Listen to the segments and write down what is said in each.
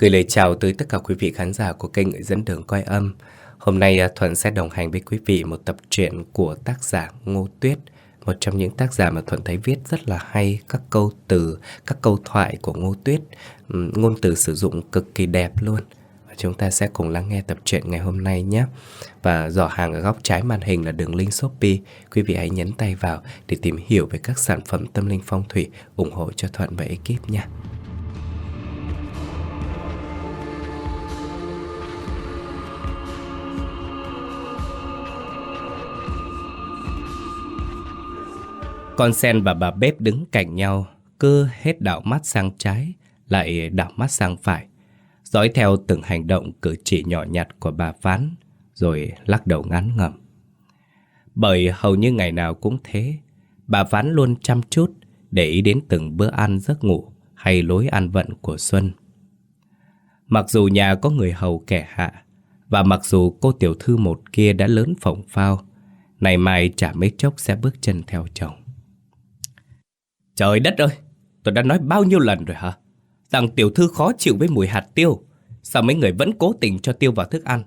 Gửi lời chào tới tất cả quý vị khán giả của kênh dẫn đường coi âm. Hôm nay à, Thuận sẽ đồng hành với quý vị một tập truyện của tác giả Ngô Tuyết. Một trong những tác giả mà Thuận thấy viết rất là hay, các câu từ, các câu thoại của Ngô Tuyết. Ngôn từ sử dụng cực kỳ đẹp luôn. Chúng ta sẽ cùng lắng nghe tập truyện ngày hôm nay nhé. Và giỏ hàng ở góc trái màn hình là đường link Shopee. Quý vị hãy nhấn tay vào để tìm hiểu về các sản phẩm tâm linh phong thủy, ủng hộ cho Thuận và ekip nha. Con sen và bà bếp đứng cạnh nhau, cứ hết đảo mắt sang trái, lại đảo mắt sang phải, dõi theo từng hành động cử chỉ nhỏ nhặt của bà Phán, rồi lắc đầu ngán ngẩm. Bởi hầu như ngày nào cũng thế, bà Phán luôn chăm chút để ý đến từng bữa ăn giấc ngủ hay lối ăn vận của Xuân. Mặc dù nhà có người hầu kẻ hạ, và mặc dù cô tiểu thư một kia đã lớn phỏng phao, này mai chả mấy chốc sẽ bước chân theo chồng. Trời đất ơi, tôi đã nói bao nhiêu lần rồi hả? Rằng tiểu thư khó chịu với mùi hạt tiêu. Sao mấy người vẫn cố tình cho tiêu vào thức ăn?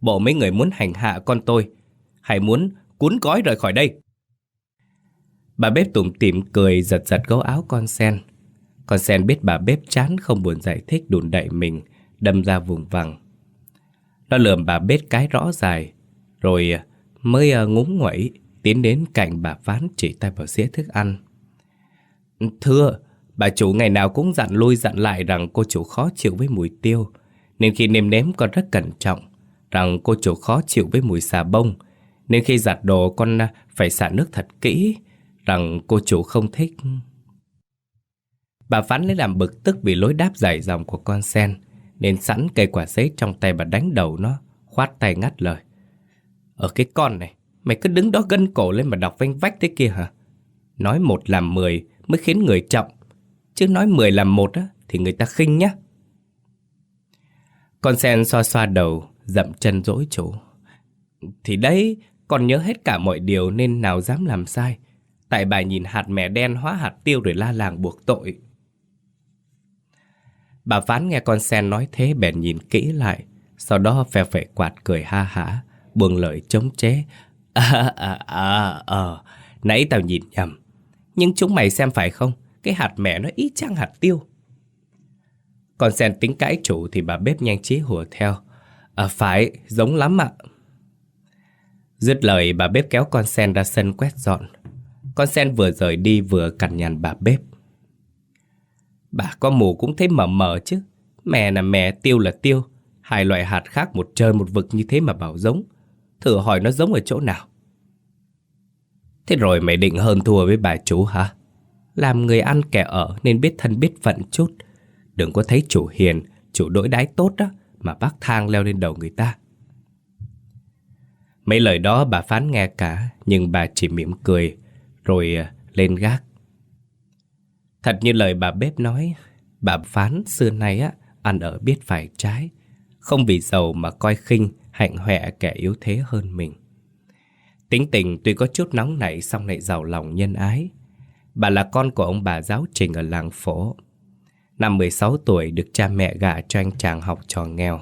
Bộ mấy người muốn hành hạ con tôi, hay muốn cuốn gói rời khỏi đây? Bà bếp tủm tỉm cười giật giật gấu áo con sen. Con sen biết bà bếp chán không buồn giải thích đùn đẩy mình, đâm ra vùng vằng. Nó lườm bà bếp cái rõ dài, rồi mới à, ngúng nguẩy tiến đến cạnh bà phán chỉ tay vào dĩa thức ăn. Thưa, bà chủ ngày nào cũng dặn lui dặn lại rằng cô chủ khó chịu với mùi tiêu, nên khi nêm nếm con rất cẩn trọng, rằng cô chủ khó chịu với mùi xà bông, nên khi giặt đồ con à, phải xả nước thật kỹ, rằng cô chủ không thích. Bà Phán lấy làm bực tức vì lối đáp dài dòng của con sen, nên sẵn cây quả giấy trong tay bà đánh đầu nó, khoát tay ngắt lời. Ở cái con này, mày cứ đứng đó gân cổ lên mà đọc vanh vách thế kia hả? Nói một làm mười, mới khiến người trọng. Chứ nói 10 làm một á, thì người ta khinh nhá. Con sen xoa xoa đầu, dậm chân dỗi chủ. Thì đấy, còn nhớ hết cả mọi điều nên nào dám làm sai. Tại bà nhìn hạt mè đen hóa hạt tiêu rồi la làng buộc tội. Bà Phán nghe con sen nói thế bèn nhìn kỹ lại, sau đó phè phệ quạt cười ha hả, buông lời chống chế. À, à, à, à, nãy tao nhìn nhầm. Nhưng chúng mày xem phải không? Cái hạt mẹ nó ít chăng hạt tiêu. Còn sen tính cãi chủ Thì bà bếp nhanh trí hùa theo. À phải giống lắm ạ. Dứt lời bà bếp kéo con sen ra sân quét dọn. Con sen vừa rời đi vừa cằn nhằn bà bếp. Bà có mù cũng thấy mờ mờ chứ. Mẹ là mẹ, tiêu là tiêu. Hai loại hạt khác một trời một vực như thế mà bảo giống. Thử hỏi nó giống ở chỗ nào. Thế rồi mày định hơn thua với bà chú hả? Làm người ăn kẻ ở nên biết thân biết phận chút. Đừng có thấy chủ hiền, chủ đối đái tốt đó mà bác thang leo lên đầu người ta. Mấy lời đó bà phán nghe cả, nhưng bà chỉ mỉm cười, rồi à, lên gác. Thật như lời bà bếp nói, bà phán xưa nay á, ăn ở biết phải trái, không vì giàu mà coi khinh, hạnh hoẹ kẻ yếu thế hơn mình. Tính tình tuy có chút nóng nảy song lại giàu lòng nhân ái. Bà là con của ông bà giáo trình ở làng phố. Năm 16 tuổi được cha mẹ gả cho anh chàng học trò nghèo.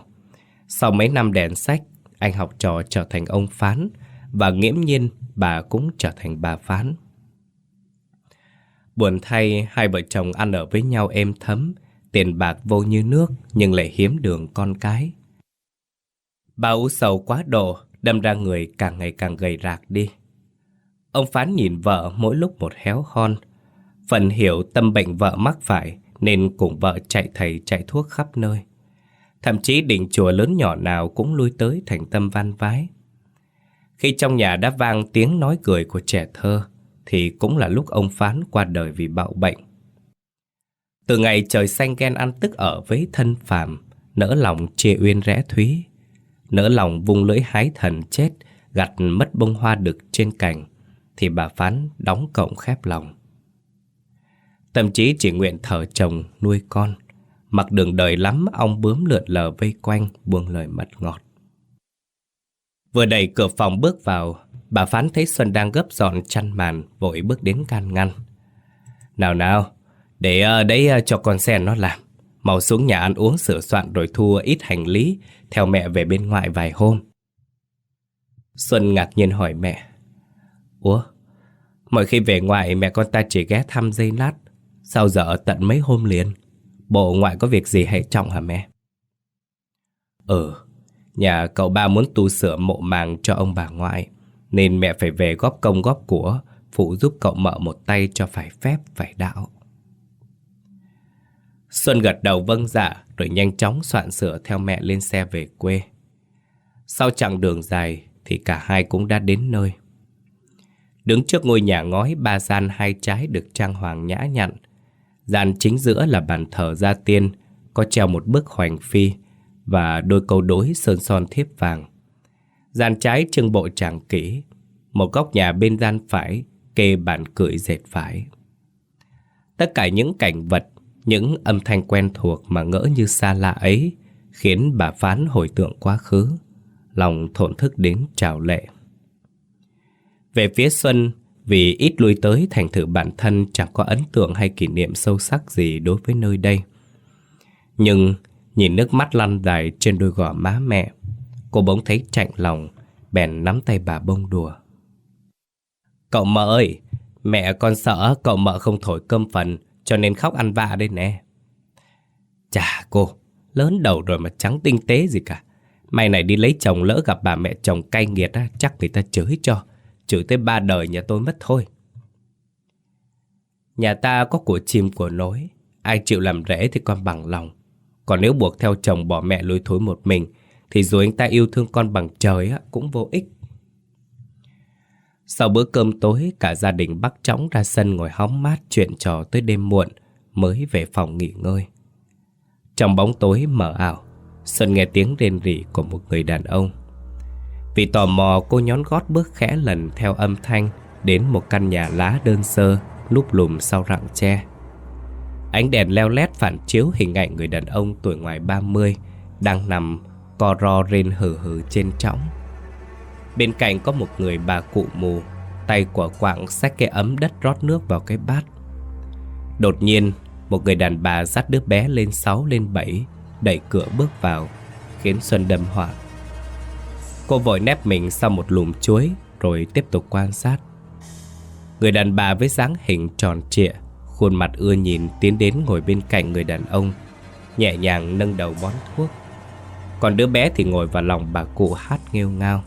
Sau mấy năm đèn sách, anh học trò trở thành ông phán và nghiễm nhiên bà cũng trở thành bà phán. Buồn thay, hai vợ chồng ăn ở với nhau êm thấm, tiền bạc vô như nước nhưng lại hiếm đường con cái. Bà u sầu quá độ đâm ra người càng ngày càng gầy rạc đi. Ông Phán nhìn vợ mỗi lúc một héo hon, phần hiểu tâm bệnh vợ mắc phải nên cùng vợ chạy thầy chạy thuốc khắp nơi. Thậm chí đỉnh chùa lớn nhỏ nào cũng lui tới thành tâm van vái. Khi trong nhà đã vang tiếng nói cười của trẻ thơ, thì cũng là lúc ông Phán qua đời vì bạo bệnh. Từ ngày trời xanh ghen ăn tức ở với thân phàm, nỡ lòng chê uyên rẽ thúy, Nỡ lòng vung lưỡi hái thần chết Gặt mất bông hoa đực trên cành Thì bà Phán đóng cổng khép lòng. Tâm trí chỉ nguyện thở chồng nuôi con Mặc đường đời lắm Ông bướm lượn lờ vây quanh Buông lời mật ngọt. Vừa đẩy cửa phòng bước vào Bà Phán thấy Xuân đang gấp dọn chăn màn Vội bước đến can ngăn. Nào nào Để uh, đấy uh, cho con sen nó làm Mau xuống nhà ăn uống sửa soạn rồi thua ít hành lý, theo mẹ về bên ngoại vài hôm. Xuân ngạc nhiên hỏi mẹ. Ủa, mỗi khi về ngoại mẹ con ta chỉ ghé thăm dây lát, sao giờ tận mấy hôm liền? Bộ ngoại có việc gì hệ trọng hả mẹ? Ừ, nhà cậu ba muốn tu sửa mộ màng cho ông bà ngoại, nên mẹ phải về góp công góp của, phụ giúp cậu mợ một tay cho phải phép, phải đạo. Xuân gật đầu vâng dạ, rồi nhanh chóng soạn sửa theo mẹ lên xe về quê. Sau chặng đường dài thì cả hai cũng đã đến nơi. Đứng trước ngôi nhà ngói ba gian hai trái được trang hoàng nhã nhặn. Gian chính giữa là bàn thờ gia tiên, có treo một bức hoành phi và đôi câu đối sơn son thiếp vàng. Gian trái trưng bộ tràng kỹ, một góc nhà bên gian phải kê bàn cưỡi dệt vải. Tất cả những cảnh vật, những âm thanh quen thuộc mà ngỡ như xa lạ ấy khiến bà Phán hồi tưởng quá khứ, lòng thổn thức đến trào lệ. Về phía Xuân, vì ít lui tới thành thử bản thân chẳng có ấn tượng hay kỷ niệm sâu sắc gì đối với nơi đây. Nhưng nhìn nước mắt lăn dài trên đôi gò má mẹ, cô bỗng thấy chạnh lòng, bèn nắm tay bà bông đùa. Cậu mợ ơi, mẹ con sợ cậu mợ không thổi cơm phần cho nên khóc ăn vạ đây nè. Chà cô, lớn đầu rồi mà trắng tinh tế gì cả. May này đi lấy chồng lỡ gặp bà mẹ chồng cay nghiệt á, chắc người ta chửi cho. Chửi tới ba đời nhà tôi mất thôi. Nhà ta có của chim của nối, ai chịu làm rễ thì con bằng lòng. Còn nếu buộc theo chồng bỏ mẹ lôi thối một mình, thì dù anh ta yêu thương con bằng trời á, cũng vô ích. Sau bữa cơm tối, cả gia đình bắt chóng ra sân ngồi hóng mát chuyện trò tới đêm muộn, mới về phòng nghỉ ngơi. Trong bóng tối mờ ảo, Xuân nghe tiếng rên rỉ của một người đàn ông. Vì tò mò cô nhón gót bước khẽ lần theo âm thanh đến một căn nhà lá đơn sơ núp lùm sau rặng tre. Ánh đèn leo lét phản chiếu hình ảnh người đàn ông tuổi ngoài 30 đang nằm co ro rên hừ hừ trên trõng. Bên cạnh có một người bà cụ mù, Tay của quạng xách cái ấm đất rót nước vào cái bát. Đột nhiên, Một người đàn bà dắt đứa bé lên 6 lên 7 Đẩy cửa bước vào, Khiến Xuân đâm hỏa Cô vội nép mình sau một lùm chuối, Rồi tiếp tục quan sát. Người đàn bà với dáng hình tròn trịa, Khuôn mặt ưa nhìn tiến đến ngồi bên cạnh người đàn ông, Nhẹ nhàng nâng đầu bón thuốc. Còn đứa bé thì ngồi vào lòng bà cụ hát nghêu ngao.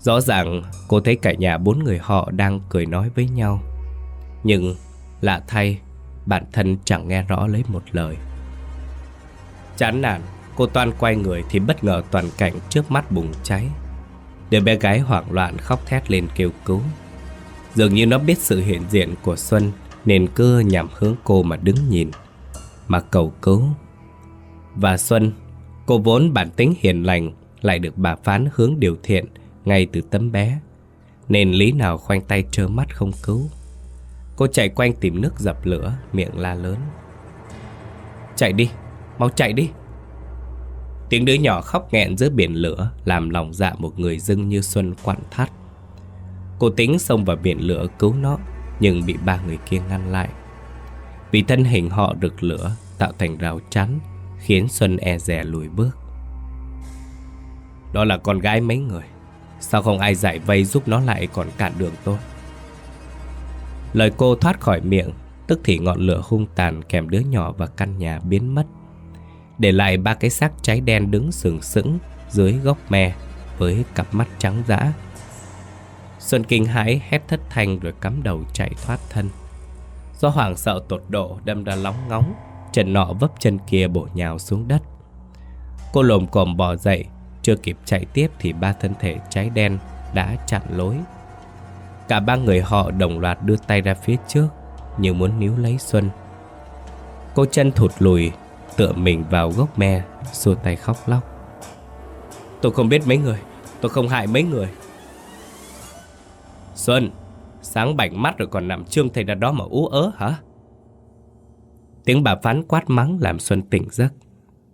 Rõ ràng cô thấy cả nhà bốn người họ đang cười nói với nhau. Nhưng lạ thay, Bản thân chẳng nghe rõ lấy một lời. Chán nản, Cô toan quay người thì bất ngờ toàn cảnh trước mắt bùng cháy. Đứa bé gái hoảng loạn khóc thét lên kêu cứu. Dường như nó biết sự hiện diện của Xuân Nên cứ nhằm hướng cô mà đứng nhìn, Mà cầu cứu. Và Xuân, Cô vốn bản tính hiền lành, Lại được bà phán hướng điều thiện ngay từ tấm bé. Nên lý nào khoanh tay trơ mắt không cứu? Cô chạy quanh tìm nước dập lửa Miệng la lớn. Chạy đi, mau chạy đi. Tiếng đứa nhỏ khóc nghẹn giữa biển lửa Làm lòng dạ một người dưng như xuân quặn thắt. Cô tính xông vào biển lửa cứu nó Nhưng bị ba người kia ngăn lại. Vì thân hình họ rực lửa Tạo thành rào chắn Khiến Xuân e dè lùi bước. Đó là con gái mấy người? Sao không ai giải vây giúp nó lại còn cản đường tôi? Lời cô thoát khỏi miệng, Tức thì ngọn lửa hung tàn kèm đứa nhỏ và căn nhà biến mất, Để lại ba cái xác cháy đen đứng sừng sững Dưới gốc me Với cặp mắt trắng dã. Xuân kinh hãi hét thất thanh Rồi cắm đầu chạy thoát thân. Do hoảng sợ tột độ đâm ra lóng ngóng Chân nọ vấp chân kia bổ nhào xuống đất. Cô lồm cồm bò dậy chưa kịp chạy tiếp thì ba thân thể cháy đen đã chặn lối. Cả ba người họ đồng loạt đưa tay ra phía trước như muốn níu lấy Xuân. Cô chân thụt lùi, tựa mình vào gốc me, xua tay khóc lóc. Tôi không biết mấy người, tôi không hại mấy người. Xuân, sáng bảnh mắt rồi còn nằm trương thầy ra đó mà ú ớ hả? Tiếng bà phán quát mắng làm Xuân tỉnh giấc,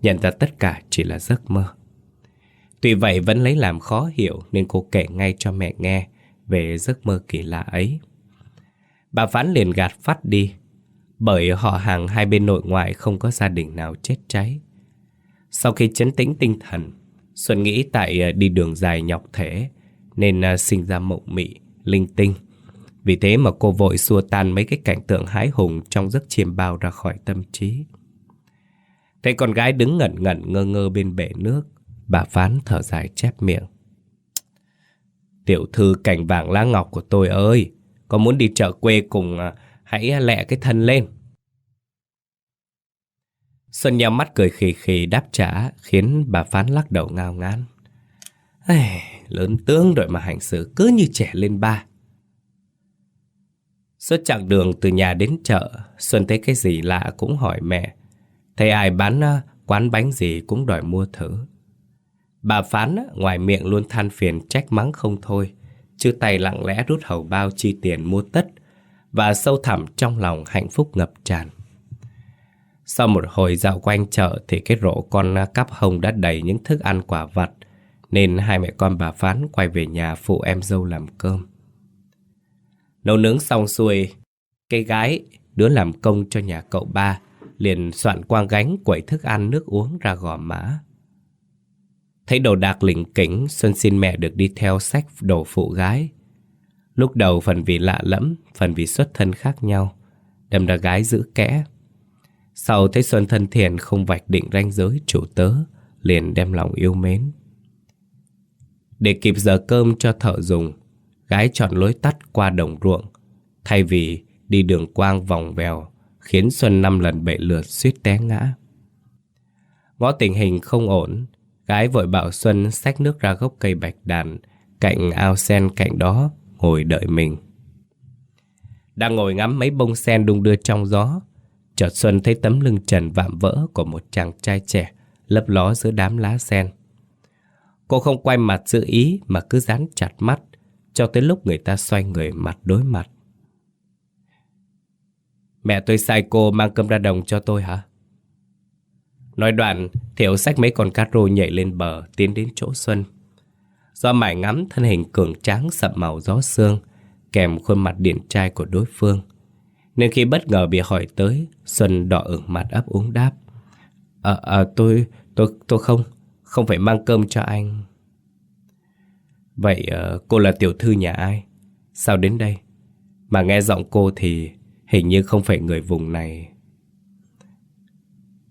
nhận ra tất cả chỉ là giấc mơ. Tuy vậy vẫn lấy làm khó hiểu nên cô kể ngay cho mẹ nghe về giấc mơ kỳ lạ ấy. Bà Phán liền gạt phát đi. Bởi họ hàng hai bên nội ngoại không có gia đình nào chết cháy. Sau khi chấn tĩnh tinh thần, Xuân nghĩ tại ờ, đi đường dài nhọc thể nên ờ, sinh ra mộng mị, linh tinh. Vì thế mà cô vội xua tan mấy cái cảnh tượng hái hùng trong giấc chiêm bao ra khỏi tâm trí. Thấy con gái đứng ngẩn ngẩn ngơ ngơ bên bể nước, bà phán thở dài chép miệng. Tiểu thư cảnh vàng lá ngọc của tôi ơi, có muốn đi chợ quê cùng à, hãy lẹ cái thân lên. Xuân nhắm mắt cười khì khì đáp trả khiến bà phán lắc đầu ngao ngán. Ây, lớn tướng rồi mà hành xử cứ như trẻ lên ba. Suốt chặng đường từ nhà đến chợ, Xuân thấy cái gì lạ cũng hỏi mẹ. Thấy ai bán à, quán bánh gì cũng đòi mua thử. Bà Phán ngoài miệng luôn than phiền trách mắng không thôi, chứ tay lặng lẽ rút hầu bao chi tiền mua tất và sâu thẳm trong lòng hạnh phúc ngập tràn. Sau một hồi dạo quanh chợ thì cái rổ con cắp hồng đã đầy những thức ăn quả vặt, nên hai mẹ con bà Phán quay về nhà phụ em dâu làm cơm. Nấu nướng xong xuôi, cái gái, đứa làm công cho nhà cậu ba, liền soạn quang gánh quẩy thức ăn nước uống ra gò mã. Thấy đồ đạc lỉnh kỉnh, Xuân xin mẹ được đi theo sách đồ phụ gái. Lúc đầu phần vì lạ lẫm, phần vì xuất thân khác nhau, đâm ra gái giữ kẽ. Sau thấy Xuân thân thiện không vạch định ranh giới chủ tớ, liền đem lòng yêu mến. Để kịp giờ cơm cho thợ dùng, gái chọn lối tắt qua đồng ruộng, thay vì đi đường quang vòng vèo, khiến Xuân năm lần bệ lượt suýt té ngã. Ngó tình hình không ổn, Gái vội bảo Xuân xách nước ra gốc cây bạch đàn, Cạnh ao sen cạnh đó, Ngồi đợi mình. Đang ngồi ngắm mấy bông sen đung đưa trong gió, Chợt Xuân thấy tấm lưng trần vạm vỡ Của một chàng trai trẻ Lấp ló giữa đám lá sen. Cô không quay mặt giữ ý Mà cứ dán chặt mắt, Cho tới lúc người ta xoay người mặt đối mặt. Mẹ tôi sai cô mang cơm ra đồng cho tôi hả? Nói đoạn, Thiệu xách mấy con cá rô nhảy lên bờ, tiến đến chỗ Xuân. Do mải ngắm thân hình cường tráng sậm màu gió sương, kèm khuôn mặt điện trai của đối phương. Nên khi bất ngờ bị hỏi tới, Xuân đỏ ửng mặt ấp úng đáp. Ờ, à, tôi, tôi, tôi không, không phải mang cơm cho anh. Vậy ờ, cô là tiểu thư nhà ai? Sao đến đây? Mà nghe giọng cô thì hình như không phải người vùng này.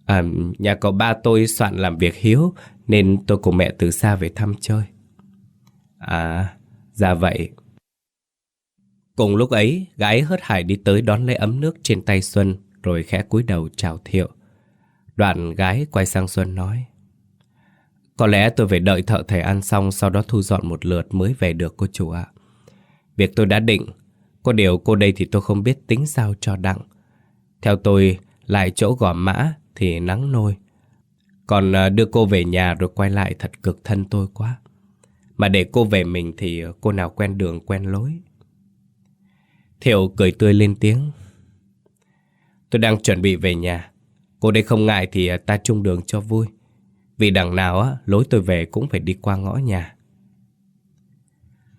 À, nhà cậu ba tôi soạn làm việc hiếu Nên tôi cùng mẹ từ xa về thăm chơi. À, ra vậy. Cùng lúc ấy, gái hớt hải đi tới đón lấy ấm nước trên tay Xuân Rồi khẽ cúi đầu chào thiệu. Đoạn gái quay sang Xuân nói Có lẽ tôi phải đợi thợ thầy ăn xong Sau đó thu dọn một lượt mới về được cô chủ ạ. Việc tôi đã định Có điều cô đây thì tôi không biết tính sao cho đặng. Theo tôi, lại chỗ gò mã thì nắng nôi. Còn à, đưa cô về nhà rồi quay lại thật cực thân tôi quá. Mà để cô về mình thì à, cô nào quen đường quen lối. Thiệu cười tươi lên tiếng. Tôi đang chuẩn bị về nhà. Cô đây không ngại thì à, ta chung đường cho vui. Vì đằng nào á, lối tôi về cũng phải đi qua ngõ nhà.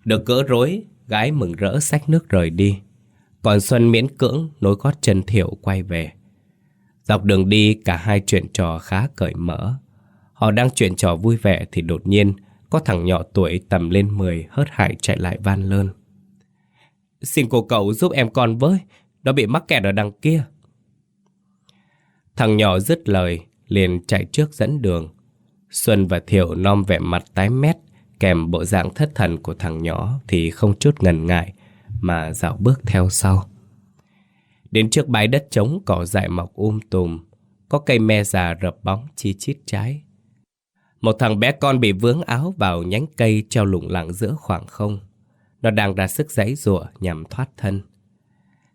Được cỡ rối, gái mừng rỡ xách nước rời đi. Còn Xuân miễn cưỡng nối gót chân Thiệu quay về. Dọc đường đi cả hai chuyện trò khá cởi mở. Họ đang chuyện trò vui vẻ thì đột nhiên có thằng nhỏ tuổi tầm lên 10 hớt hải chạy lại van lơn. Xin cô cậu giúp em con với, nó bị mắc kẹt ở đằng kia. Thằng nhỏ dứt lời, liền chạy trước dẫn đường. Xuân và thiểu nom vẻ mặt tái mét, kèm bộ dạng thất thần của thằng nhỏ thì không chút ngần ngại, mà dạo bước theo sau. Đến trước bãi đất trống cỏ dại mọc um tùm, có cây me già rập bóng chi chít trái. Một thằng bé con bị vướng áo vào nhánh cây treo lủng lẳng giữa khoảng không. Nó đang ra sức giãy giụa nhằm thoát thân.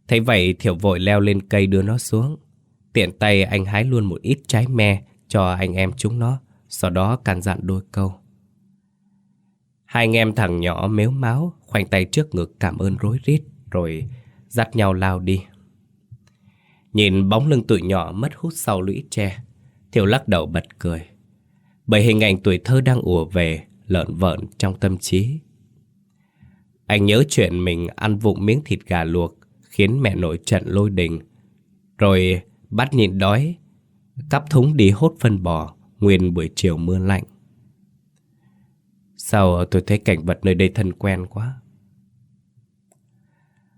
Thấy vậy Thiệu vội leo lên cây đưa nó xuống. Tiện tay anh hái luôn một ít trái me cho anh em chúng nó, sau đó căn dặn đôi câu. Hai anh em thằng nhỏ mếu máu, khoanh tay trước ngực cảm ơn rối rít, rồi dắt nhau lao đi. Nhìn bóng lưng tụi nhỏ mất hút sau lũy tre Thiều lắc đầu bật cười Bởi hình ảnh tuổi thơ đang ùa về Lợn vợn trong tâm trí Anh nhớ chuyện mình ăn vụng miếng thịt gà luộc Khiến mẹ nội trận lôi đình Rồi bắt nhịn đói, cắp thúng đi hốt phân bò, nguyên buổi chiều mưa lạnh. Sao tôi thấy cảnh vật nơi đây thân quen quá?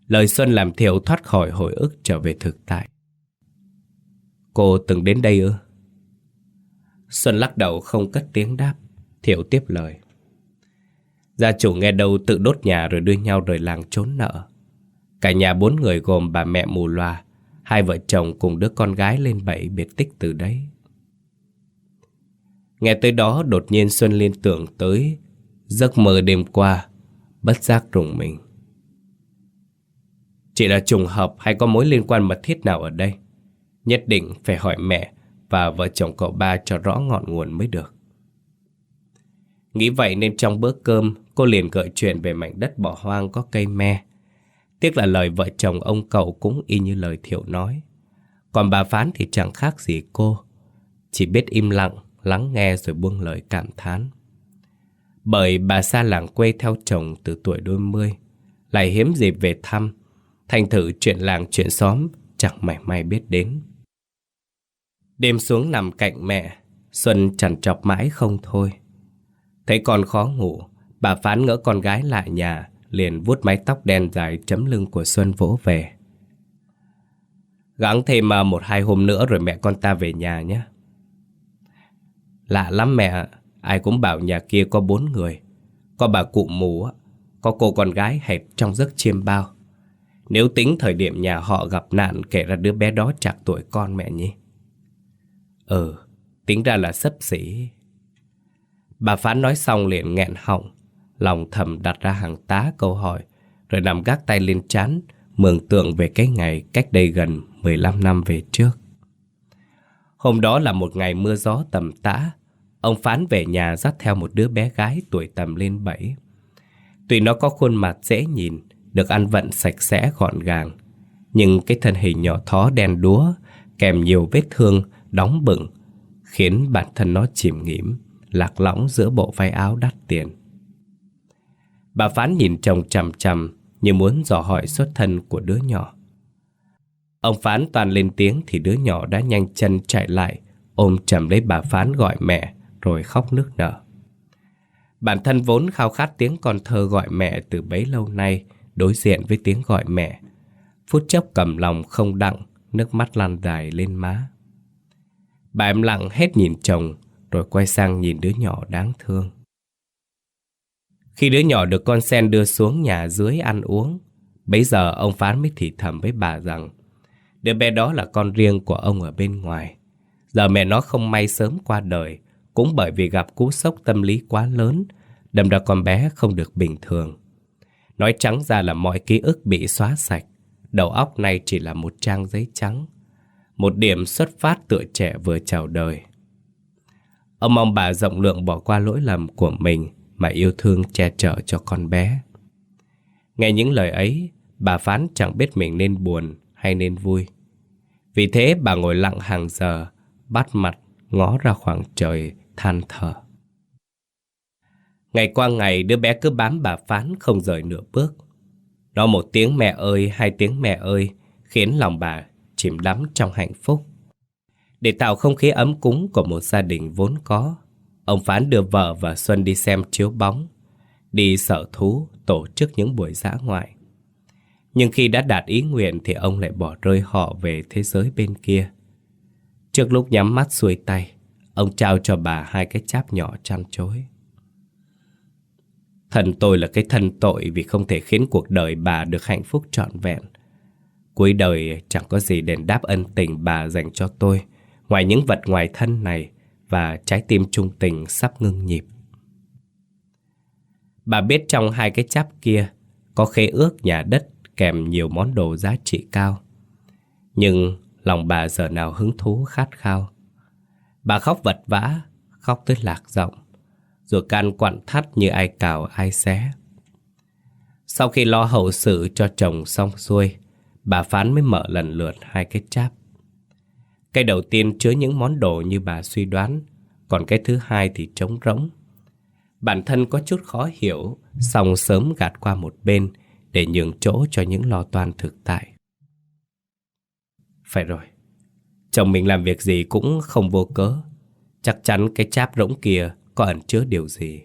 Lời Xuân làm Thiều thoát khỏi hồi ức trở về thực tại. Cô từng đến đây ư? Xuân lắc đầu không cất tiếng đáp. thiểu tiếp lời. Gia chủ nghe đâu tự đốt nhà rồi đưa nhau rời làng trốn nợ. Cả nhà bốn người gồm bà mẹ mù loa hai vợ chồng cùng đứa con gái lên bảy biệt tích từ đấy. Nghe tới đó đột nhiên Xuân liên tưởng tới giấc mơ đêm qua, bất giác rùng mình. Chỉ là trùng hợp hay có mối liên quan mật thiết nào ở đây? Nhất định phải hỏi mẹ và vợ chồng cậu ba cho rõ ngọn nguồn mới được. Nghĩ vậy nên trong bữa cơm cô liền gợi chuyện về mảnh đất bỏ hoang có cây me. Tiếc là lời vợ chồng ông cậu cũng y như lời thiệu nói. Còn bà Phán thì chẳng khác gì cô. Chỉ biết im lặng, lắng nghe rồi buông lời cảm thán. Bởi bà xa làng quê theo chồng từ tuổi đôi mươi, lại hiếm dịp về thăm, thành thử chuyện làng chuyện xóm chẳng mảy may biết đến. Đêm xuống nằm cạnh mẹ, Xuân chẳng chọc mãi không thôi. Thấy con khó ngủ, bà phán ngỡ con gái lại nhà, liền vuốt mái tóc đen dài chấm lưng của Xuân vỗ về. Gắng thêm mà một hai hôm nữa rồi mẹ con ta về nhà nhé. Lạ lắm mẹ, ai cũng bảo nhà kia có bốn người. Có bà cụ mù, có cô con gái hẹp trong giấc chiêm bao. Nếu tính thời điểm nhà họ gặp nạn kể ra đứa bé đó chạc tuổi con mẹ nhỉ? Ừ, tính ra là sấp xỉ. Bà Phán nói xong liền nghẹn họng, lòng thầm đặt ra hàng tá câu hỏi, rồi nằm gác tay lên chán, mường tượng về cái ngày cách đây gần 15 năm về trước. Hôm đó là một ngày mưa gió tầm tã, ông Phán về nhà dắt theo một đứa bé gái tuổi tầm lên bảy. Tuy nó có khuôn mặt dễ nhìn, được ăn vận sạch sẽ gọn gàng, nhưng cái thân hình nhỏ thó đen đúa, kèm nhiều vết thương, đóng bừng, khiến bản thân nó chìm nghỉm, lạc lõng giữa bộ váy áo đắt tiền. Bà Phán nhìn chồng chằm chằm như muốn dò hỏi xuất thân của đứa nhỏ. Ông Phán toàn lên tiếng thì đứa nhỏ đã nhanh chân chạy lại, ôm chầm lấy bà Phán gọi mẹ, rồi khóc nức nở. Bản thân vốn khao khát tiếng con thơ gọi mẹ từ bấy lâu nay, đối diện với tiếng gọi mẹ. Phút chốc cầm lòng không đặng, nước mắt lan dài lên má. Bà em lặng hết nhìn chồng, rồi quay sang nhìn đứa nhỏ đáng thương. Khi đứa nhỏ được con sen đưa xuống nhà dưới ăn uống, bấy giờ ông Phán mới thì thầm với bà rằng đứa bé đó là con riêng của ông ở bên ngoài. Giờ mẹ nó không may sớm qua đời, cũng bởi vì gặp cú sốc tâm lý quá lớn, đâm ra con bé không được bình thường. Nói trắng ra là mọi ký ức bị xóa sạch, đầu óc này chỉ là một trang giấy trắng. Một điểm xuất phát tựa trẻ vừa chào đời. Ông mong bà rộng lượng bỏ qua lỗi lầm của mình mà yêu thương che chở cho con bé. Nghe những lời ấy, bà phán chẳng biết mình nên buồn hay nên vui. Vì thế bà ngồi lặng hàng giờ, bắt mặt, ngó ra khoảng trời, than thở. Ngày qua ngày đứa bé cứ bám bà phán không rời nửa bước. Nó một tiếng mẹ ơi, hai tiếng mẹ ơi, khiến lòng bà chìm đắm trong hạnh phúc. Để tạo không khí ấm cúng của một gia đình vốn có, ông Phán đưa vợ và Xuân đi xem chiếu bóng, đi sở thú, tổ chức những buổi dã ngoại. Nhưng khi đã đạt ý nguyện thì ông lại bỏ rơi họ về thế giới bên kia. Trước lúc nhắm mắt xuôi tay, ông trao cho bà hai cái cháp nhỏ chăn chối. Thần tôi là cái thân tội vì không thể khiến cuộc đời bà được hạnh phúc trọn vẹn. Cuối đời chẳng có gì đền đáp ân tình bà dành cho tôi, ngoài những vật ngoài thân này và trái tim trung tình sắp ngưng nhịp. Bà biết trong hai cái cháp kia có khế ước nhà đất kèm nhiều món đồ giá trị cao. Nhưng lòng bà giờ nào hứng thú khát khao. Bà khóc vật vã, khóc tới lạc giọng, rồi can quặn thắt như ai cào ai xé. Sau khi lo hậu sự cho chồng xong xuôi, bà Phán mới mở lần lượt hai cái cháp. Cái đầu tiên chứa những món đồ như bà suy đoán, còn cái thứ hai thì trống rỗng. Bản thân có chút khó hiểu, xong sớm gạt qua một bên để nhường chỗ cho những lo toan thực tại. Phải rồi, Chồng mình làm việc gì cũng không vô cớ Chắc chắn cái cháp rỗng kia có ẩn chứa điều gì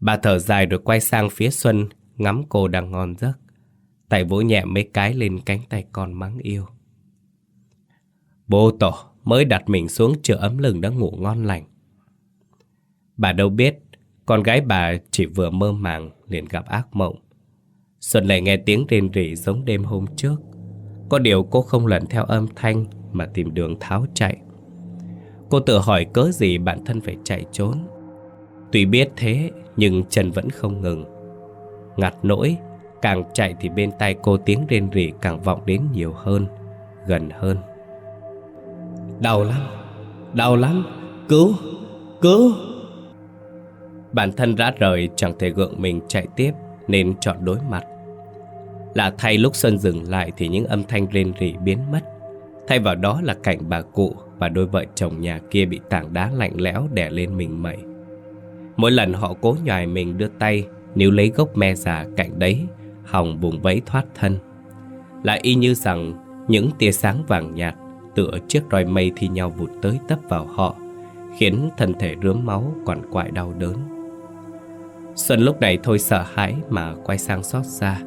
Bà thở dài rồi quay sang phía Xuân Ngắm cô đang ngon giấc Tay vỗ nhẹ mấy cái lên cánh tay con mắng yêu. Bố tổ, mới đặt mình xuống chữa ấm lưng đã ngủ ngon lành. Bà đâu biết, Con gái bà chỉ vừa mơ màng liền gặp ác mộng. Xuân lại nghe tiếng rên rỉ giống đêm hôm trước. Có điều cô không lần theo âm thanh Mà tìm đường tháo chạy. Cô tự hỏi cớ gì bản thân phải chạy trốn. Tuy biết thế, Nhưng chân vẫn không ngừng. Ngặt nỗi Càng chạy thì bên tai cô tiếng rên rỉ càng vọng đến nhiều hơn, Gần hơn. Đau lắm Đau lắm, Cứu Cứu. Bản thân rã rời, chẳng thể gượng mình chạy tiếp, Nên chọn đối mặt. Là thay lúc sơn dừng lại Thì những âm thanh rên rỉ biến mất. Thay vào đó là cảnh bà cụ Và đôi vợ chồng nhà kia bị tảng đá lạnh lẽo Đè lên mình mẩy. Mỗi lần họ cố nhòi mình đưa tay, Níu lấy gốc me già cạnh đấy hồng vùng vẫy thoát thân. Lại y như rằng Những tia sáng vàng nhạt Tựa chiếc roi mây thi nhau vụt tới tấp vào họ, Khiến thân thể rướm máu Còn quại đau đớn. Xuân lúc này thôi sợ hãi Mà quay sang xót xa.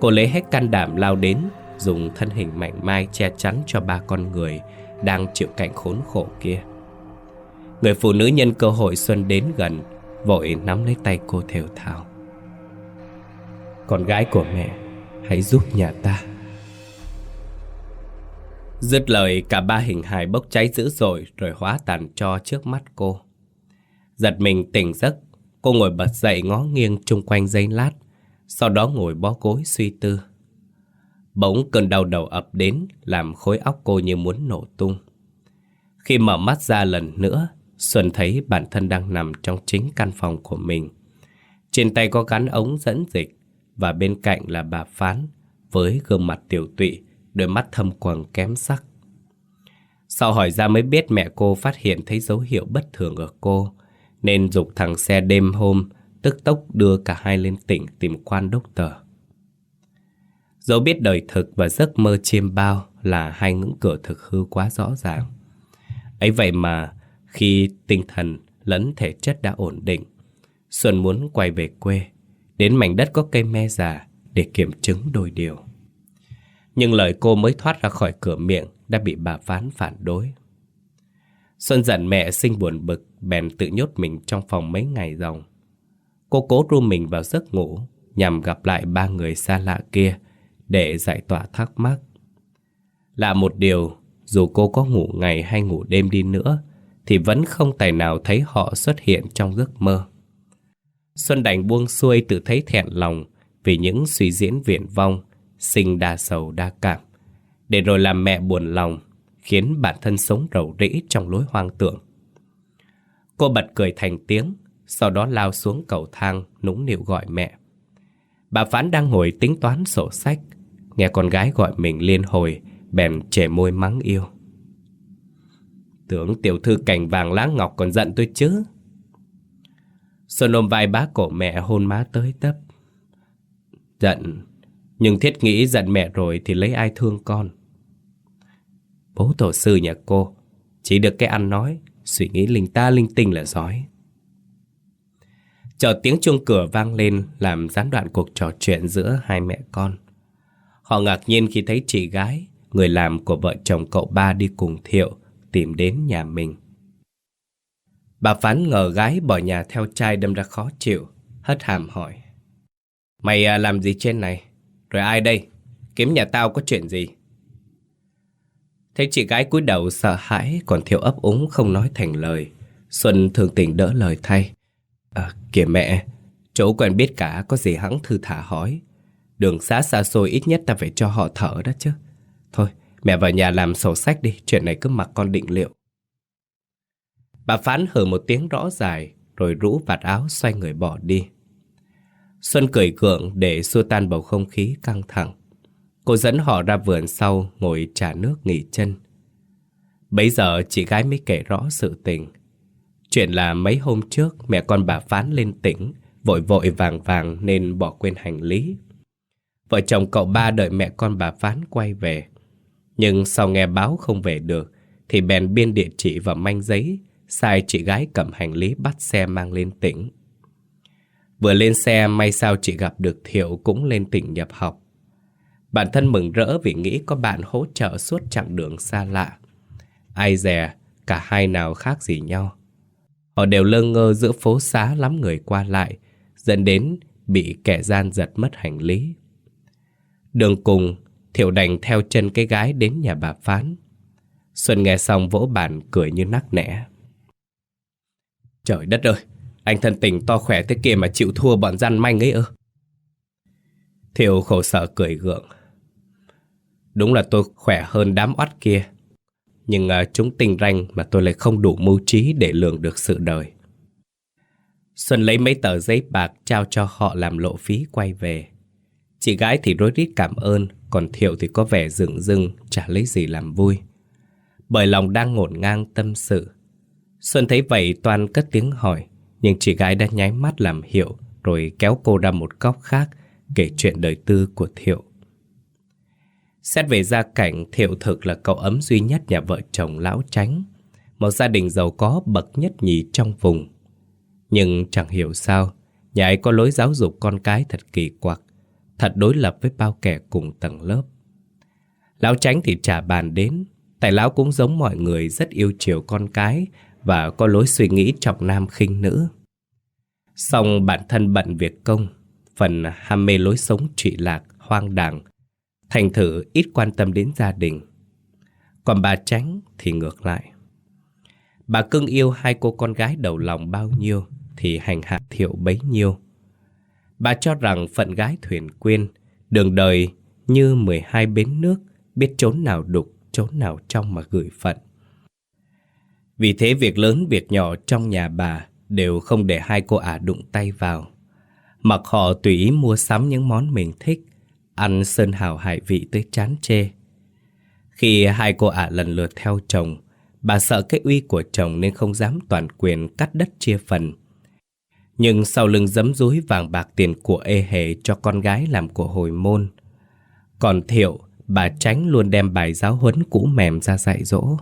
Cô lấy hết can đảm lao đến, Dùng thân hình mạnh mai che chắn cho ba con người Đang chịu cảnh khốn khổ kia. Người phụ nữ nhân cơ hội Xuân đến gần, Vội nắm lấy tay cô thều thào. Con gái của mẹ, Hãy giúp nhà ta. Dứt lời, cả ba hình hài bốc cháy dữ dội Rồi hóa tàn cho trước mắt cô. Giật mình tỉnh giấc, Cô ngồi bật dậy ngó nghiêng chung quanh giây lát, Sau đó ngồi bó gối suy tư. Bỗng cơn đau đầu ập đến, Làm khối óc cô như muốn nổ tung. Khi mở mắt ra lần nữa, Xuân thấy bản thân đang nằm trong chính căn phòng của mình. Trên tay có gắn ống dẫn dịch và bên cạnh là bà Phán Với gương mặt tiểu tụy Đôi mắt thâm quầng kém sắc Sau hỏi ra mới biết mẹ cô phát hiện thấy dấu hiệu bất thường ở cô Nên dục thằng xe đêm hôm Tức tốc đưa cả hai lên tỉnh tìm quan đốc tờ Dẫu biết đời thực và giấc mơ chiêm bao là hai ngưỡng cửa thực hư quá rõ ràng. ấy vậy mà khi tinh thần lẫn thể chất đã ổn định, Xuân muốn quay về quê, đến mảnh đất có cây me già để kiểm chứng đôi điều. Nhưng lời cô mới thoát ra khỏi cửa miệng đã bị bà Phán phản đối. Xuân giận mẹ sinh buồn bực, bèn tự nhốt mình trong phòng mấy ngày dòng. Cô cố ru mình vào giấc ngủ nhằm gặp lại ba người xa lạ kia để giải tỏa thắc mắc. Là một điều, dù cô có ngủ ngày hay ngủ đêm đi nữa, thì vẫn không tài nào thấy họ xuất hiện trong giấc mơ. Xuân đành buông xuôi tự thấy thẹn lòng vì những suy diễn viển vong, sinh đa sầu đa cảm, để rồi làm mẹ buồn lòng, khiến bản thân sống rầu rĩ trong lối hoang tưởng. Cô bật cười thành tiếng, sau đó lao xuống cầu thang nũng nịu gọi mẹ. Bà Phán đang ngồi tính toán sổ sách, nghe con gái gọi mình liên hồi, bèn trẻ môi mắng yêu. Tưởng tiểu thư cảnh vàng lá ngọc còn giận tôi chứ Sơn ôm vai bá cổ mẹ hôn má tới tấp. Giận, Nhưng thiết nghĩ giận mẹ rồi thì lấy ai thương con? Bố tổ sư nhà cô, Chỉ được cái ăn nói, Suy nghĩ linh ta linh tinh là giỏi. Chờ tiếng chuông cửa vang lên Làm gián đoạn cuộc trò chuyện giữa hai mẹ con. Họ ngạc nhiên khi thấy chị gái, Người làm của vợ chồng cậu ba đi cùng Thiệu tìm đến nhà mình. Bà Phán ngờ gái bỏ nhà theo trai đâm ra khó chịu, hất hàm hỏi. Mày à, làm gì trên này? Rồi ai đây? Kiếm nhà tao có chuyện gì? Thấy chị gái cúi đầu sợ hãi còn thiếu ấp úng không nói thành lời. Xuân thường tình đỡ lời thay. À, kìa mẹ, chỗ quen biết cả có gì hẵng thư thả hỏi. Đường xa xa xôi ít nhất ta phải cho họ thở đó chứ. Thôi, Mẹ vào nhà làm sổ sách đi, chuyện này cứ mặc con định liệu. Bà Phán hừ một tiếng rõ dài, rồi rũ vạt áo xoay người bỏ đi. Xuân cười cượng để xua tan bầu không khí căng thẳng. Cô dẫn họ ra vườn sau ngồi trà nước nghỉ chân. Bấy giờ chị gái mới kể rõ sự tình. Chuyện là mấy hôm trước mẹ con bà Phán lên tỉnh, vội vội vàng vàng nên bỏ quên hành lý. Vợ chồng cậu ba đợi mẹ con bà Phán quay về. Nhưng sau nghe báo không về được Thì bèn biên địa chỉ và manh giấy Sai chị gái cầm hành lý bắt xe mang lên tỉnh. Vừa lên xe, may sao chị gặp được Thiệu cũng lên tỉnh nhập học. Bản thân mừng rỡ vì nghĩ có bạn hỗ trợ suốt chặng đường xa lạ. Ai dè, cả hai nào khác gì nhau. Họ đều lơ ngơ giữa phố xá lắm người qua lại, Dẫn đến bị kẻ gian giật mất hành lý. Đường cùng, Thiệu đành theo chân cái gái đến nhà bà Phán. Xuân nghe xong vỗ bàn cười như nắc nẻ. Trời đất ơi Anh thân tình to khỏe thế kia mà chịu thua bọn gian manh ấy ơ Thiệu khổ sở cười gượng. Đúng là tôi khỏe hơn đám oắt kia Nhưng uh, chúng tình ranh mà tôi lại không đủ mưu trí để lường được sự đời. Xuân lấy mấy tờ giấy bạc trao cho họ làm lộ phí quay về. Chị gái thì rối rít cảm ơn Còn Thiệu thì có vẻ rừng rưng Chả lấy gì làm vui. Bởi lòng đang ngổn ngang tâm sự Xuân thấy vậy toàn cất tiếng hỏi. Nhưng chị gái đã nháy mắt làm hiệu, Rồi kéo cô ra một góc khác, Kể chuyện đời tư của Thiệu. Xét về gia cảnh, Thiệu thực là cậu ấm duy nhất nhà vợ chồng lão tránh Một gia đình giàu có bậc nhất nhì trong vùng. Nhưng chẳng hiểu sao, Nhà ấy có lối giáo dục con cái thật kỳ quặc, Thật đối lập với bao kẻ cùng tầng lớp. Lão tránh thì trả bàn đến, Tại lão cũng giống mọi người rất yêu chiều con cái và có lối suy nghĩ trọng nam khinh nữ. Song bản thân bận việc công Phần ham mê lối sống trụy lạc, hoang đàng Thành thử ít quan tâm đến gia đình. Còn bà tránh thì ngược lại. Bà cưng yêu hai cô con gái đầu lòng bao nhiêu Thì hành hạ thiệu bấy nhiêu. Bà cho rằng phận gái thuyền quyên, đường đời như 12 bến nước, biết chốn nào đục, chốn nào trong mà gửi phận. Vì thế việc lớn việc nhỏ trong nhà bà đều không để hai cô ả đụng tay vào. Mặc họ tùy ý mua sắm những món mình thích, ăn sơn hào hải vị tới chán chê. Khi hai cô ả lần lượt theo chồng, bà sợ cái uy của chồng nên không dám toàn quyền cắt đất chia phần nhưng sau lưng giấm rúi vàng bạc tiền của ê hề cho con gái làm của hồi môn. Còn Thiệu, bà Tránh luôn đem bài giáo huấn cũ mềm ra dạy dỗ.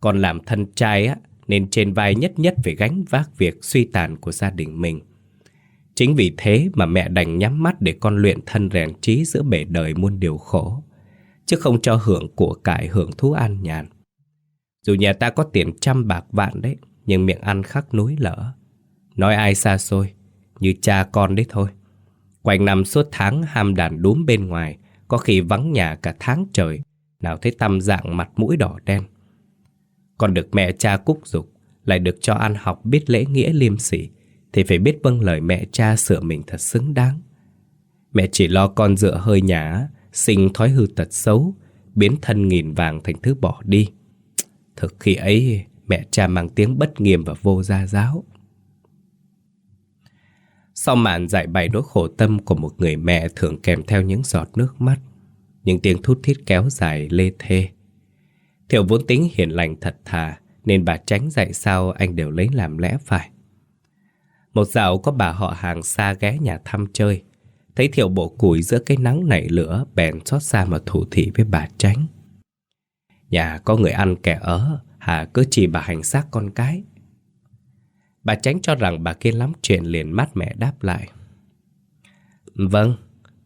Còn làm thân trai á, nên trên vai nhất nhất phải gánh vác việc suy tàn của gia đình mình. Chính vì thế mà mẹ đành nhắm mắt để con luyện thân rèn trí giữa bể đời muôn điều khổ, chứ không cho hưởng của cải hưởng thú an nhàn. Dù nhà ta có tiền trăm bạc vạn đấy, nhưng miệng ăn khắc núi lỡ. Nói ai xa xôi Như cha con đấy thôi Quanh năm suốt tháng ham đàn đúm bên ngoài Có khi vắng nhà cả tháng trời Nào thấy tâm dạng mặt mũi đỏ đen còn được mẹ cha cúc dục Lại được cho ăn học biết lễ nghĩa liêm sỉ Thì phải biết vâng lời mẹ cha sửa mình thật xứng đáng Mẹ chỉ lo con dựa hơi nhả Sinh thói hư tật xấu Biến thân nghìn vàng thành thứ bỏ đi Thực khi ấy mẹ cha mang tiếng bất nghiêm và vô gia giáo sau màn giải bày nỗi khổ tâm của một người mẹ thường kèm theo những giọt nước mắt, những tiếng thút thít kéo dài lê thê. Thiệu vốn tính hiền lành thật thà, nên bà tránh dạy sao anh đều lấy làm lẽ phải. Một dạo có bà họ hàng xa ghé nhà thăm chơi, thấy Thiệu bộ củi giữa cái nắng nảy lửa bèn xót xa mà thủ thị với bà tránh. Nhà có người ăn kẻ ở, hà cứ chỉ bà hành xác con cái. Bà tránh cho rằng bà kia lắm chuyện liền mát mẹ đáp lại. Vâng,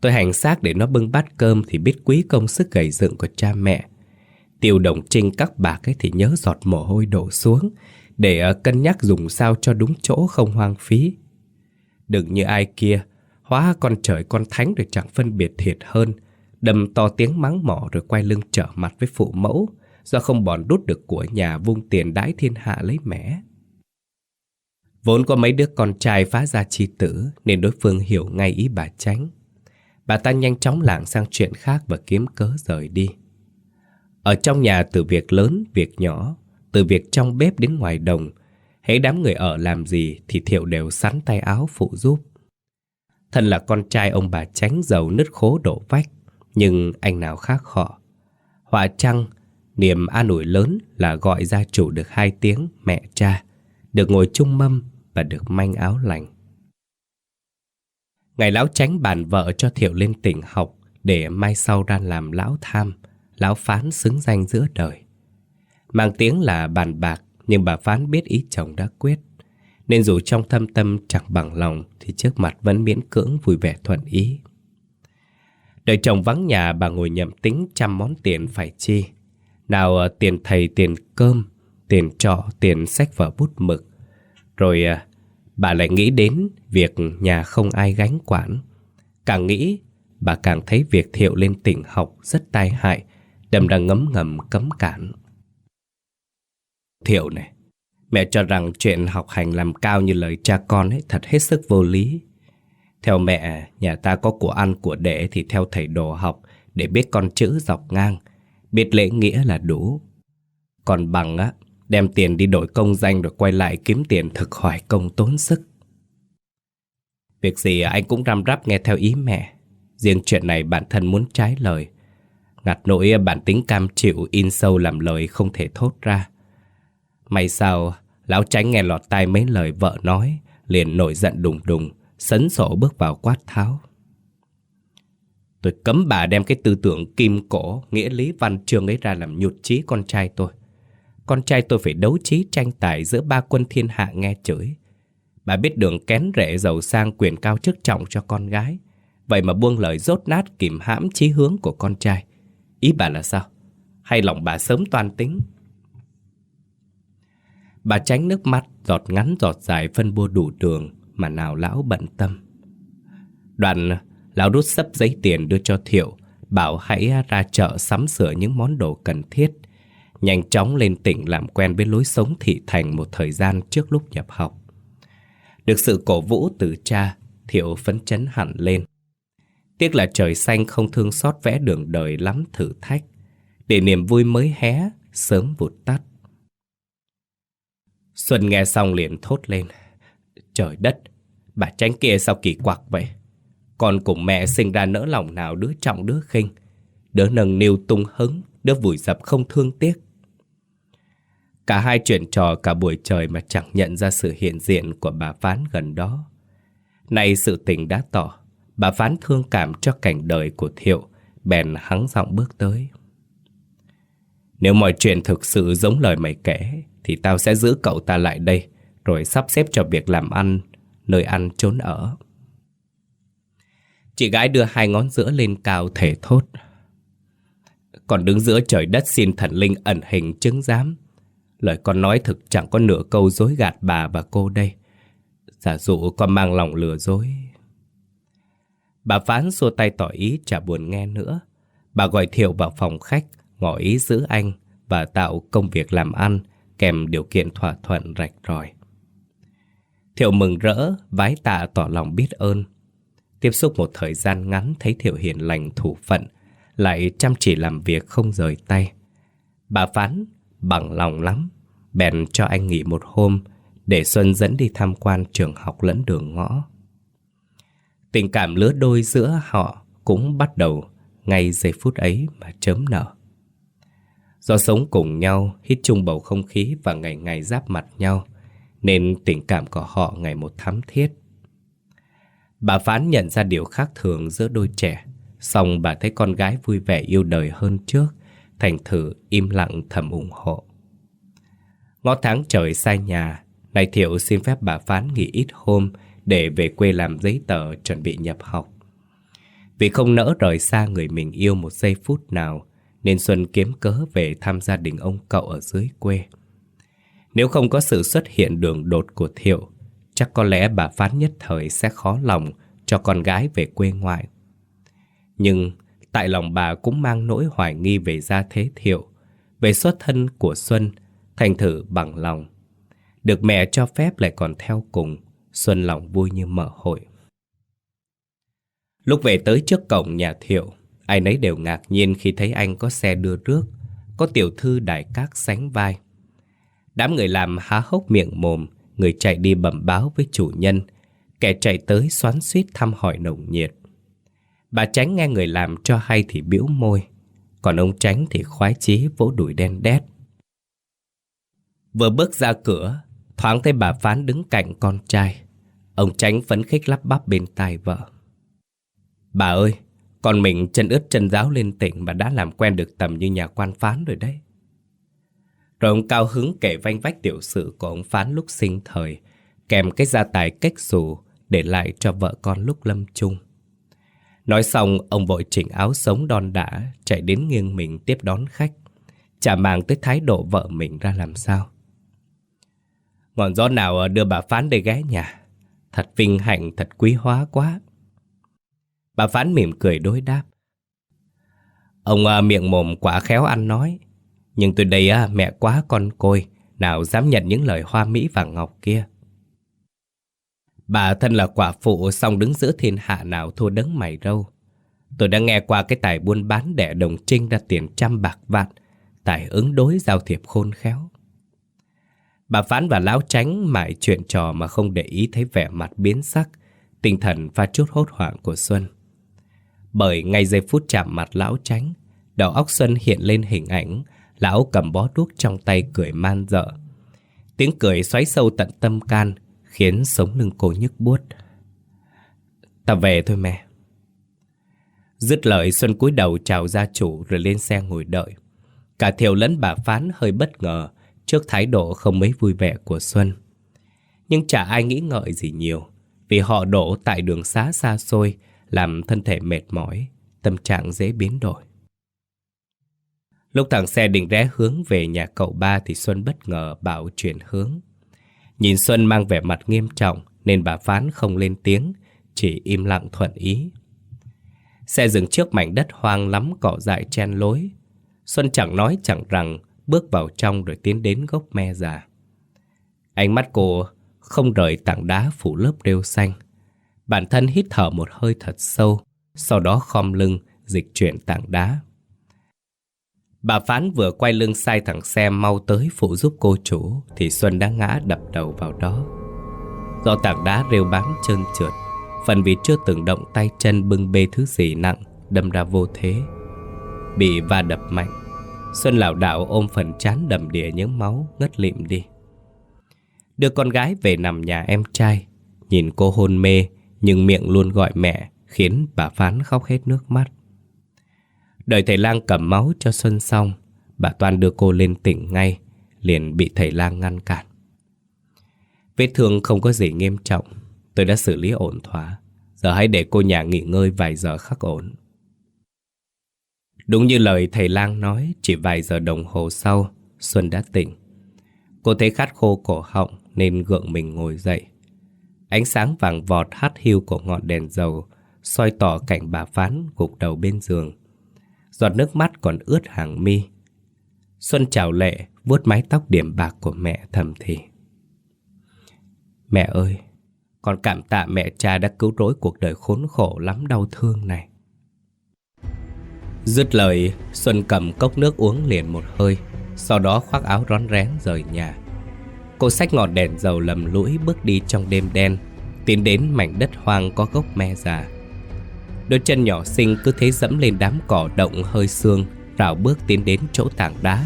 tôi hành xác để nó bưng bát cơm thì biết quý công sức gầy dựng của cha mẹ. Tiêu đồng trinh các bạc ấy thì nhớ giọt mồ hôi đổ xuống để ờ, cân nhắc dùng sao cho đúng chỗ không hoang phí. Đừng như ai kia, hóa con trời con thánh rồi chẳng phân biệt thiệt hơn, đầm to tiếng mắng mỏ rồi quay lưng trở mặt với phụ mẫu, do không bòn đút được của nhà vung tiền đái thiên hạ lấy mẻ. Vốn có mấy đứa con trai phá ra chi tử nên đối phương hiểu ngay ý bà tránh. Bà ta nhanh chóng lảng sang chuyện khác và kiếm cớ rời đi. Ở trong nhà từ việc lớn, việc nhỏ, từ việc trong bếp đến ngoài đồng, hãy đám người ở làm gì thì Thiệu đều sắn tay áo phụ giúp. Thân là con trai ông bà tránh giàu nứt khố đổ vách, nhưng anh nào khác họ. Họa chăng, niềm an ủi lớn là gọi gia chủ được hai tiếng mẹ cha, được ngồi chung mâm và được manh áo lành. Ngày lão tránh bàn vợ cho Thiệu lên tỉnh học để mai sau ra làm lão tham, Lão Phán xứng danh giữa đời. Mang tiếng là bàn bạc, Nhưng bà Phán biết ý chồng đã quyết. Nên dù trong thâm tâm chẳng bằng lòng, Thì trước mặt vẫn miễn cưỡng vui vẻ thuận ý. Đợi chồng vắng nhà, bà ngồi nhậm tính trăm món tiền phải chi. Nào ờ, tiền thầy, tiền cơm, Tiền trọ, tiền sách vở bút mực. Rồi ờ, bà lại nghĩ đến việc nhà không ai gánh quản Càng nghĩ, bà càng thấy việc thiệu lên tỉnh học rất tai hại Đâm ra ngấm ngầm cấm cản Thiệu này Mẹ cho rằng chuyện học hành làm cao như lời cha con ấy thật hết sức vô lý theo mẹ, nhà ta có của ăn của để thì theo thầy đồ học để biết con chữ dọc ngang, biết lễ nghĩa là đủ. Còn bằng á, đem tiền đi đổi công danh rồi quay lại kiếm tiền thực hoài công tốn sức. Việc gì anh cũng răm rắp nghe theo ý mẹ. Riêng chuyện này bản thân muốn trái lời. Ngặt nỗi bản tính cam chịu in sâu làm lời không thể thốt ra. May sao, lão tránh nghe lọt tai mấy lời vợ nói, liền nổi giận đùng đùng, Sấn sổ bước vào quát tháo. Tôi cấm bà đem cái tư tưởng kim cổ Nghĩa lý văn chương ấy ra làm nhụt chí con trai tôi. Con trai tôi phải đấu trí tranh tài Giữa ba quân thiên hạ nghe chửi. Bà biết đường kén rễ giàu sang quyền cao chức trọng cho con gái. Vậy mà buông lời rốt nát kìm hãm chí hướng của con trai. Ý bà là sao? Hay lòng bà sớm toan tính? Bà tránh nước mắt, giọt ngắn giọt dài phân bua đủ đường mà nào lão bận tâm. Đoạn, lão rút sấp giấy tiền đưa cho Thiệu, bảo hãy ra chợ sắm sửa những món đồ cần thiết. Nhanh chóng lên tỉnh làm quen với lối sống thị thành một thời gian trước lúc nhập học. Được sự cổ vũ từ cha, Thiệu phấn chấn hẳn lên. Tiếc là trời xanh không thương xót vẽ đường đời lắm thử thách, để niềm vui mới hé, sớm vụt tắt. Xuân nghe xong liền thốt lên. Trời đất, bà tránh kia sao kỳ quặc vậy? Con cùng mẹ sinh ra nỡ lòng nào đứa trọng đứa khinh. Đứa nâng niu tung hứng, đứa vùi dập không thương tiếc. Cả hai chuyện trò cả buổi trời mà chẳng nhận ra sự hiện diện của bà Phán gần đó. Nay sự tình đã tỏ, bà Phán thương cảm cho cảnh đời của Thiệu, bèn hắng giọng bước tới. Nếu mọi chuyện thực sự giống lời mày kể, thì tao sẽ giữ cậu ta lại đây, rồi sắp xếp cho việc làm ăn, nơi ăn trốn ở. Chị gái đưa hai ngón giữa lên cao thể thốt. Còn đứng giữa trời đất xin thần linh ẩn hình chứng giám. Lời con nói thực chẳng có nửa câu dối gạt bà và cô đây. Giả dụ con mang lòng lừa dối. Bà phán xua tay tỏ ý chả buồn nghe nữa. Bà gọi Thiệu vào phòng khách, ngỏ ý giữ anh và tạo công việc làm ăn kèm điều kiện thỏa thuận rạch ròi. Thiệu mừng rỡ, vái tạ tỏ lòng biết ơn. Tiếp xúc một thời gian ngắn thấy Thiệu hiền lành thủ phận, lại chăm chỉ làm việc không rời tay. Bà Phán bằng lòng lắm, bèn cho anh nghỉ một hôm để Xuân dẫn đi tham quan trường học lẫn đường ngõ. Tình cảm lứa đôi giữa họ cũng bắt đầu ngay giây phút ấy mà chớm nở. Do sống cùng nhau, hít chung bầu không khí và ngày ngày giáp mặt nhau, nên tình cảm của họ ngày một thắm thiết. Bà Phán nhận ra điều khác thường giữa đôi trẻ, xong bà thấy con gái vui vẻ yêu đời hơn trước, thành thử im lặng thầm ủng hộ. Ngõ tháng trời xa nhà, này Thiệu xin phép bà Phán nghỉ ít hôm để về quê làm giấy tờ chuẩn bị nhập học. Vì không nỡ rời xa người mình yêu một giây phút nào, nên Xuân kiếm cớ về thăm gia đình ông cậu ở dưới quê. Nếu không có sự xuất hiện đường đột của Thiệu, chắc có lẽ bà Phán nhất thời sẽ khó lòng cho con gái về quê ngoại. Nhưng tại lòng bà cũng mang nỗi hoài nghi về gia thế Thiệu, về xuất thân của Xuân, thành thử bằng lòng. Được mẹ cho phép lại còn theo cùng, Xuân lòng vui như mở hội. Lúc về tới trước cổng nhà Thiệu, ai nấy đều ngạc nhiên khi thấy anh có xe đưa rước, có tiểu thư đại các sánh vai. Đám người làm há hốc miệng mồm, người chạy đi bẩm báo với chủ nhân, kẻ chạy tới xoắn suýt thăm hỏi nồng nhiệt. Bà Tránh nghe người làm cho hay thì biểu môi, còn ông Tránh thì khoái chí vỗ đùi đen đét. Vừa bước ra cửa, thoáng thấy bà Phán đứng cạnh con trai. Ông Tránh phấn khích lắp bắp bên tai vợ. Bà ơi, con mình chân ướt chân giáo lên tỉnh mà đã làm quen được tầm như nhà quan phán rồi đấy. Rồi ông cao hứng kể vanh vách tiểu sự của ông phán lúc sinh thời, kèm cái gia tài cách xù để lại cho vợ con lúc lâm chung. Nói xong, ông vội chỉnh áo sống đòn đã, chạy đến nghiêng mình tiếp đón khách. Chả mang tới thái độ vợ mình ra làm sao. Ngọn gió nào ờ, đưa bà Phán đây ghé nhà. Thật vinh hạnh, thật quý hóa quá. Bà Phán mỉm cười đối đáp. Ông à, miệng mồm quả khéo ăn nói. Nhưng tôi đây à, mẹ quá con côi, nào dám nhận những lời hoa mỹ vàng ngọc kia. Bà thân là quả phụ song đứng giữa thiên hạ nào thua đấng mày râu. Tôi đã nghe qua cái tài buôn bán đẻ đồng trinh ra tiền trăm bạc vạn, tài ứng đối giao thiệp khôn khéo. Bà Phán và Lão Tránh mãi chuyện trò mà không để ý thấy vẻ mặt biến sắc, tinh thần pha chút hốt hoảng của Xuân. Bởi ngay giây phút chạm mặt Lão Tránh, đầu óc Xuân hiện lên hình ảnh Lão cầm bó đuốc trong tay cười man dợ. Tiếng cười xoáy sâu tận tâm can, khiến sống lưng cô nhức buốt. Ta về thôi mẹ. Dứt lời Xuân cúi đầu chào gia chủ rồi lên xe ngồi đợi. Cả Thiều lẫn bà Phán hơi bất ngờ trước thái độ không mấy vui vẻ của Xuân. Nhưng chả ai nghĩ ngợi gì nhiều, vì họ đổ tại đường xá xa xôi, làm thân thể mệt mỏi, tâm trạng dễ biến đổi. Lúc thằng xe định rẽ hướng về nhà cậu ba thì Xuân bất ngờ bảo chuyển hướng. Nhìn Xuân mang vẻ mặt nghiêm trọng nên bà Phán không lên tiếng, chỉ im lặng thuận ý. Xe dừng trước mảnh đất hoang lắm cỏ dại chen lối. Xuân chẳng nói chẳng rằng bước vào trong rồi tiến đến gốc me già. Ánh mắt cô không rời tảng đá phủ lớp rêu xanh. Bản thân hít thở một hơi thật sâu, sau đó khom lưng dịch chuyển tảng đá. Bà Phán vừa quay lưng sai thẳng xe mau tới phụ giúp cô chủ Thì Xuân đã ngã đập đầu vào đó Do tảng đá rêu bám trơn trượt Phần vì chưa từng động tay chân bưng bê thứ gì nặng Đâm ra vô thế Bị va đập mạnh Xuân lảo đảo ôm phần chán đầm đìa những máu ngất lịm đi. Đưa con gái về nằm nhà em trai, Nhìn cô hôn mê Nhưng miệng luôn gọi mẹ, Khiến bà Phán khóc hết nước mắt. Đợi thầy lang cầm máu cho Xuân xong, Bà Toan đưa cô lên tỉnh ngay, Liền bị thầy lang ngăn cản. Vết thương không có gì nghiêm trọng, Tôi đã xử lý ổn thỏa. Giờ hãy để cô nhà nghỉ ngơi vài giờ khắc ổn. Đúng như lời thầy lang nói, Chỉ vài giờ đồng hồ sau, Xuân đã tỉnh. Cô thấy khát khô cổ họng Nên gượng mình ngồi dậy. Ánh sáng vàng vọt hắt hiu của ngọn đèn dầu soi tỏ cảnh bà Phán gục đầu bên giường. Giọt nước mắt còn ướt hàng mi. Xuân chào lệ, vuốt mái tóc điểm bạc của mẹ thầm thì. Mẹ ơi, Con cảm tạ mẹ cha đã cứu rỗi cuộc đời khốn khổ lắm đau thương này. Dứt lời Xuân cầm cốc nước uống liền một hơi Sau đó khoác áo rón rén rời nhà. Cô xách ngọn đèn dầu lầm lũi bước đi trong đêm đen Tiến đến mảnh đất hoang có gốc me già. Đôi chân nhỏ xinh cứ thế dẫm lên đám cỏ động hơi xương Rào bước tiến đến chỗ tảng đá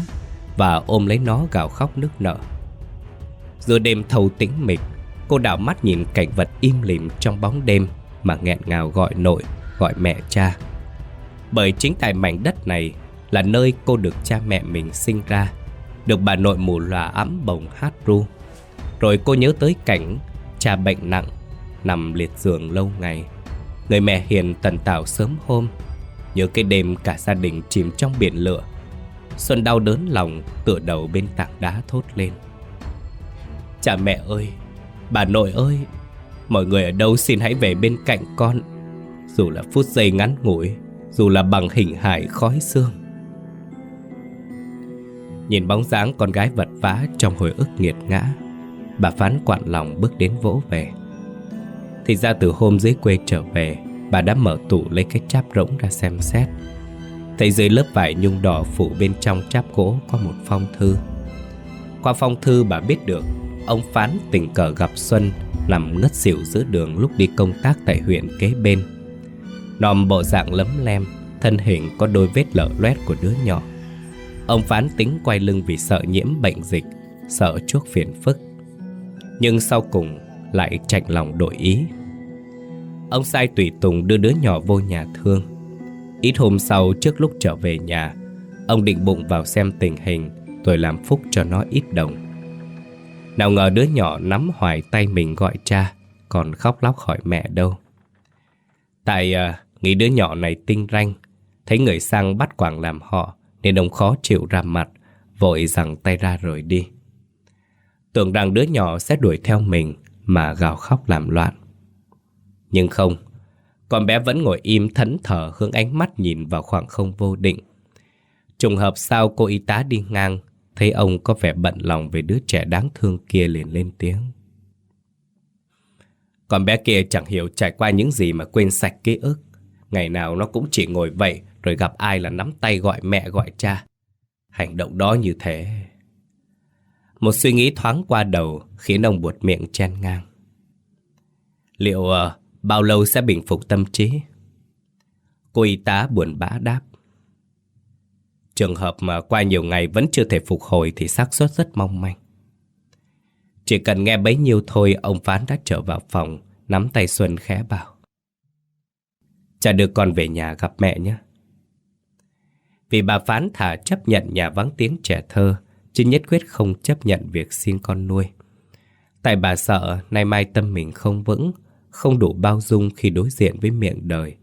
Và ôm lấy nó gào khóc nức nở. Giữa đêm thâu tĩnh mịch Cô đảo mắt nhìn cảnh vật im lìm trong bóng đêm Mà nghẹn ngào gọi nội, gọi mẹ cha. Bởi chính tại mảnh đất này Là nơi cô được cha mẹ mình sinh ra, Được bà nội mù lòa ấm bồng hát ru. Rồi cô nhớ tới cảnh cha bệnh nặng Nằm liệt giường lâu ngày. Người mẹ hiền tần tảo sớm hôm, Nhớ cái đêm cả gia đình chìm trong biển lửa. Xuân đau đớn lòng tựa đầu bên tảng đá thốt lên. Cha mẹ ơi, Bà nội ơi, Mọi người ở đâu xin hãy về bên cạnh con. Dù là phút giây ngắn ngủi dù là bằng hình hài khói xương. Nhìn bóng dáng con gái vật vã trong hồi ức nghiệt ngã, Bà phán quặn lòng bước đến vỗ về. Thì ra từ hôm dưới quê trở về, Bà đã mở tủ lấy cái cháp rỗng ra xem xét. Thấy dưới lớp vải nhung đỏ phủ bên trong cháp gỗ có một phong thư. Qua phong thư bà biết được, Ông Phán tình cờ gặp Xuân Nằm ngất xỉu giữa đường lúc đi công tác tại huyện kế bên. Nòm bộ dạng lấm lem Thân hình có đôi vết lở loét của đứa nhỏ. Ông Phán tính quay lưng vì sợ nhiễm bệnh dịch Sợ chuốc phiền phức. Nhưng sau cùng lại chạnh lòng đổi ý. Ông sai tùy tùng đưa đứa nhỏ vô nhà thương. Ít hôm sau trước lúc trở về nhà Ông định bụng vào xem tình hình Rồi làm phúc cho nó ít đồng. Nào ngờ đứa nhỏ nắm hoài tay mình gọi cha Còn khóc lóc hỏi mẹ đâu. Tại uh, nghĩ đứa nhỏ này tinh ranh, Thấy người sang bắt quảng làm họ, Nên ông khó chịu ra mặt, Vội rằng tay ra rồi đi. Tưởng rằng đứa nhỏ sẽ đuổi theo mình Mà gào khóc làm loạn. Nhưng không, Con bé vẫn ngồi im thẫn thờ Hướng ánh mắt nhìn vào khoảng không vô định. Trùng hợp sao cô y tá đi ngang, Thấy ông có vẻ bận lòng Về đứa trẻ đáng thương kia liền lên tiếng. Con bé kia chẳng hiểu trải qua những gì Mà quên sạch ký ức. Ngày nào nó cũng chỉ ngồi vậy Rồi gặp ai là nắm tay gọi mẹ gọi cha. Hành động đó như thế. Một suy nghĩ thoáng qua đầu Khiến ông buột miệng chen ngang. Liệu uh, bao lâu sẽ bình phục tâm trí? Cô y tá buồn bã đáp. Trường hợp mà qua nhiều ngày vẫn chưa thể phục hồi Thì xác suất rất mong manh. Chỉ cần nghe bấy nhiêu thôi Ông Phán đã trở vào phòng Nắm tay Xuân khẽ bảo. Cha đưa con về nhà gặp mẹ nhé vì bà Phán thả chấp nhận nhà vắng tiếng trẻ thơ, chứ nhất quyết không chấp nhận việc xin con nuôi. Tại bà sợ nay mai tâm mình không vững, không đủ bao dung khi đối diện với miệng đời.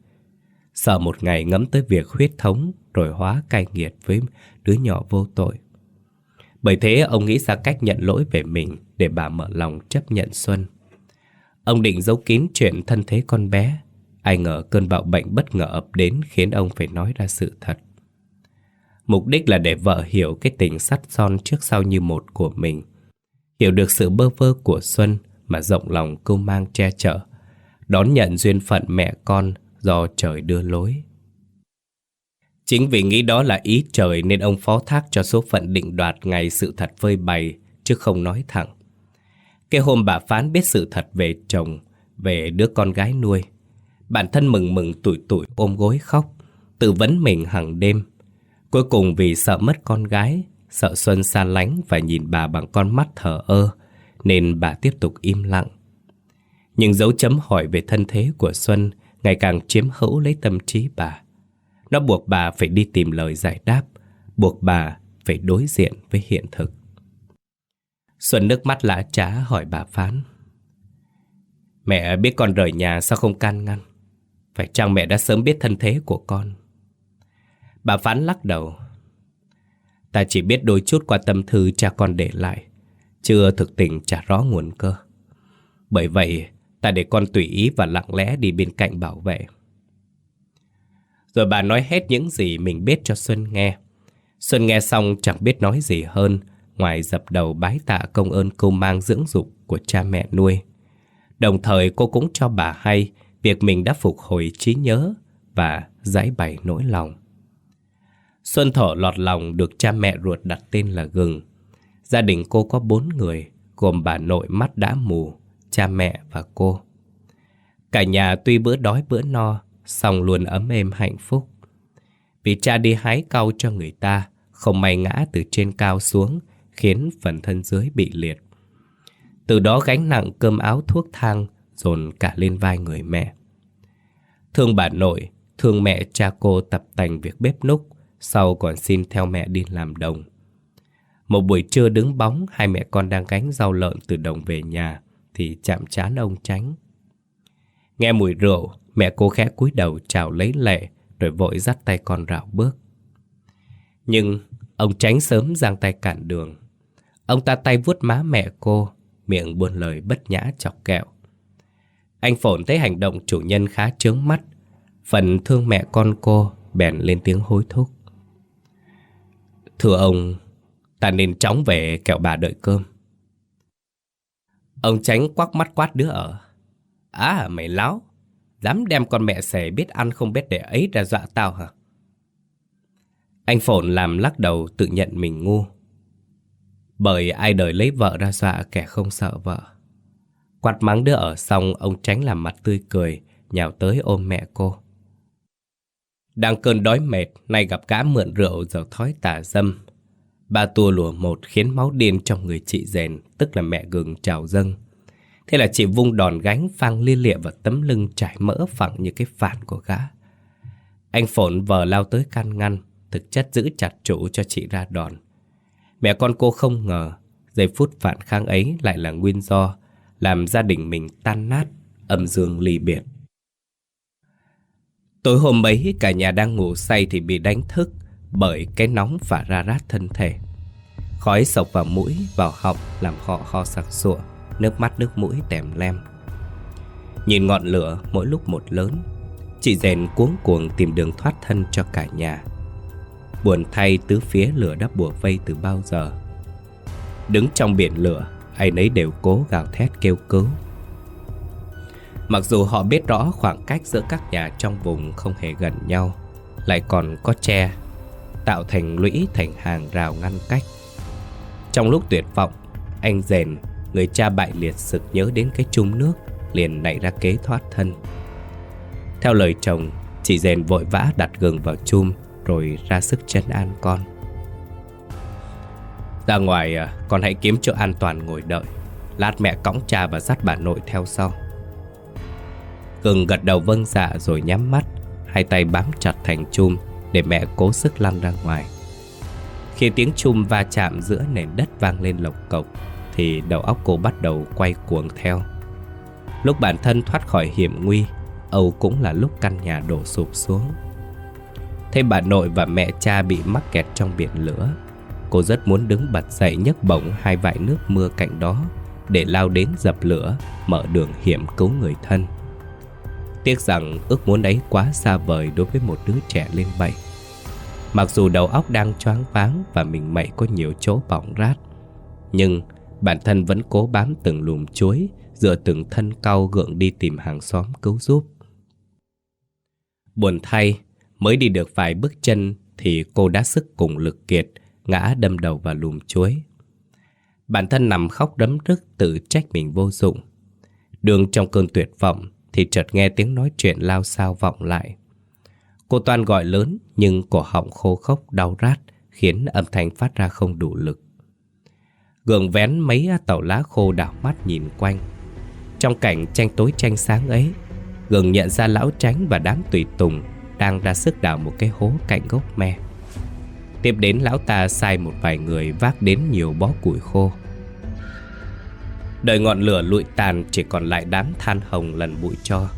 Sợ một ngày ngẫm tới việc huyết thống rồi hóa cay nghiệt với đứa nhỏ vô tội. Bởi thế ông nghĩ ra cách nhận lỗi về mình để bà mở lòng chấp nhận Xuân. Ông định giấu kín chuyện thân thế con bé. Ai ngờ cơn bạo bệnh bất ngờ ập đến khiến ông phải nói ra sự thật. Mục đích là để vợ hiểu cái tình sắt son trước sau như một của mình. Hiểu được sự bơ vơ của Xuân mà rộng lòng câu mang che chở. Đón nhận duyên phận mẹ con do trời đưa lối. Chính vì nghĩ đó là ý trời nên ông phó thác cho số phận định đoạt ngày sự thật phơi bày, chứ không nói thẳng. Cái hôm bà Phán biết sự thật về chồng, về đứa con gái nuôi. Bản thân mừng mừng tủi tủi ôm gối khóc, tự vấn mình hàng đêm Cuối cùng vì sợ mất con gái, sợ Xuân xa lánh và nhìn bà bằng con mắt thờ ơ, nên bà tiếp tục im lặng. Nhưng dấu chấm hỏi về thân thế của Xuân ngày càng chiếm hữu lấy tâm trí bà. Nó buộc bà phải đi tìm lời giải đáp, buộc bà phải đối diện với hiện thực. Xuân nước mắt lã trá hỏi bà Phán. Mẹ biết con rời nhà sao không can ngăn? Phải chăng mẹ đã sớm biết thân thế của con? Bà Phán lắc đầu. Ta chỉ biết đôi chút qua tâm thư cha con để lại, chưa thực tình trả rõ nguồn cơ. Bởi vậy, ta để con tùy ý và lặng lẽ đi bên cạnh bảo vệ. Rồi bà nói hết những gì mình biết cho Xuân nghe. Xuân nghe xong chẳng biết nói gì hơn, ngoài dập đầu bái tạ công ơn câu mang dưỡng dục của cha mẹ nuôi. Đồng thời cô cũng cho bà hay việc mình đã phục hồi trí nhớ và giải bày nỗi lòng. Xuân Thọ lọt lòng được cha mẹ ruột đặt tên là Gừng. Gia đình cô có bốn người, gồm bà nội mắt đã mù, cha mẹ và cô. Cả nhà tuy bữa đói bữa no, song luôn ấm êm hạnh phúc. Vì cha đi hái cau cho người ta, không may ngã từ trên cao xuống, khiến phần thân dưới bị liệt. Từ đó gánh nặng cơm áo thuốc thang dồn cả lên vai người mẹ. Thương bà nội, thương mẹ cha cô tập tành việc bếp núc, sau còn xin theo mẹ đi làm đồng. Một buổi trưa đứng bóng, hai mẹ con đang gánh rau lợn từ đồng về nhà, thì chạm chán ông tránh. Nghe mùi rượu, mẹ cô khẽ cúi đầu chào lấy lệ, rồi vội dắt tay con rảo bước. Nhưng ông tránh sớm giang tay cản đường. Ông ta tay vuốt má mẹ cô, miệng buôn lời bất nhã chọc kẹo. Anh Phồn thấy hành động chủ nhân khá chướng mắt, phần thương mẹ con cô bèn lên tiếng hối thúc. Thưa ông, ta nên chóng về kẹo bà đợi cơm. Ông tránh quắc mắt quát đứa ở. À mày láo, dám đem con mẹ xề biết ăn không biết để ấy ra dọa tao hả? Anh Phồn làm lắc đầu tự nhận mình ngu. Bởi ai đời lấy vợ ra dọa kẻ không sợ vợ. Quạt mắng đứa ở xong ông tránh làm mặt tươi cười, nhào tới ôm mẹ cô. Đang cơn đói mệt, nay gặp gã mượn rượu giờ thói tà dâm. Ba tua lùa một khiến máu điên trong người chị rèn, tức là mẹ gừng trào dâng. Thế là chị vung đòn gánh phang liên lịa vào tấm lưng trải mỡ phẳng như cái phản của gã. Anh Phồn vờ lao tới can ngăn, thực chất giữ chặt chủ cho chị ra đòn. Mẹ con cô không ngờ, giây phút phản kháng ấy lại là nguyên do làm gia đình mình tan nát, âm dương ly biệt. Tối hôm ấy cả nhà đang ngủ say thì bị đánh thức bởi cái nóng và ra rát thân thể. Khói sộc vào mũi, vào họng làm họ ho sặc sụa, nước mắt nước mũi tèm lem. Nhìn ngọn lửa mỗi lúc một lớn, chị rèn cuống cuồng tìm đường thoát thân cho cả nhà. Buồn thay tứ phía lửa đã bùa vây từ bao giờ. Đứng trong biển lửa, ai nấy đều cố gào thét kêu cứu. Mặc dù họ biết rõ khoảng cách giữa các nhà trong vùng không hề gần nhau, lại còn có tre, tạo thành lũy thành hàng rào ngăn cách. Trong lúc tuyệt vọng, anh rèn, người cha bại liệt sực nhớ đến cái chung nước, liền nảy ra kế thoát thân. Theo lời chồng, chị rèn vội vã đặt gừng vào chum rồi ra sức chân an con. Ra ngoài à, con hãy kiếm chỗ an toàn ngồi đợi. Lát mẹ cõng cha và dắt bà nội theo sau. Cường gật đầu vâng dạ rồi nhắm mắt, Hai tay bám chặt thành chum Để mẹ cố sức lăn ra ngoài. Khi tiếng chum va chạm giữa nền đất vang lên lộc cộc, Thì đầu óc cô bắt đầu quay cuồng theo. Lúc bản thân thoát khỏi hiểm nguy, Âu cũng là lúc căn nhà đổ sụp xuống. Thấy bà nội và mẹ cha bị mắc kẹt trong biển lửa Cô rất muốn đứng bật dậy nhấc bổng hai vại nước mưa cạnh đó Để lao đến dập lửa Mở đường hiểm cứu người thân. Tiếc rằng ước muốn ấy quá xa vời đối với một đứa trẻ lên bảy. Mặc dù đầu óc đang choáng váng và mình mẩy có nhiều chỗ bỏng rát Nhưng bản thân vẫn cố bám từng lùm chuối Dựa từng thân cau gượng đi tìm hàng xóm cứu giúp. Buồn thay, mới đi được vài bước chân Thì cô đã sức cùng lực kiệt ngã đâm đầu vào lùm chuối. Bản thân nằm khóc đấm rức tự trách mình vô dụng. Đường trong cơn tuyệt vọng thì chợt nghe tiếng nói chuyện lao sao vọng lại. Cô toàn gọi lớn nhưng cổ họng khô khốc đau rát khiến âm thanh phát ra không đủ lực. Gường vén mấy tàu lá khô đảo mắt nhìn quanh. Trong cảnh tranh tối tranh sáng ấy, Gường nhận ra lão tránh và đám tùy tùng đang ra sức đào một cái hố cạnh gốc me. Tiếp đến lão ta sai một vài người vác đến nhiều bó củi khô. Đợi ngọn lửa lụi tàn, chỉ còn lại đám than hồng lần bụi cho.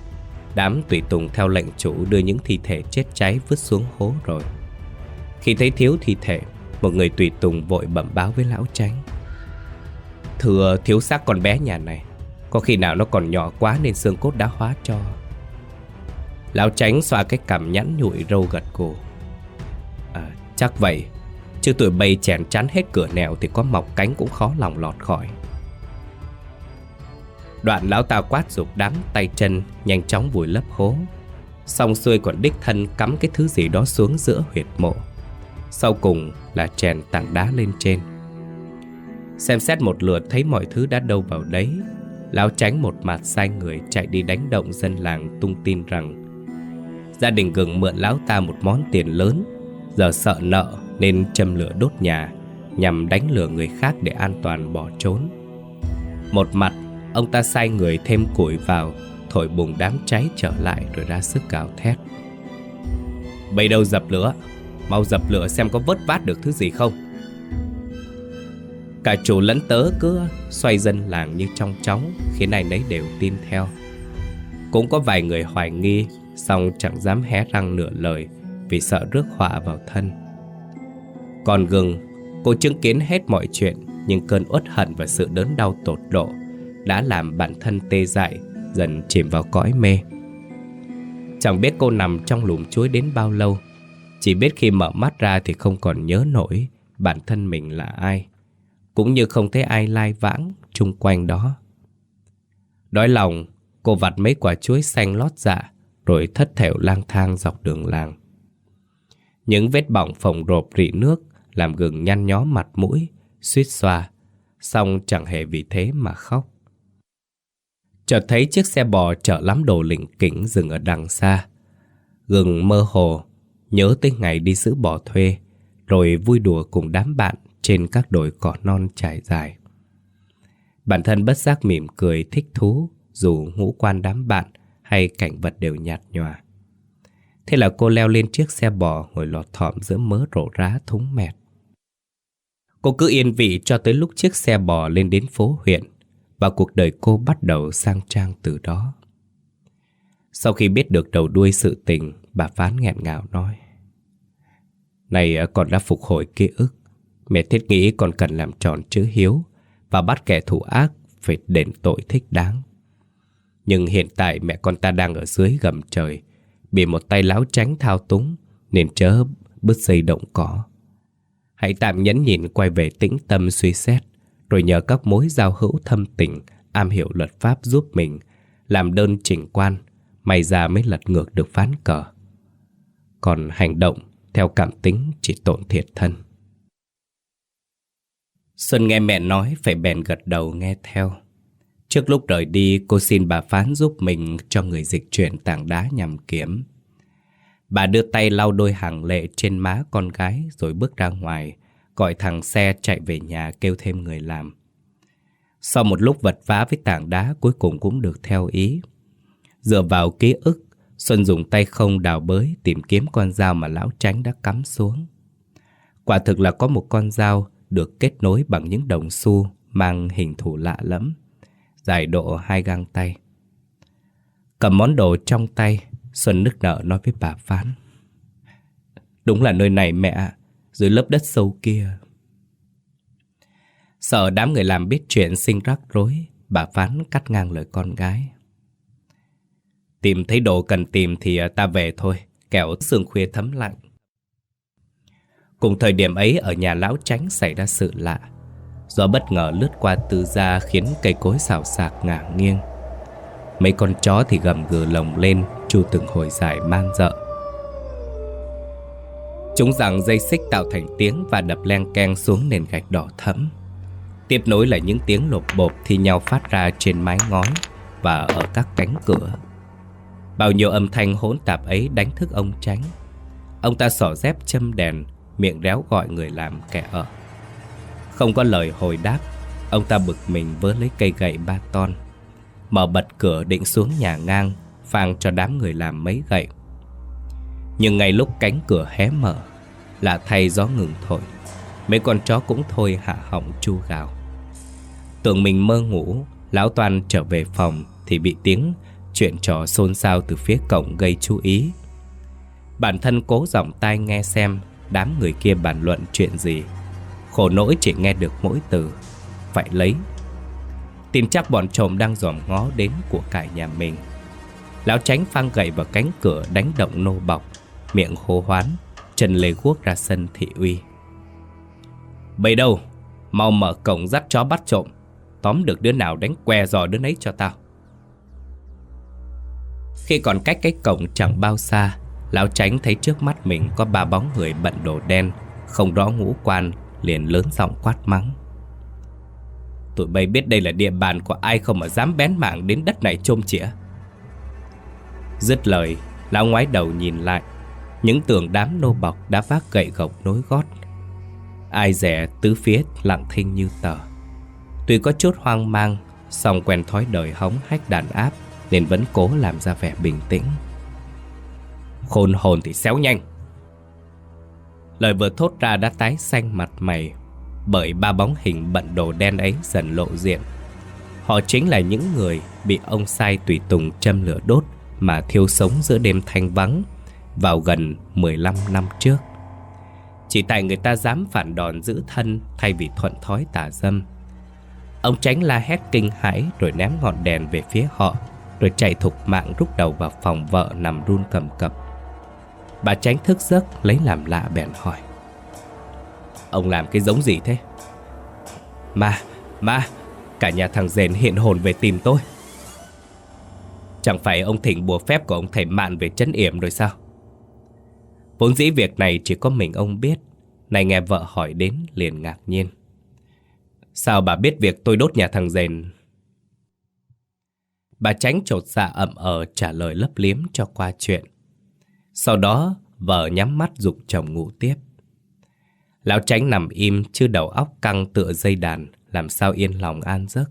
Đám tùy tùng theo lệnh chủ đưa những thi thể chết cháy vứt xuống hố rồi. Khi thấy thiếu thi thể, Một người tùy tùng vội bẩm báo với lão tránh Thưa thiếu xác con bé nhà này, Có khi nào nó còn nhỏ quá nên xương cốt đã hóa cho? Lão tránh xoa cái cằm nhẵn nhụi râu gật cổ Chắc vậy, Chứ tụi bay chèn chắn hết cửa nẻo Thì có mọc cánh cũng khó lòng lọt khỏi. Đoạn lão ta quát dục đám tay chân, Nhanh chóng vùi lấp hố. Xong xuôi còn đích thân cắm cái thứ gì đó xuống giữa huyệt mộ. Sau cùng là chèn tảng đá lên trên. Xem xét một lượt thấy mọi thứ đã đâu vào đấy, Lão tránh một mặt sai người chạy đi đánh động dân làng tung tin rằng, Gia đình gừng mượn lão ta một món tiền lớn Giờ sợ nợ nên châm lửa đốt nhà, Nhằm đánh lửa người khác để an toàn bỏ trốn. Một mặt, ông ta sai người thêm củi vào, Thổi bùng đám cháy trở lại rồi ra sức gào thét. Bây đâu dập lửa? Mau dập lửa xem có vớt vát được thứ gì không. Cả chủ lẫn tớ cứ xoay dân làng như trong chóng, Khiến ai nấy đều tin theo. Cũng có vài người hoài nghi Xong chẳng dám hé răng nửa lời vì sợ rước họa vào thân. Còn gừng, cô chứng kiến hết mọi chuyện nhưng cơn uất hận và sự đớn đau tột độ đã làm bản thân tê dại, dần chìm vào cõi mê. Chẳng biết cô nằm trong lùm chuối đến bao lâu, chỉ biết khi mở mắt ra thì không còn nhớ nổi bản thân mình là ai, cũng như không thấy ai lai vãng chung quanh đó. Đói lòng, cô vặt mấy quả chuối xanh lót dạ, rồi thất thểu lang thang dọc đường làng. Những vết bỏng phồng rộp rỉ nước làm gừng nhăn nhó mặt mũi, suýt xoa, xong chẳng hề vì thế mà khóc. Chợt thấy chiếc xe bò chở lắm đồ lỉnh kỉnh dừng ở đằng xa. Gừng mơ hồ, nhớ tới ngày đi giữ bò thuê, rồi vui đùa cùng đám bạn trên các đồi cỏ non trải dài. Bản thân bất giác mỉm cười thích thú dù ngũ quan đám bạn hay cảnh vật đều nhạt nhòa. Thế là cô leo lên chiếc xe bò ngồi lọt thỏm giữa mớ rổ rá thúng mẹt. Cô cứ yên vị cho tới lúc chiếc xe bò lên đến phố huyện và cuộc đời cô bắt đầu sang trang từ đó. Sau khi biết được đầu đuôi sự tình, bà Phán nghẹn ngào nói. Này à, còn con đã phục hồi ký ức. Mẹ thiết nghĩ con cần làm tròn chữ hiếu và bắt kẻ thù ác phải đền tội thích đáng. Nhưng hiện tại mẹ con ta đang ở dưới gầm trời, bị một tay láo tránh thao túng, nên chớ bứt dây động cỏ. Hãy tạm nhẫn nhịn quay về tĩnh tâm suy xét, rồi nhờ các mối giao hữu thâm tình, am hiểu luật pháp giúp mình, làm đơn chỉnh quan, may ra mới lật ngược được ván cờ. Còn hành động theo cảm tính chỉ tổn thiệt thân. Xuân nghe mẹ nói phải bèn gật đầu nghe theo. Trước lúc rời đi, cô xin bà Phán giúp mình cho người dịch chuyển tảng đá nhằm kiếm. Bà đưa tay lau đôi hàng lệ trên má con gái rồi bước ra ngoài, gọi thằng xe chạy về nhà kêu thêm người làm. Sau một lúc vật vã với tảng đá cuối cùng cũng được theo ý. Dựa vào ký ức, Xuân dùng tay không đào bới tìm kiếm con dao mà lão tránh đã cắm xuống. Quả thực là có một con dao được kết nối bằng những đồng xu mang hình thù lạ lẫm, dài độ hai găng tay. Cầm món đồ trong tay, Xuân nức nở nói với bà Phán. Đúng là nơi này mẹ dưới lớp đất sâu kia. Sợ đám người làm biết chuyện sinh rắc rối, bà Phán cắt ngang lời con gái. Tìm thấy đồ cần tìm thì à, ta về thôi, kẻo sương khuya thấm lạnh. Cùng thời điểm ấy ở nhà lão tránh xảy ra sự lạ. Gió bất ngờ lướt qua từ ra khiến cây cối xào xạc ngả nghiêng. Mấy con chó thì gầm gừ lồng lên, chu từng hồi dài man dợ. Chúng rằng dây xích tạo thành tiếng và đập len keng xuống nền gạch đỏ thẫm. Tiếp nối là những tiếng lột bột thi nhau phát ra trên mái ngói và ở các cánh cửa. Bao nhiêu âm thanh hỗn tạp ấy đánh thức ông tránh. Ông ta xỏ dép châm đèn, miệng réo gọi người làm kẻ ở. Không có lời hồi đáp, ông ta bực mình vớ lấy cây gậy ba ton. Mở bật cửa định xuống nhà ngang, phang cho đám người làm mấy gậy. Nhưng ngay lúc cánh cửa hé mở, là thay gió ngừng thổi. Mấy con chó cũng thôi hạ họng chu gào. Tưởng mình mơ ngủ, lão Toàn trở về phòng thì bị tiếng chuyện trò xôn xao từ phía cổng gây chú ý. Bản thân cố giọng tai nghe xem đám người kia bàn luận chuyện gì. Khổ nỗi chỉ nghe được mỗi từ, phải lấy. Tin chắc bọn trộm đang dòm ngó đến của cải nhà mình. Lão tránh phang gậy vào cánh cửa đánh động nô bọc, miệng hô hoán, chân lê guốc ra sân thị uy. Bầy đâu, mau mở cổng dắt chó bắt trộm, tóm được đứa nào đánh que giò đứa nấy cho tao. Khi còn cách cái cổng chẳng bao xa Lão tránh thấy trước mắt mình có ba bóng người bận đồ đen Không rõ ngũ quan Liền lớn giọng quát mắng. Tụi bay biết đây là địa bàn của ai không mà dám bén mạng đến đất này trôm chĩa. Dứt lời, Lão ngoái đầu nhìn lại. Những tường đám nô bọc đã vác gậy gộc nối gót. Ai rẻ tứ phía lặng thinh như tờ. Tuy có chút hoang mang, song quen thói đời hóng hách đàn áp, nên vẫn cố làm ra vẻ bình tĩnh. Khôn hồn thì xéo nhanh. Lời vừa thốt ra đã tái xanh mặt mày, Bởi ba bóng hình bận đồ đen ấy dần lộ diện. Họ chính là những người bị ông sai tùy tùng châm lửa đốt Mà thiêu sống giữa đêm thanh vắng Vào gần 15 năm trước. Chỉ tại người ta dám phản đòn giữ thân Thay vì thuận thói tà dâm. Ông tránh la hét kinh hãi Rồi ném ngọn đèn về phía họ, rồi chạy thục mạng rút đầu vào phòng vợ nằm run cầm cập. Bà tránh thức giấc lấy làm lạ bèn hỏi Ông làm cái giống gì thế? Ma, ma, cả nhà thằng rền hiện hồn về tìm tôi Chẳng phải ông thỉnh bùa phép của ông thầy mạn về chấn yểm rồi sao? Vốn dĩ việc này chỉ có mình ông biết Này nghe vợ hỏi đến liền ngạc nhiên Sao bà biết việc tôi đốt nhà thằng rền Bà tránh trột dạ ẩm ờ trả lời lấp liếm cho qua chuyện. Sau đó, vợ nhắm mắt dục chồng ngủ tiếp. Lão tránh nằm im chứ đầu óc căng tựa dây đàn, làm sao yên lòng an giấc.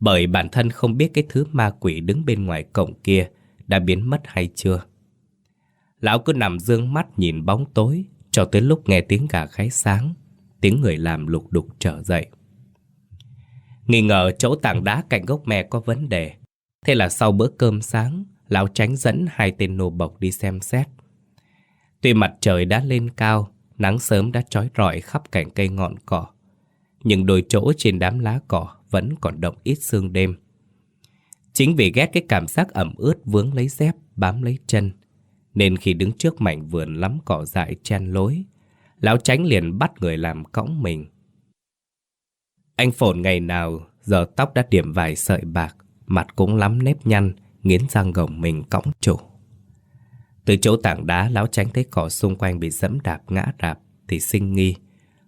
Bởi bản thân không biết cái thứ ma quỷ đứng bên ngoài cổng kia đã biến mất hay chưa. Lão cứ nằm dương mắt nhìn bóng tối Cho tới lúc nghe tiếng gà gáy sáng Tiếng người làm lục đục trở dậy Nghi ngờ chỗ tảng đá cạnh gốc me có vấn đề Thế là sau bữa cơm sáng Lão tránh dẫn hai tên nô bộc đi xem xét. Tuy mặt trời đã lên cao Nắng sớm đã trói rọi khắp cành cây ngọn cỏ Nhưng đôi chỗ trên đám lá cỏ Vẫn còn động ít sương đêm. Chính vì ghét cái cảm giác ẩm ướt vướng lấy dép, bám lấy chân Nên khi đứng trước mảnh vườn lắm cỏ dại chen lối Lão tránh liền bắt người làm cõng mình. Anh phồn ngày nào giờ tóc đã điểm vài sợi bạc Mặt cũng lắm nếp nhăn Nghiến răng gồng mình cõng chủ. Từ chỗ tảng đá Lão tránh thấy cỏ xung quanh bị dẫm đạp ngã đạp Thì sinh nghi,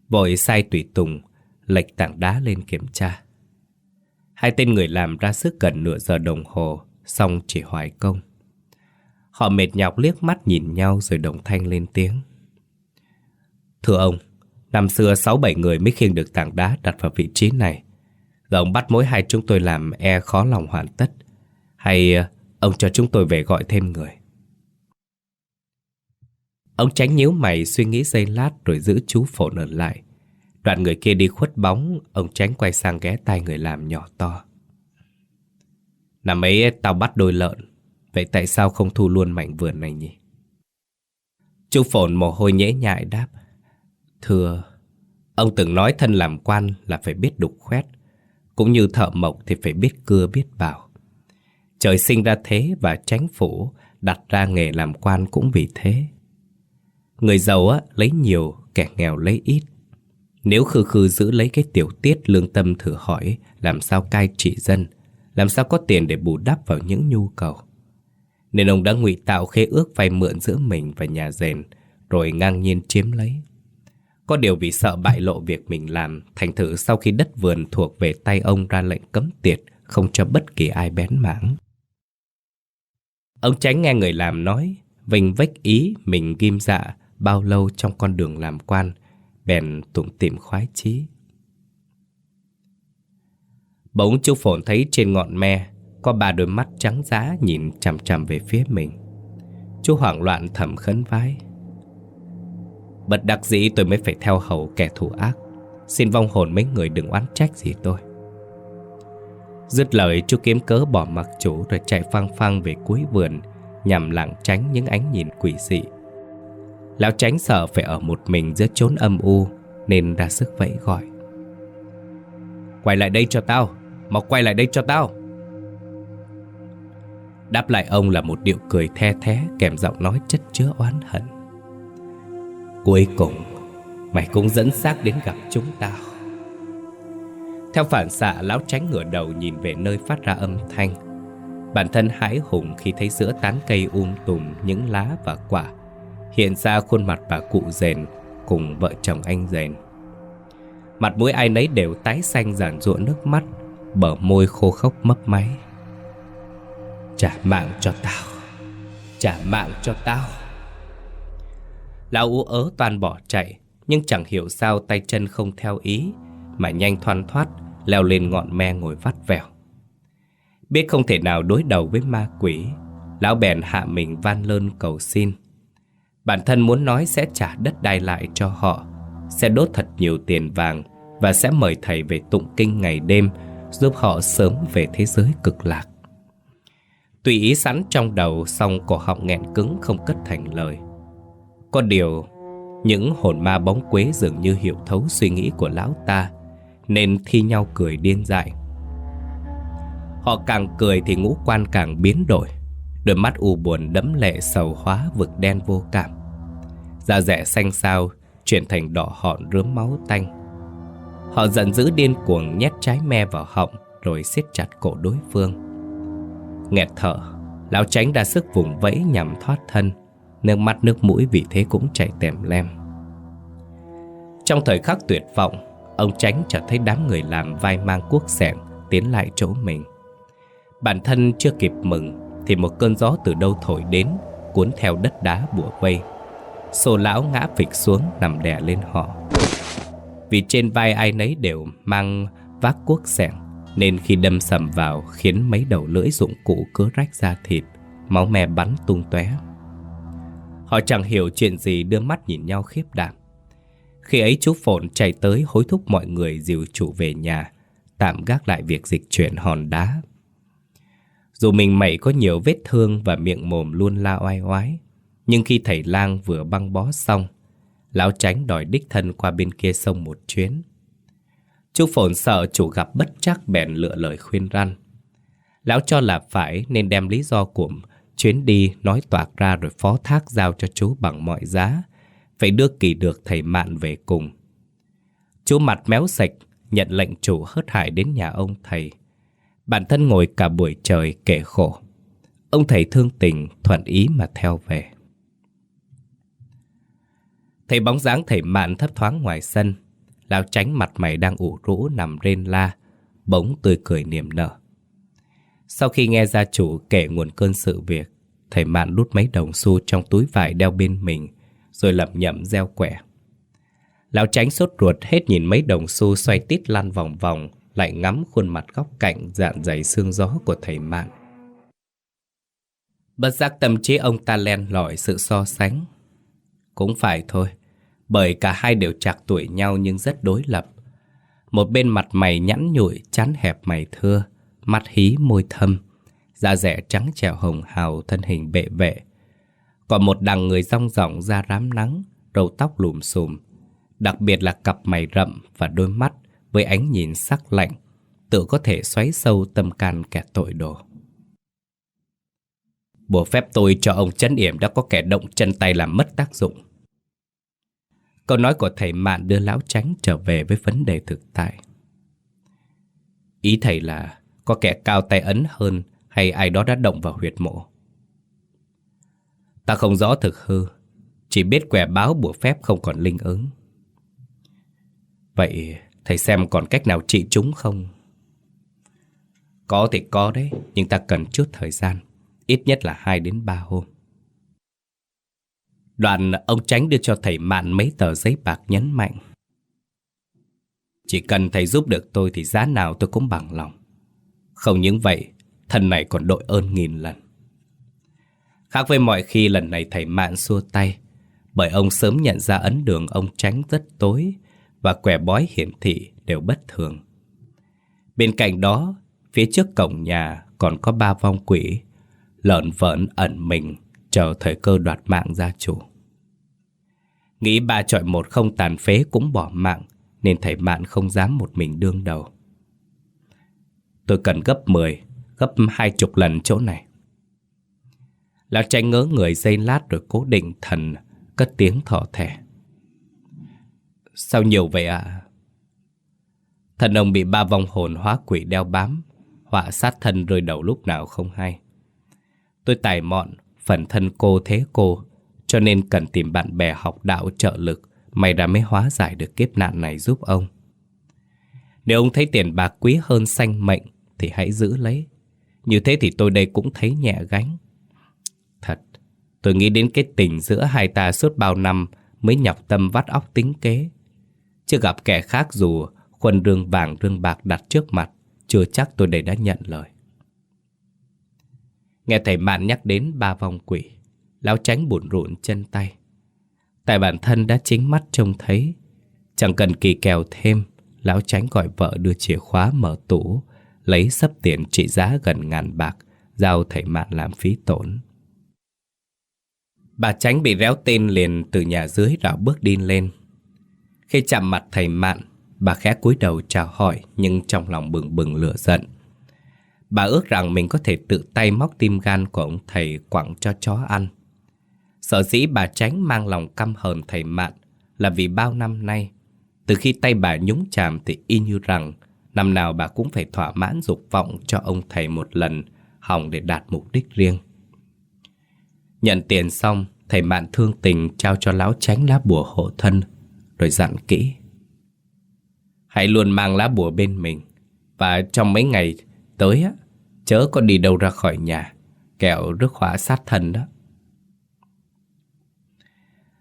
Vội sai tùy tùng, Lệch tảng đá lên kiểm tra. Hai tên người làm ra sức gần nửa giờ đồng hồ, Xong chỉ hoài công. Họ mệt nhọc liếc mắt nhìn nhau Rồi đồng thanh lên tiếng. Thưa ông, Năm xưa sáu bảy người mới khiêng được tảng đá đặt vào vị trí này. Giờ ông bắt mỗi hai chúng tôi làm e khó lòng hoàn tất. Hay ờ, ông cho chúng tôi về gọi thêm người? Ông tránh nhíu mày, suy nghĩ giây lát rồi giữ chú phồn ở lại. Đoạn người kia đi khuất bóng, Ông tránh quay sang ghé tay người làm nhỏ to. Năm ấy, tao bắt đôi lợn. Vậy tại sao không thu luôn mảnh vườn này nhỉ? Chú phồn mồ hôi nhễ nhại đáp. Thưa, Ông từng nói thân làm quan là phải biết đục khoét. Cũng như thợ mộc thì phải biết cưa biết bảo Trời sinh ra thế và tránh phủ Đặt ra nghề làm quan cũng vì thế Người giàu á, lấy nhiều, kẻ nghèo lấy ít nếu khư khư giữ lấy cái tiểu tiết lương tâm thử hỏi làm sao cai trị dân, làm sao có tiền để bù đắp vào những nhu cầu. Nên ông đã ngụy tạo khế ước vay mượn giữa mình và nhà rèn, rồi ngang nhiên chiếm lấy. Có điều vì sợ bại lộ việc mình làm, thành thử sau khi đất vườn thuộc về tay ông ra lệnh cấm tiệt, không cho bất kỳ ai bén mảng. Ông tránh nghe người làm nói, vinh vách ý mình ghim dạ bao lâu trong con đường làm quan, bèn tủm tìm khoái chí. Bỗng chú Phồn thấy trên ngọn me có ba đôi mắt trắng giá nhìn chằm chằm về phía mình. Chú hoảng loạn thầm khấn vái. Bất đặc dĩ tôi mới phải theo hầu kẻ thù ác. Xin vong hồn mấy người đừng oán trách gì tôi. Dứt lời, chú kiếm cớ bỏ mặc chủ rồi chạy phăng phăng về cuối vườn, nhằm lảng tránh những ánh nhìn quỷ dị. Lão tránh sợ phải ở một mình giữa chốn âm u, Nên ra sức vẫy gọi. Quay lại đây cho tao, Mau quay lại đây cho tao. Đáp lại ông là một điệu cười the thé, Kèm giọng nói chất chứa oán hận. Cuối cùng, Mày cũng dẫn xác đến gặp chúng tao. Theo phản xạ Lão tránh ngửa đầu nhìn về nơi phát ra âm thanh Bản thân hãi hùng khi thấy giữa tán cây um tùm những lá và quả hiện ra khuôn mặt bà cụ rền cùng vợ chồng anh rền. Mặt mũi ai nấy đều tái xanh giản rụa nước mắt, bờ môi khô khốc mấp máy. Trả mạng cho tao, trả mạng cho tao. Lão ú ớ toàn bỏ chạy, nhưng chẳng hiểu sao tay chân không theo ý, mà nhanh thoăn thoát leo lên ngọn me ngồi vắt vẻo. Biết không thể nào đối đầu với ma quỷ, lão bèn hạ mình van lơn cầu xin. Bản thân muốn nói sẽ trả đất đai lại cho họ Sẽ đốt thật nhiều tiền vàng Và sẽ mời thầy về tụng kinh ngày đêm Giúp họ sớm về thế giới cực lạc Tùy ý sẵn trong đầu Xong cổ họng nghẹn cứng không cất thành lời Có điều Những hồn ma bóng quế dường như hiểu thấu suy nghĩ của lão ta nên thi nhau cười điên dại. Họ càng cười thì ngũ quan càng biến đổi. Đôi mắt u buồn đẫm lệ sầu hóa vực đen vô cảm. Da rẻ xanh xao, Chuyển thành đỏ hòn rướm máu tanh. Họ giận dữ điên cuồng nhét trái me vào họng Rồi siết chặt cổ đối phương. Nghẹt thở, Lão tránh đa sức vùng vẫy nhằm thoát thân. Nước mắt nước mũi vì thế cũng chảy tèm lem. Trong thời khắc tuyệt vọng Ông tránh chợt thấy đám người làm vai mang cuốc sẻng, Tiến lại chỗ mình. Bản thân chưa kịp mừng, thì một cơn gió từ đâu thổi đến, Cuốn theo đất đá bùa vây. Sổ lão ngã phịch xuống, nằm đè lên họ. Vì trên vai ai nấy đều mang vác cuốc sẻng, Nên khi đâm sầm vào Khiến mấy đầu lưỡi dụng cụ cứ rách ra thịt, Máu me bắn tung tóe. Họ chẳng hiểu chuyện gì đưa mắt nhìn nhau khiếp đảm. Khi ấy chú Phồn chạy tới hối thúc mọi người dìu chủ về nhà, tạm gác lại việc dịch chuyển hòn đá. Dù mình mẩy có nhiều vết thương và miệng mồm luôn la oai oái, nhưng khi thầy lang vừa băng bó xong, lão tránh đòi đích thân qua bên kia sông một chuyến. Chú Phồn sợ chủ gặp bất chắc bèn lựa lời khuyên răn. Lão cho là phải nên đem lý do của chuyến đi nói toạc ra rồi phó thác giao cho chú bằng mọi giá, phải đưa kỳ được thầy Mạn về cùng. Chú mặt méo sạch, nhận lệnh chủ hớt hải đến nhà ông thầy. Bản thân ngồi cả buổi trời kể khổ. Ông thầy thương tình, thuận ý mà theo về. Thầy bóng dáng thầy Mạn thấp thoáng ngoài sân. Lão tránh mặt mày đang ủ rũ nằm rên la, bỗng tươi cười niềm nở. Sau khi nghe gia chủ kể nguồn cơn sự việc, thầy Mạn đút mấy đồng xu trong túi vải đeo bên mình, rồi lẩm nhẩm gieo quẻ. Lão tránh sốt ruột hết nhìn mấy đồng xu xoay tít lan vòng vòng, lại ngắm khuôn mặt góc cạnh dạn dày xương gió của thầy Mạn. Bất giác tâm trí ông ta len lỏi sự so sánh. Cũng phải thôi, bởi cả hai đều chạc tuổi nhau nhưng rất đối lập. Một bên mặt mày nhẵn nhụi, chán hẹp mày thưa, mắt hí môi thâm, da rẻ trắng trẻo hồng hào thân hình bệ vệ. Còn một đằng người rong ròng da rám nắng, râu tóc lùm xùm, đặc biệt là cặp mày rậm và đôi mắt với ánh nhìn sắc lạnh, tự có thể xoáy sâu tâm can kẻ tội đồ. Bùa phép tôi cho ông chấn yểm đã có kẻ động chân tay làm mất tác dụng. Câu nói của thầy Mạn đưa lão tránh trở về với vấn đề thực tại. Ý thầy là có kẻ cao tay ấn hơn hay ai đó đã động vào huyệt mộ. Ta không rõ thực hư, chỉ biết quẻ báo bùa phép không còn linh ứng. Vậy thầy xem còn cách nào trị chúng không? Có thì có đấy, nhưng ta cần chút thời gian, ít nhất là 2 đến 3 hôm. Đoạn ông tránh đưa cho thầy Mạn mấy tờ giấy bạc nhấn mạnh. Chỉ cần thầy giúp được tôi thì giá nào tôi cũng bằng lòng. Không những vậy, thần này còn đội ơn nghìn lần. Khác với mọi khi lần này thầy Mạn xua tay, bởi ông sớm nhận ra ấn đường ông tránh rất tối và quẻ bói hiển thị đều bất thường. Bên cạnh đó, phía trước cổng nhà còn có ba vong quỷ, lợn vợn ẩn mình, chờ thời cơ đoạt mạng gia chủ. Nghĩ ba trọi một không tàn phế cũng bỏ mạng, nên thầy Mạn không dám một mình đương đầu. Tôi cần gấp 10, gấp hai chục lần chỗ này. Lão tranh ngớ người dây lát rồi cố định thần, cất tiếng thỏ thẻ. Sao nhiều vậy ạ? À? Thần ông bị ba vong hồn hóa quỷ đeo bám, họa sát thân rơi đầu lúc nào không hay. Tôi tài mọn, phần thân cô thế cô, cho nên cần tìm bạn bè học đạo trợ lực, may ra mới hóa giải được kiếp nạn này giúp ông. Nếu ông thấy tiền bạc quý hơn sanh mệnh, thì hãy giữ lấy. Như thế thì tôi đây cũng thấy nhẹ gánh. Tôi nghĩ đến cái tình giữa hai ta suốt bao năm mới nhọc tâm vắt óc tính kế. Chưa gặp kẻ khác dù khuôn rương vàng rương bạc đặt trước mặt, chưa chắc tôi đây đã nhận lời. Nghe thầy Mạn nhắc đến ba vong quỷ, lão tránh bụn rụn chân tay. Tại bản thân đã chính mắt trông thấy, chẳng cần kỳ kèo thêm, lão tránh gọi vợ đưa chìa khóa mở tủ, lấy sắp tiền trị giá gần ngàn bạc, giao thầy Mạn làm phí tổn. Bà tránh bị réo tên liền từ nhà dưới rảo bước đi lên. Khi chạm mặt thầy Mạn, bà khẽ cúi đầu chào hỏi nhưng trong lòng bừng bừng lửa giận. Bà ước rằng mình có thể tự tay móc tim gan của ông thầy quẳng cho chó ăn. Sợ dĩ bà tránh mang lòng căm hờn thầy Mạn là vì bao năm nay, từ khi tay bà nhúng chàm thì y như rằng Năm nào bà cũng phải thỏa mãn dục vọng cho ông thầy một lần, hòng để đạt mục đích riêng. Nhận tiền xong, thầy mạn thương tình trao cho lão tránh lá bùa hộ thân, rồi dặn kỹ. Hãy luôn mang lá bùa bên mình, và trong mấy ngày tới á, chớ có đi đâu ra khỏi nhà, kẹo rước họa sát thân đó.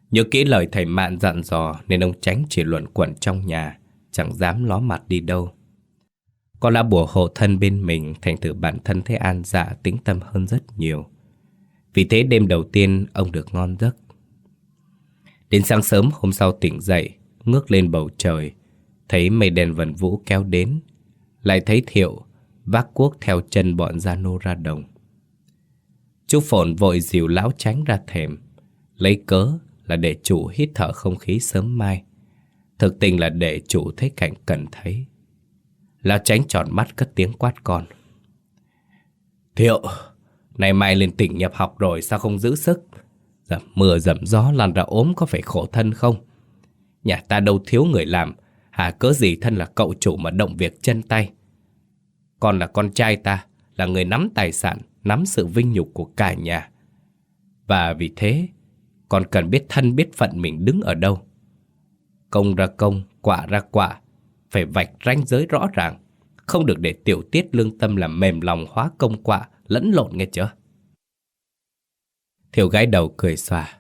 Nhớ kỹ lời thầy mạn dặn dò nên ông tránh chỉ luẩn quẩn trong nhà, chẳng dám ló mặt đi đâu. Có lá bùa hộ thân bên mình thành thử bản thân thấy an dạ tĩnh tâm hơn rất nhiều. Vì thế đêm đầu tiên ông được ngon giấc, Đến sáng sớm hôm sau tỉnh dậy, ngước lên bầu trời, thấy mây đèn vần vũ kéo đến, lại thấy Thiệu vác cuốc theo chân bọn gia nô ra đồng. Chú Phồn vội dìu lão tránh ra thềm, lấy cớ là để chủ hít thở không khí sớm mai. Thực tình là để chủ thấy cảnh cần thấy. Lão tránh tròn mắt cất tiếng quát con. Thiệu, nay mai lên tỉnh nhập học rồi sao không giữ sức? Dạ, mưa dầm gió lăn ra ốm có phải khổ thân không? Nhà ta đâu thiếu người làm, hà cớ gì thân là cậu chủ mà động việc chân tay. Con là con trai ta, là người nắm tài sản, nắm sự vinh nhục của cả nhà. Và vì thế, con cần biết thân biết phận mình đứng ở đâu. Công ra công, quả ra quả, phải vạch ranh giới rõ ràng, không được để tiểu tiết lương tâm làm mềm lòng hóa công quạ lẫn lộn nghe chưa? Thiểu gái đầu cười xòa.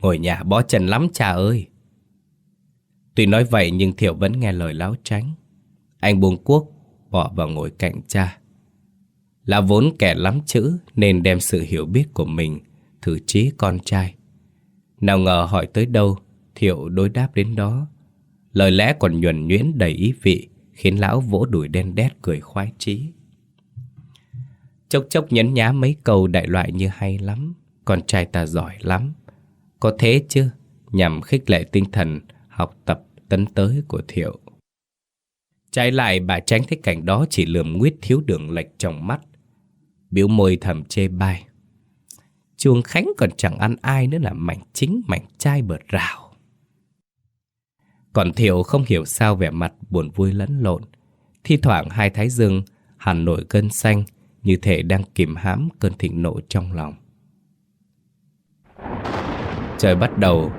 Ngồi nhà bó chân lắm cha ơi. Tuy nói vậy nhưng Thiệu vẫn nghe lời láo tránh. Anh buông cuốc, bỏ vào ngồi cạnh cha. Là vốn kẻ lắm chữ nên đem sự hiểu biết của mình thử trí con trai. Nào ngờ hỏi tới đâu, Thiệu đối đáp đến đó. Lời lẽ còn nhuần nhuyễn đầy ý vị, khiến lão vỗ đùi đen đét cười khoái chí. Chốc chốc nhấn nhá mấy câu đại loại như hay lắm, con trai ta giỏi lắm. Có thế chứ, nhằm khích lệ tinh thần học tập tấn tới của Thiệu. Trái lại bà tránh thấy cảnh đó chỉ lườm nguyết thiếu đường lệch trong mắt. Biểu môi thầm chê bai. Chuông Khánh còn chẳng ăn ai nữa là mảnh chính mảnh chai bợt rào. Còn Thiệu không hiểu sao vẻ mặt buồn vui lẫn lộn. Thi thoảng hai thái dương hẳn nổi cơn xanh như thể đang kìm hãm cơn thịnh nộ trong lòng. Trời bắt đầu,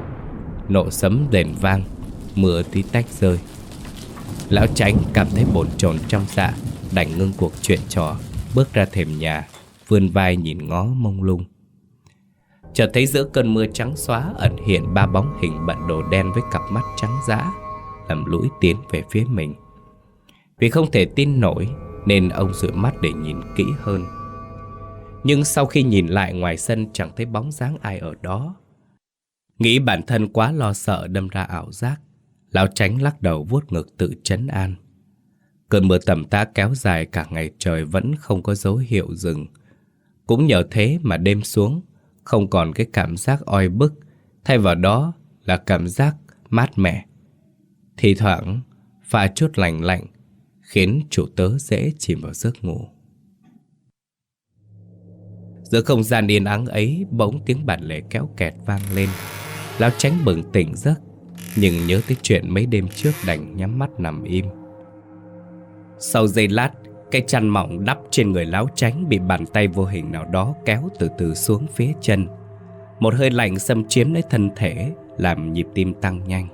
nộ sấm đền vang, mưa tí tách rơi. Lão tránh cảm thấy bồn chồn trong dạ, đành ngưng cuộc chuyện trò, bước ra thềm nhà, vươn vai nhìn ngó mông lung. Chợt thấy giữa cơn mưa trắng xóa ẩn hiện ba bóng hình bận đồ đen với cặp mắt trắng dã, lầm lũi tiến về phía mình. Vì không thể tin nổi nên ông dụi mắt để nhìn kỹ hơn. Nhưng sau khi nhìn lại ngoài sân chẳng thấy bóng dáng ai ở đó. Nghĩ bản thân quá lo sợ đâm ra ảo giác, lão tránh lắc đầu vuốt ngực tự chấn an. Cơn mưa tầm tã kéo dài cả ngày trời vẫn không có dấu hiệu dừng. Cũng nhờ thế mà đêm xuống, không còn cái cảm giác oi bức, thay vào đó là cảm giác mát mẻ. Thì thoảng, pha chút lạnh lạnh, khiến chủ tớ dễ chìm vào giấc ngủ. Giữa không gian yên ắng ấy, bỗng tiếng bản lề kéo kẹt vang lên. Lão tránh bừng tỉnh giấc, nhưng nhớ tới chuyện mấy đêm trước đành nhắm mắt nằm im. Sau giây lát, cái chăn mỏng đắp trên người lão tránh bị bàn tay vô hình nào đó kéo từ từ xuống phía chân. Một hơi lạnh xâm chiếm lấy thân thể, làm nhịp tim tăng nhanh.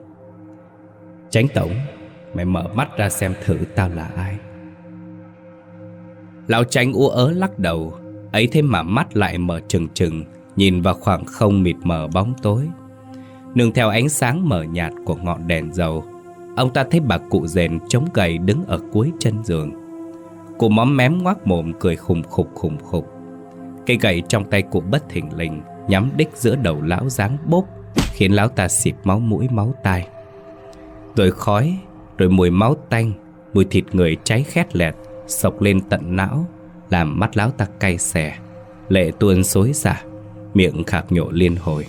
Tránh tổng Mày mở mắt ra xem thử tao là ai Lão tránh u ớ lắc đầu Ấy thế mà mắt lại mở trừng trừng Nhìn vào khoảng không mịt mờ bóng tối Nương theo ánh sáng mờ nhạt của ngọn đèn dầu Ông ta thấy bà cụ rèn chống gầy đứng ở cuối chân giường Cụ móm mém ngoác mồm cười khùng khục khùng khục. Cây gậy trong tay cụ bất thình lình, Nhắm đích giữa đầu lão dáng bốp, Khiến lão ta xịt máu mũi máu tai. Rồi khói, rồi mùi máu tanh, Mùi thịt người cháy khét lẹt, Sộc lên tận não, Làm mắt lão ta cay xè. Lệ tuôn xối xả, Miệng khạc nhổ liên hồi.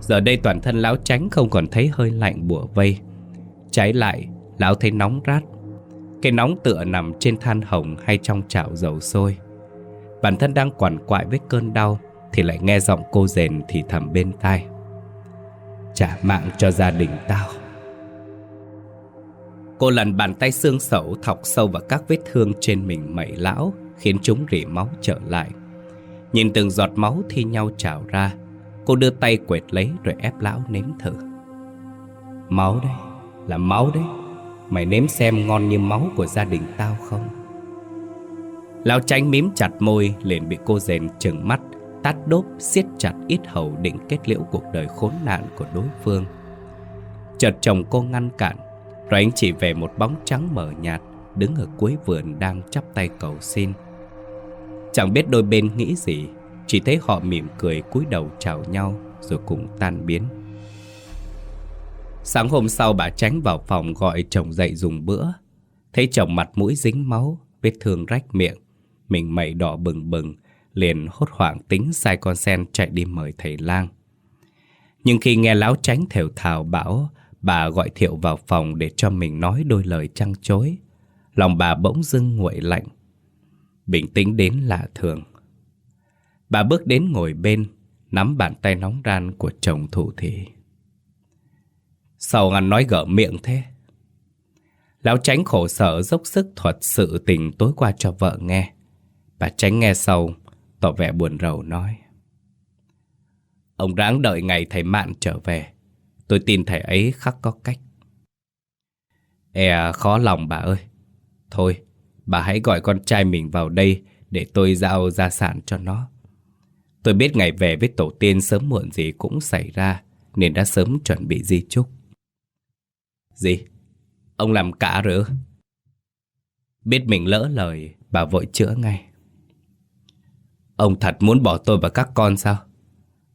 Giờ đây toàn thân lão tránh không còn thấy hơi lạnh bủa vây. Cháy lại, Lão thấy nóng rát cái nóng tựa nằm trên than hồng Hay trong chảo dầu sôi. Bản thân đang quằn quại với cơn đau Thì lại nghe giọng cô rền thì thầm bên tai. Trả mạng cho gia đình tao. Cô lần bàn tay xương sẩu thọc sâu vào các vết thương trên mình mẩy lão Khiến chúng rỉ máu trở lại. Nhìn từng giọt máu thi nhau trào ra Cô đưa tay quệt lấy rồi ép lão nếm thử. Máu đấy, là máu đấy. Mày nếm xem ngon như máu của gia đình tao không? Lão tránh mím chặt môi, liền bị cô rèn trừng mắt, Tát đốp siết chặt ít hầu định kết liễu cuộc đời khốn nạn của đối phương. Chợt chồng cô ngăn cản, rồi anh chỉ về một bóng trắng mờ nhạt, Đứng ở cuối vườn đang chắp tay cầu xin. Chẳng biết đôi bên nghĩ gì, Chỉ thấy họ mỉm cười cúi đầu chào nhau, rồi cùng tan biến. Sáng hôm sau bà tránh vào phòng gọi chồng dậy dùng bữa. Thấy chồng mặt mũi dính máu, vết thương rách miệng. Mình mẩy đỏ bừng bừng, liền hốt hoảng tính sai con sen chạy đi mời thầy lang. Nhưng khi nghe láo tránh thều thào bảo bà gọi Thiệu vào phòng để cho mình nói đôi lời trăng chối, lòng bà bỗng dưng nguội lạnh. Bình tĩnh đến lạ thường. Bà bước đến ngồi bên, nắm bàn tay nóng ran của chồng thủ thị. Sao ngăn nói gỡ miệng thế? Lão tránh khổ sở dốc sức thuật sự tình tối qua cho vợ nghe. Bà tránh nghe sau, tỏ vẻ buồn rầu nói. Ông ráng đợi ngày thầy Mạn trở về. Tôi tin thầy ấy khắc có cách. E khó lòng bà ơi. Thôi, bà hãy gọi con trai mình vào đây để tôi giao gia sản cho nó. Tôi biết ngày về với tổ tiên sớm muộn gì cũng xảy ra, nên đã sớm chuẩn bị di chúc. Gì? Ông làm cả rửa Biết mình lỡ lời, bà vội chữa ngay. Ông thật muốn bỏ tôi và các con sao?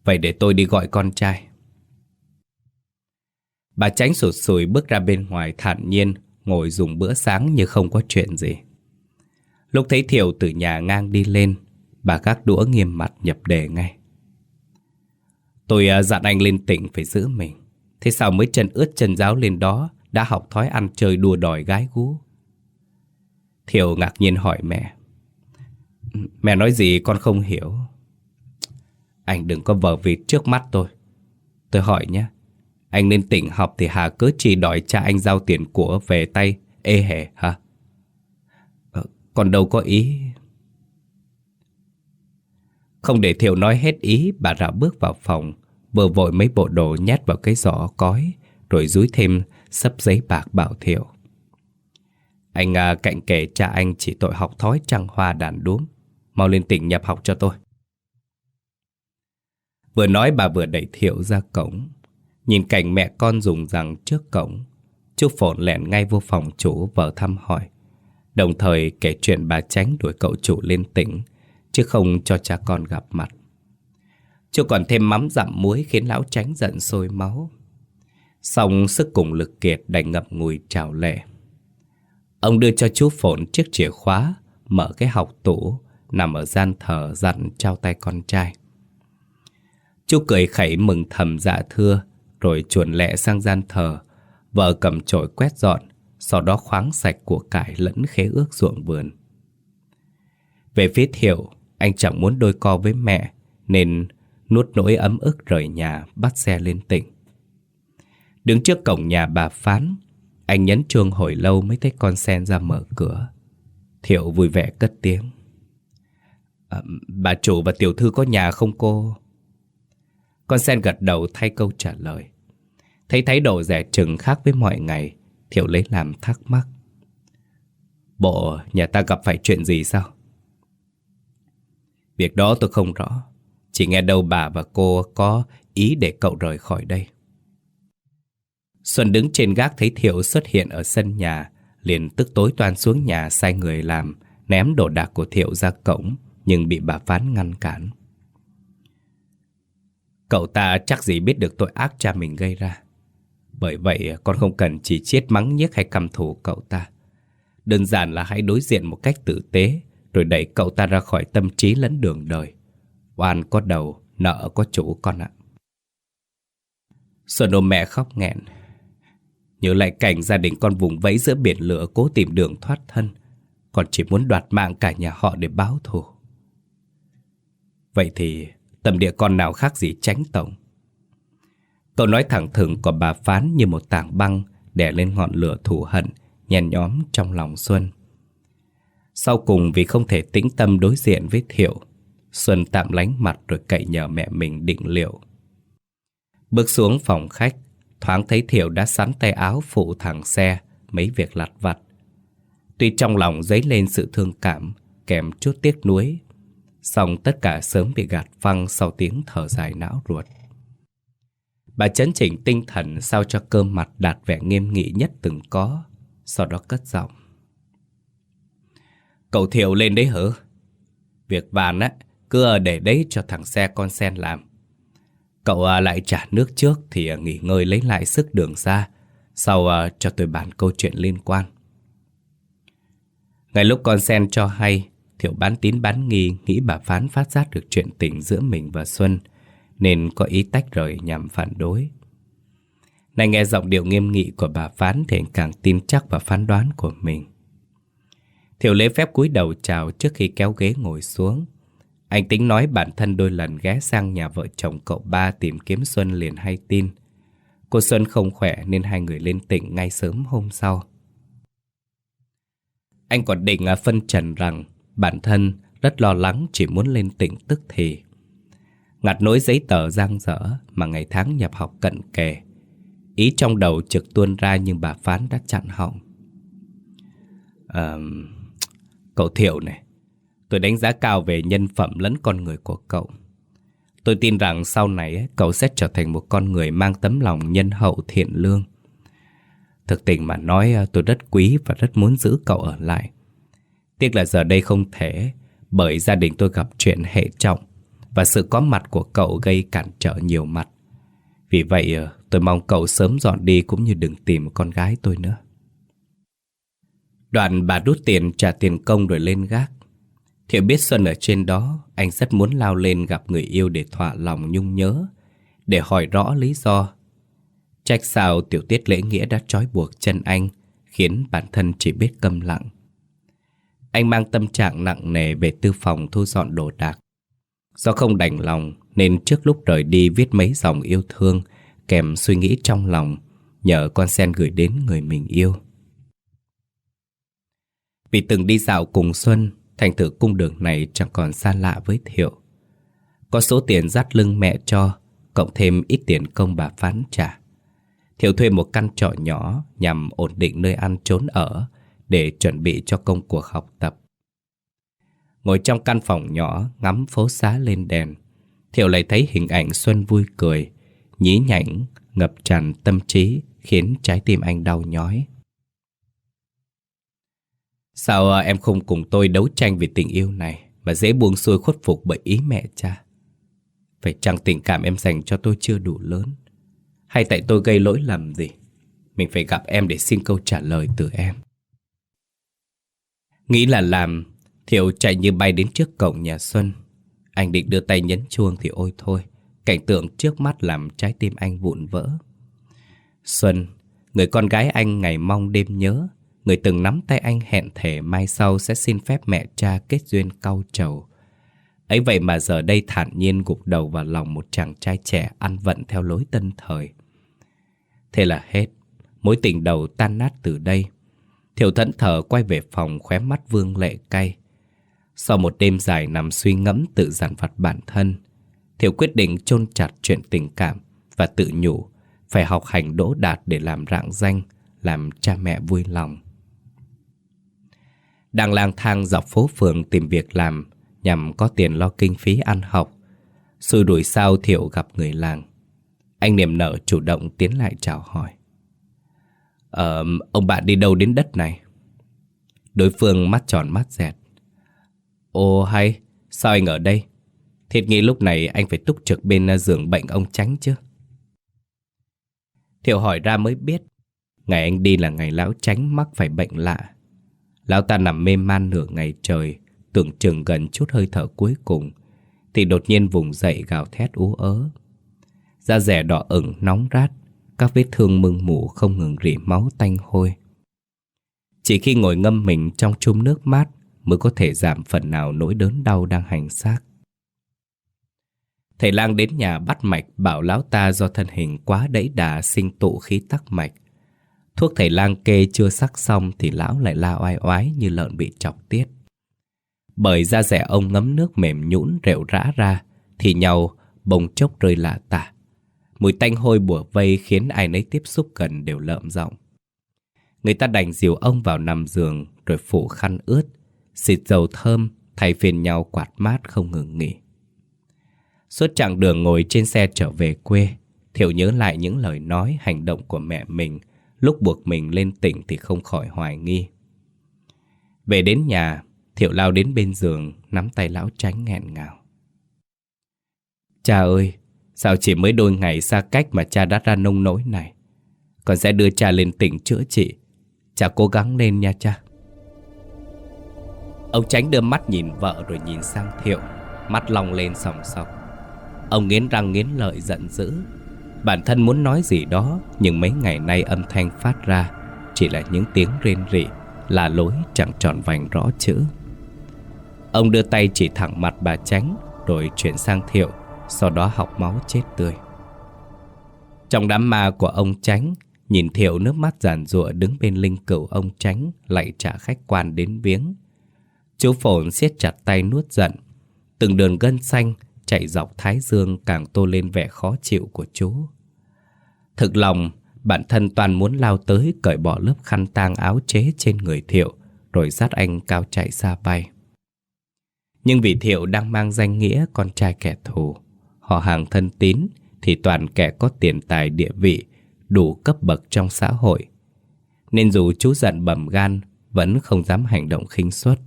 Vậy để tôi đi gọi con trai. Bà tránh sụt sùi bước ra bên ngoài thản nhiên, ngồi dùng bữa sáng như không có chuyện gì. Lúc thấy Thiều từ nhà ngang đi lên, bà gác đũa nghiêm mặt nhập đề ngay. Tôi à, dặn anh lên tỉnh phải giữ mình. Thế sao mới chân ướt chân giáo lên đó đã học thói ăn chơi đùa đòi gái gú? Thiều ngạc nhiên hỏi mẹ. Mẹ nói gì con không hiểu. Anh đừng có vờ vịt trước mắt tôi. Tôi hỏi nhé. Anh nên tỉnh học thì Hà cứ chỉ đòi cha anh giao tiền của về tay ê hề hả? Ờ, còn đâu có ý. Không để Thiệu nói hết ý, bà rạo bước vào phòng, vừa vội mấy bộ đồ nhét vào cái giỏ cói, rồi dúi thêm sấp giấy bạc bảo Thiệu. Anh à, cạnh kể cha anh chỉ tội học thói trăng hoa đàn đúm. Mau lên tỉnh nhập học cho tôi. Vừa nói bà vừa đẩy Thiệu ra cổng. Nhìn cảnh mẹ con dùng rằng trước cổng, chú Phồn lẹn ngay vô phòng chủ vợ thăm hỏi. Đồng thời kể chuyện bà tránh đuổi cậu chủ lên tỉnh, chứ không cho cha con gặp mặt chưa còn thêm mắm dặm muối khiến lão tránh giận sôi máu. Xong sức cùng lực kiệt đành ngập ngùi trào lệ. Ông đưa cho chú Phổn chiếc chìa khóa, mở cái học tủ, nằm ở gian thờ dặn trao tay con trai. Chú cười khẩy mừng thầm dạ thưa, rồi chuồn lẹ sang gian thờ. Vợ cầm chổi quét dọn, sau đó khoáng sạch của cải lẫn khế ước ruộng vườn. Về phía Thiệu, anh chẳng muốn đôi co với mẹ, nên nuốt nỗi ấm ức rời nhà bắt xe lên tỉnh. Đứng trước cổng nhà bà Phán, anh nhấn chuông hồi lâu mới thấy con sen ra mở cửa. Thiệu vui vẻ cất tiếng. À, bà chủ và tiểu thư có nhà không cô? Con sen gật đầu thay câu trả lời. Thấy thái độ rẻ chừng khác với mọi ngày, Thiệu lấy làm thắc mắc. Bộ nhà ta gặp phải chuyện gì sao? Việc đó tôi không rõ. Chỉ nghe đâu bà và cô có ý để cậu rời khỏi đây. Xuân đứng trên gác thấy Thiệu xuất hiện ở sân nhà, liền tức tối toan xuống nhà sai người làm, ném đồ đạc của Thiệu ra cổng, nhưng bị bà Phán ngăn cản. Cậu ta chắc gì biết được tội ác cha mình gây ra. Bởi vậy con không cần chỉ chết mắng nhiếc hay căm thù cậu ta. Đơn giản là hãy đối diện một cách tử tế, rồi đẩy cậu ta ra khỏi tâm trí lẫn đường đời. Oan có đầu, nợ có chủ con ạ. Xuân ôm mẹ khóc nghẹn. Nhớ lại cảnh gia đình con vùng vẫy giữa biển lửa cố tìm đường thoát thân. còn chỉ muốn đoạt mạng cả nhà họ để báo thù. Vậy thì Tầm địa con nào khác gì tránh tổng Câu nói thẳng thừng của bà Phán như một tảng băng Đè lên ngọn lửa thù hận nhen nhóm trong lòng Xuân Sau cùng vì không thể tĩnh tâm đối diện với Thiệu Xuân tạm lánh mặt rồi cậy nhờ mẹ mình định liệu Bước xuống phòng khách Thoáng thấy Thiệu đã sắn tay áo phụ thẳng xe Mấy việc lặt vặt Tuy trong lòng dấy lên sự thương cảm Kèm chút tiếc nuối song tất cả sớm bị gạt phăng sau tiếng thở dài não ruột. Bà chấn chỉnh tinh thần sao cho cơ mặt đạt vẻ nghiêm nghị nhất từng có, sau đó cất giọng. Cậu Thiệu lên đấy hử? Việc bàn á, cứ để đấy cho thằng xe con sen làm. Cậu à, lại trả nước trước thì à, nghỉ ngơi lấy lại sức đường xa. Sau à, cho tôi bàn câu chuyện liên quan. Ngay lúc con sen cho hay, Thiệu bán tín bán nghi nghĩ bà Phán phát giác được chuyện tình giữa mình và Xuân, nên có ý tách rời nhằm phản đối. Này nghe giọng điệu nghiêm nghị của bà Phán thì càng tin chắc vào phán đoán của mình. Thiệu lễ phép cúi đầu chào trước khi kéo ghế ngồi xuống. Anh tính nói bản thân đôi lần ghé sang nhà vợ chồng cậu ba tìm kiếm Xuân liền hay tin. Cô Xuân không khỏe nên hai người lên tỉnh ngay sớm hôm sau. Anh còn định à, phân trần rằng bản thân rất lo lắng chỉ muốn lên tỉnh tức thì. Ngặt nỗi giấy tờ giang dở mà ngày tháng nhập học cận kề. Ý trong đầu trực tuôn ra nhưng bà Phán đã chặn họng. À, cậu Thiệu này, tôi đánh giá cao về nhân phẩm lẫn con người của cậu. Tôi tin rằng sau này cậu sẽ trở thành một con người mang tấm lòng nhân hậu thiện lương. Thực tình mà nói à, tôi rất quý và rất muốn giữ cậu ở lại. Tiếc là giờ đây không thể, bởi gia đình tôi gặp chuyện hệ trọng và sự có mặt của cậu gây cản trở nhiều mặt. Vì vậy à, tôi mong cậu sớm dọn đi cũng như đừng tìm con gái tôi nữa. Đoạn bà rút tiền trả tiền công rồi lên gác. Thiệu biết Xuân ở trên đó, anh rất muốn lao lên gặp người yêu để thỏa lòng nhung nhớ, để hỏi rõ lý do. Trách sao tiểu tiết lễ nghĩa đã trói buộc chân anh, khiến bản thân chỉ biết câm lặng. Anh mang tâm trạng nặng nề về tư phòng thu dọn đồ đạc. Do không đành lòng nên trước lúc rời đi viết mấy dòng yêu thương kèm suy nghĩ trong lòng nhờ con sen gửi đến người mình yêu. Vì từng đi dạo cùng Xuân, thành thử cung đường này chẳng còn xa lạ với Thiệu. Có số tiền dắt lưng mẹ cho, cộng thêm ít tiền công bà phán trả. Thiệu thuê một căn trọ nhỏ nhằm ổn định nơi ăn trốn ở để chuẩn bị cho công cuộc học tập. Ngồi trong căn phòng nhỏ ngắm phố xá lên đèn, Thiệu lại thấy hình ảnh Xuân vui cười, nhí nhảnh, ngập tràn tâm trí khiến trái tim anh đau nhói. Sao à, em không cùng tôi đấu tranh vì tình yêu này mà dễ buông xuôi khuất phục bởi ý mẹ cha? Phải chăng tình cảm em dành cho tôi chưa đủ lớn? Hay tại tôi gây lỗi lầm gì? Mình phải gặp em để xin câu trả lời từ em. Nghĩ là làm, Thiệu chạy như bay đến trước cổng nhà Xuân. Anh định đưa tay nhấn chuông thì ôi thôi, cảnh tượng trước mắt làm trái tim anh vụn vỡ. Xuân, người con gái anh ngày mong đêm nhớ, người từng nắm tay anh hẹn thề mai sau sẽ xin phép mẹ cha kết duyên cau trầu. Ấy vậy mà giờ đây thản nhiên gục đầu vào lòng một chàng trai trẻ ăn vận theo lối tân thời. Thế là hết, mối tình đầu tan nát từ đây. Thiểu thẫn thờ quay về phòng khóe mắt vương lệ cay. Sau một đêm dài nằm suy ngẫm tự giản vặt bản thân, Thiểu quyết định chôn chặt chuyện tình cảm và tự nhủ phải học hành đỗ đạt để làm rạng danh, làm cha mẹ vui lòng. Đang lang thang dọc phố phường tìm việc làm nhằm có tiền lo kinh phí ăn học. Sự đuổi sao Thiệu gặp người làng. Anh niềm nở chủ động tiến lại chào hỏi. Ờ, ông bạn đi đâu đến đất này? Đối phương mắt tròn mắt dẹt. Ồ hay, sao anh ở đây? Thiệt nghĩ lúc này anh phải túc trực bên à, giường bệnh ông tránh chứ. Thiệu hỏi ra mới biết, ngày anh đi là ngày lão tránh mắc phải bệnh lạ. Lão ta nằm mê man nửa ngày trời, tưởng chừng gần chút hơi thở cuối cùng, thì đột nhiên vùng dậy gào thét ú ớ. Da rẻ đỏ ửng nóng rát, các vết thương mưng mủ không ngừng rỉ máu tanh hôi. Chỉ khi ngồi ngâm mình trong chum nước mát mới có thể giảm phần nào nỗi đớn đau đang hành xác. Thầy lang đến nhà bắt mạch bảo lão ta do thân hình quá đẫy đà sinh tụ khí tắc mạch. Thuốc thầy lang kê chưa sắc xong thì lão lại la oai oái như lợn bị chọc tiết. Bởi da rẻ ông ngấm nước mềm nhũn rệu rã ra thì nhau bông chốc rơi lạ tả. Mùi tanh hôi bùa vây khiến ai nấy tiếp xúc gần đều lợm giọng. Người ta đành dìu ông vào nằm giường rồi phủ khăn ướt, xịt dầu thơm thay phiên nhau quạt mát không ngừng nghỉ. Suốt chặng đường ngồi trên xe trở về quê, Thiệu nhớ lại những lời nói, hành động của mẹ mình lúc buộc mình lên tỉnh thì không khỏi hoài nghi. Về đến nhà, Thiệu lao đến bên giường, nắm tay lão tránh nghẹn ngào. Cha ơi, Sao chỉ mới đôi ngày xa cách mà cha đã ra nông nỗi này? Con sẽ đưa cha lên tỉnh chữa trị. Cha cố gắng lên nha cha. Ông tránh đưa mắt nhìn vợ rồi nhìn sang Thiệu Mắt long lên sòng sọc. Ông nghiến răng nghiến lợi giận dữ. Bản thân muốn nói gì đó, Nhưng mấy ngày nay âm thanh phát ra, Chỉ là những tiếng rên rỉ, Là lối chẳng tròn vành rõ chữ. Ông đưa tay chỉ thẳng mặt bà tránh Rồi chuyển sang Thiệu, Sau đó học máu chết tươi. Trong đám ma của ông tránh Nhìn Thiệu nước mắt giàn rụa đứng bên linh cửu ông tránh Lại trả khách quan đến viếng. Chú phồn siết chặt tay nuốt giận. Từng đường gân xanh chạy dọc thái dương càng tô lên vẻ khó chịu của chú. Thực lòng, bản thân toàn muốn lao tới cởi bỏ lớp khăn tang áo chế trên người Thiệu, rồi dắt anh cao chạy xa bay. Nhưng vì Thiệu đang mang danh nghĩa con trai kẻ thù, họ hàng thân tín thì toàn kẻ có tiền tài địa vị, đủ cấp bậc trong xã hội. Nên dù chú giận bầm gan, vẫn không dám hành động khinh suất.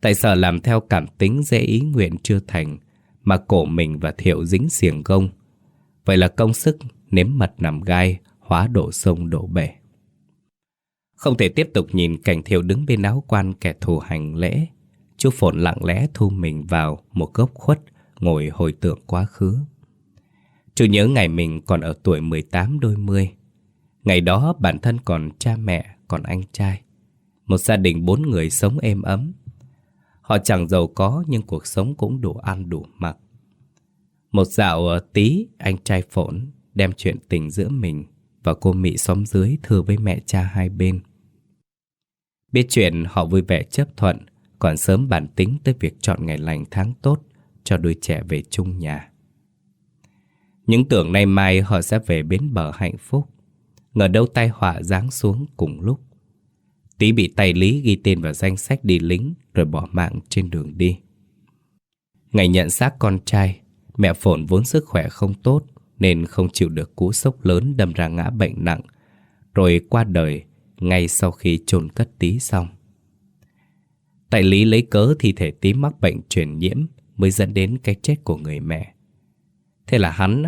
Tại sở làm theo cảm tính dễ ý nguyện chưa thành, mà cổ mình và thiệu dính xiềng gông. Vậy là công sức nếm mật nằm gai, hóa đổ sông đổ bể. Không thể tiếp tục nhìn cảnh thiệu đứng bên áo quan kẻ thù hành lễ. Chú Phồn lặng lẽ thu mình vào một gốc khuất, ngồi hồi tưởng quá khứ. Chú nhớ ngày mình còn ở tuổi 18 đôi mươi. Ngày đó bản thân còn cha mẹ, còn anh trai. Một gia đình bốn người sống êm ấm, Họ chẳng giàu có nhưng cuộc sống cũng đủ ăn đủ mặc. Một dạo ờ, tí anh trai phổn đem chuyện tình giữa mình và cô Mỹ xóm dưới thưa với mẹ cha hai bên. Biết chuyện họ vui vẻ chấp thuận, còn sớm bản tính tới việc chọn ngày lành tháng tốt cho đôi trẻ về chung nhà. Những tưởng nay mai họ sẽ về bến bờ hạnh phúc, ngờ đâu tai họa giáng xuống cùng lúc. Tí bị tay Lý ghi tên vào danh sách đi lính rồi bỏ mạng trên đường đi. Ngày nhận xác con trai, mẹ Phồn vốn sức khỏe không tốt nên không chịu được cú sốc lớn đâm ra ngã bệnh nặng, rồi qua đời ngay sau khi chôn cất Tí xong. Tại Lý lấy cớ thi thể Tí mắc bệnh truyền nhiễm mới dẫn đến cái chết của người mẹ. Thế là hắn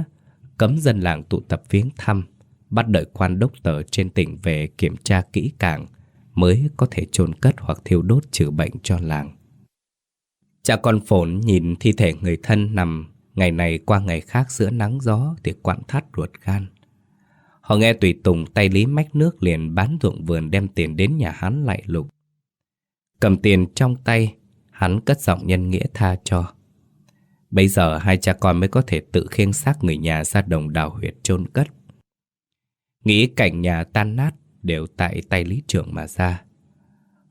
cấm dân làng tụ tập viếng thăm, bắt đợi quan đốc tờ trên tỉnh về kiểm tra kỹ càng mới có thể chôn cất hoặc thiêu đốt trừ bệnh cho làng. Cha con phổn nhìn thi thể người thân nằm ngày này qua ngày khác giữa nắng gió thì quặn thắt ruột gan. Họ nghe tùy tùng tay lý mách nước liền bán ruộng vườn đem tiền đến nhà hắn lại lục. Cầm tiền trong tay, hắn cất giọng nhân nghĩa tha cho. Bây giờ hai cha con mới có thể tự khiêng xác người nhà ra đồng đào huyệt chôn cất. Nghĩ cảnh nhà tan nát, đều tại tay lý trưởng mà ra.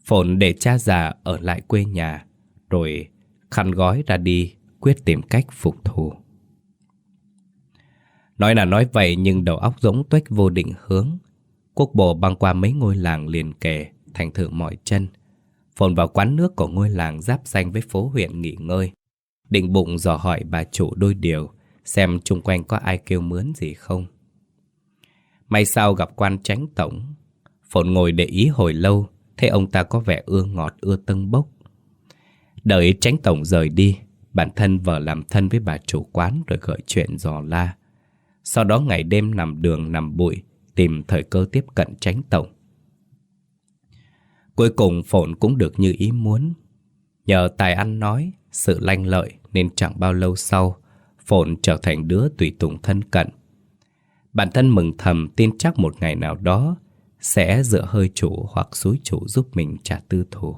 Phồn để cha già ở lại quê nhà, rồi khăn gói ra đi, quyết tìm cách phục thù. Nói là nói vậy nhưng đầu óc giống tuếch vô định hướng. Quốc bộ băng qua mấy ngôi làng liền kề, thành thử mọi chân. Phồn vào quán nước của ngôi làng giáp danh với phố huyện nghỉ ngơi. Định bụng dò hỏi bà chủ đôi điều, xem chung quanh có ai kêu mướn gì không. May sao gặp quan tránh tổng, Phồn ngồi để ý hồi lâu, thấy ông ta có vẻ ưa ngọt ưa tân bốc. Đợi tránh tổng rời đi, bản thân vợ làm thân với bà chủ quán rồi gợi chuyện dò la. Sau đó ngày đêm nằm đường nằm bụi, tìm thời cơ tiếp cận tránh tổng. Cuối cùng Phồn cũng được như ý muốn. Nhờ tài ăn nói, sự lanh lợi nên chẳng bao lâu sau, Phồn trở thành đứa tùy tùng thân cận. Bản thân mừng thầm tin chắc một ngày nào đó sẽ dựa hơi chủ hoặc suối chủ giúp mình trả tư thù.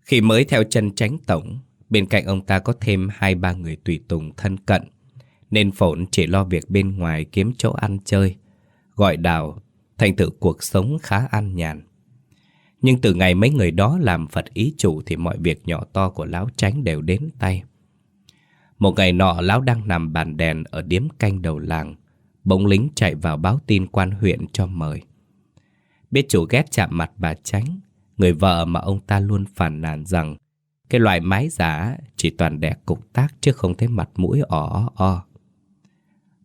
Khi mới theo chân tránh tổng, bên cạnh ông ta có thêm hai ba người tùy tùng thân cận, nên phổn chỉ lo việc bên ngoài kiếm chỗ ăn chơi, gọi đào, thành tựu cuộc sống khá an nhàn. Nhưng từ ngày mấy người đó làm Phật ý chủ thì mọi việc nhỏ to của Lão Tránh đều đến tay. Một ngày nọ Lão đang nằm bàn đèn ở điếm canh đầu làng, Bỗng lính chạy vào báo tin quan huyện cho mời. Biết chủ ghét chạm mặt bà tránh Người vợ mà ông ta luôn phản nàn rằng Cái loại mái giả chỉ toàn đẻ cục tác chứ không thấy mặt mũi ỏ o.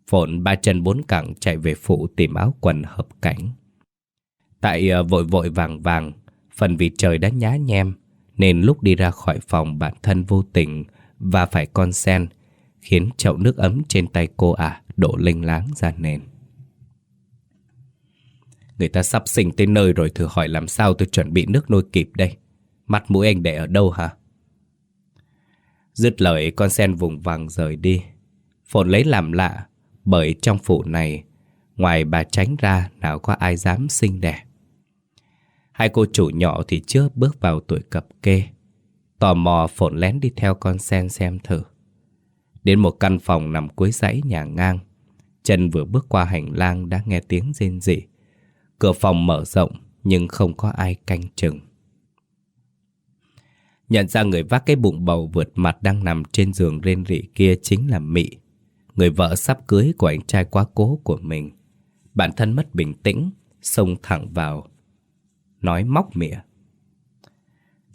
Phổn ba chân bốn cẳng chạy về phụ tìm áo quần hợp cảnh. Tại ờ, vội vội vàng vàng, Phần vì trời đã nhá nhem, Nên lúc đi ra khỏi phòng bản thân vô tình Và phải con sen Khiến chậu nước ấm trên tay cô ả đổ linh láng ra nền. Người ta sắp sinh tới nơi rồi, thử hỏi làm sao tôi chuẩn bị nước nôi kịp đây? Mặt mũi anh để ở đâu hả? Dứt lời, con sen vùng vàng rời đi. Phồn lấy làm lạ, Bởi trong phủ này, Ngoài bà tránh ra, nào có ai dám sinh đẻ. Hai cô chủ nhỏ thì chưa bước vào tuổi cập kê. Tò mò, phồn lén đi theo con sen xem thử. Đến một căn phòng nằm cuối dãy nhà ngang. Chân vừa bước qua hành lang đã nghe tiếng rên rỉ. Cửa phòng mở rộng, nhưng không có ai canh chừng. Nhận ra người vác cái bụng bầu vượt mặt đang nằm trên giường rên rỉ kia chính là Mị. Người vợ sắp cưới của anh trai quá cố của mình. Bản thân mất bình tĩnh, Xông thẳng vào. Nói móc mỉa.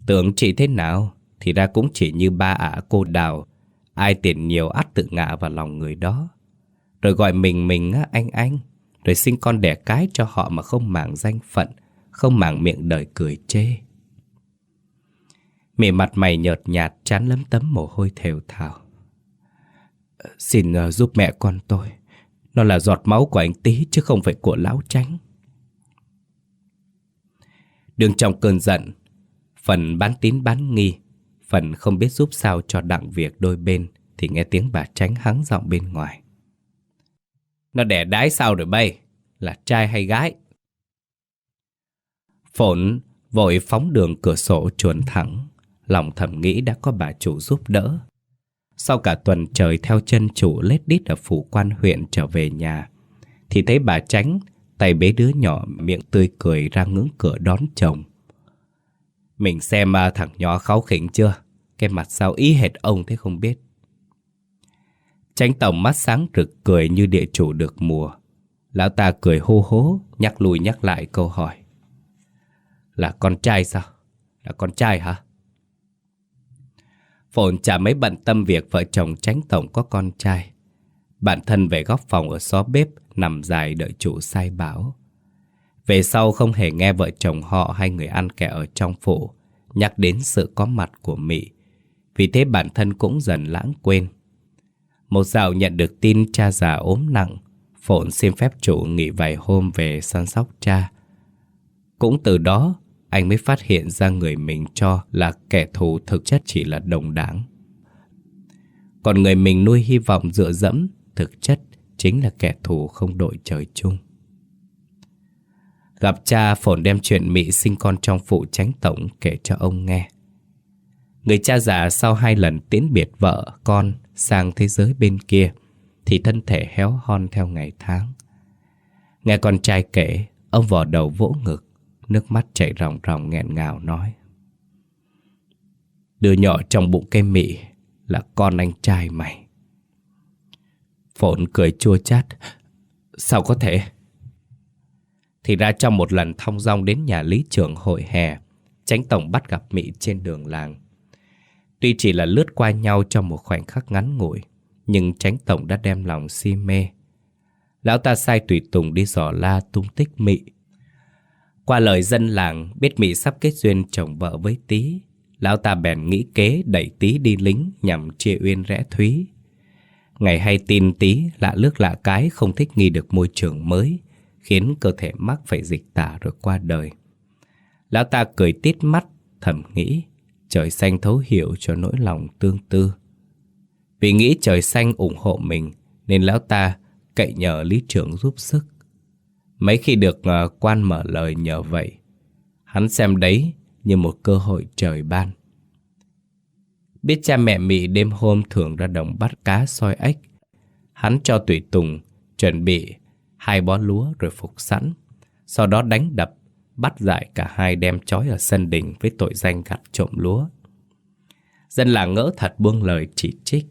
Tưởng chị thế nào? Thì ra cũng chỉ như ba ả cô đào. Ai tiền nhiều ắt tự ngã vào lòng người đó. Rồi gọi mình mình á anh anh. Rồi sinh con đẻ cái cho họ mà không màng danh phận Không màng miệng đời cười chê. Mẹ mặt mày nhợt nhạt chán lấm tấm mồ hôi thều thào. Ờ, xin uh, giúp mẹ con tôi. Nó là giọt máu của anh tí chứ không phải của lão tránh Đường trong cơn giận Phần bán tín bán nghi Phần không biết giúp sao cho đặng việc đôi bên, Thì nghe tiếng bà tránh hắng giọng bên ngoài. Nó đẻ đái sao rồi bay, Là trai hay gái? Phổn vội phóng đường cửa sổ chuồn thẳng, Lòng thầm nghĩ đã có bà chủ giúp đỡ. Sau cả tuần trời theo chân chủ lết đít ở phủ quan huyện trở về nhà, Thì thấy bà tránh Tay bế đứa nhỏ miệng tươi cười ra ngưỡng cửa đón chồng. Mình xem thằng nhỏ kháu khỉnh chưa Cái mặt sao ý hệt ông thế không biết Tránh tổng mắt sáng rực cười như địa chủ được mùa Lão ta cười hô hố, Nhắc lùi nhắc lại câu hỏi Là con trai sao? Là con trai hả? Phồn chả mấy bận tâm việc vợ chồng tránh tổng có con trai. Bản thân về góc phòng ở xó bếp nằm dài đợi chủ sai bảo. Về sau không hề nghe vợ chồng họ hay người ăn kẻ ở trong phủ nhắc đến sự có mặt của Mỹ. Vì thế bản thân cũng dần lãng quên. Một dạo nhận được tin cha già ốm nặng, Phộn xin phép chủ nghỉ vài hôm về săn sóc cha. Cũng từ đó, anh mới phát hiện ra người mình cho là kẻ thù thực chất chỉ là đồng đảng. Còn người mình nuôi hy vọng dựa dẫm thực chất chính là kẻ thù không đội trời chung. Gặp cha, Phồn đem chuyện Mỹ sinh con trong phụ tránh tổng kể cho ông nghe. Người cha già sau hai lần tiễn biệt vợ, con sang thế giới bên kia, thì thân thể héo hon theo ngày tháng. Nghe con trai kể, ông vò đầu vỗ ngực, Nước mắt chảy ròng ròng nghẹn ngào nói Đứa nhỏ trong bụng cây mị Là con anh trai mày phồn cười chua chát Sao có thể thì ra trong một lần thong dong đến nhà lý trưởng hội hè, Tránh tổng bắt gặp mỹ trên đường làng. Tuy chỉ là lướt qua nhau trong một khoảnh khắc ngắn ngủi, Nhưng tránh tổng đã đem lòng si mê. Lão ta sai tùy tùng đi dò la tung tích mỹ. qua lời dân làng, biết Mỹ sắp kết duyên chồng vợ với Tý, Lão ta bèn nghĩ kế đẩy Tý đi lính nhằm chia uyên rẽ thúy. Ngày hay tin Tý lạ lướt lạ cái không thích nghi được môi trường mới Khiến cơ thể mắc phải dịch tả rồi qua đời. Lão ta cười tít mắt thầm nghĩ Trời xanh thấu hiểu cho nỗi lòng tương tư. Vì nghĩ trời xanh ủng hộ mình Nên lão ta cậy nhờ lý trưởng giúp sức. Mấy khi được ờ, quan mở lời nhờ vậy, hắn xem đấy như một cơ hội trời ban. Biết cha mẹ Mỹ đêm hôm thường ra đồng bắt cá soi ếch, hắn cho tùy tùng chuẩn bị hai bó lúa rồi phục sẵn, sau đó đánh đập, bắt giải cả hai đem trói ở sân đình với tội danh gặt trộm lúa. Dân làng ngỡ thật buông lời chỉ trích.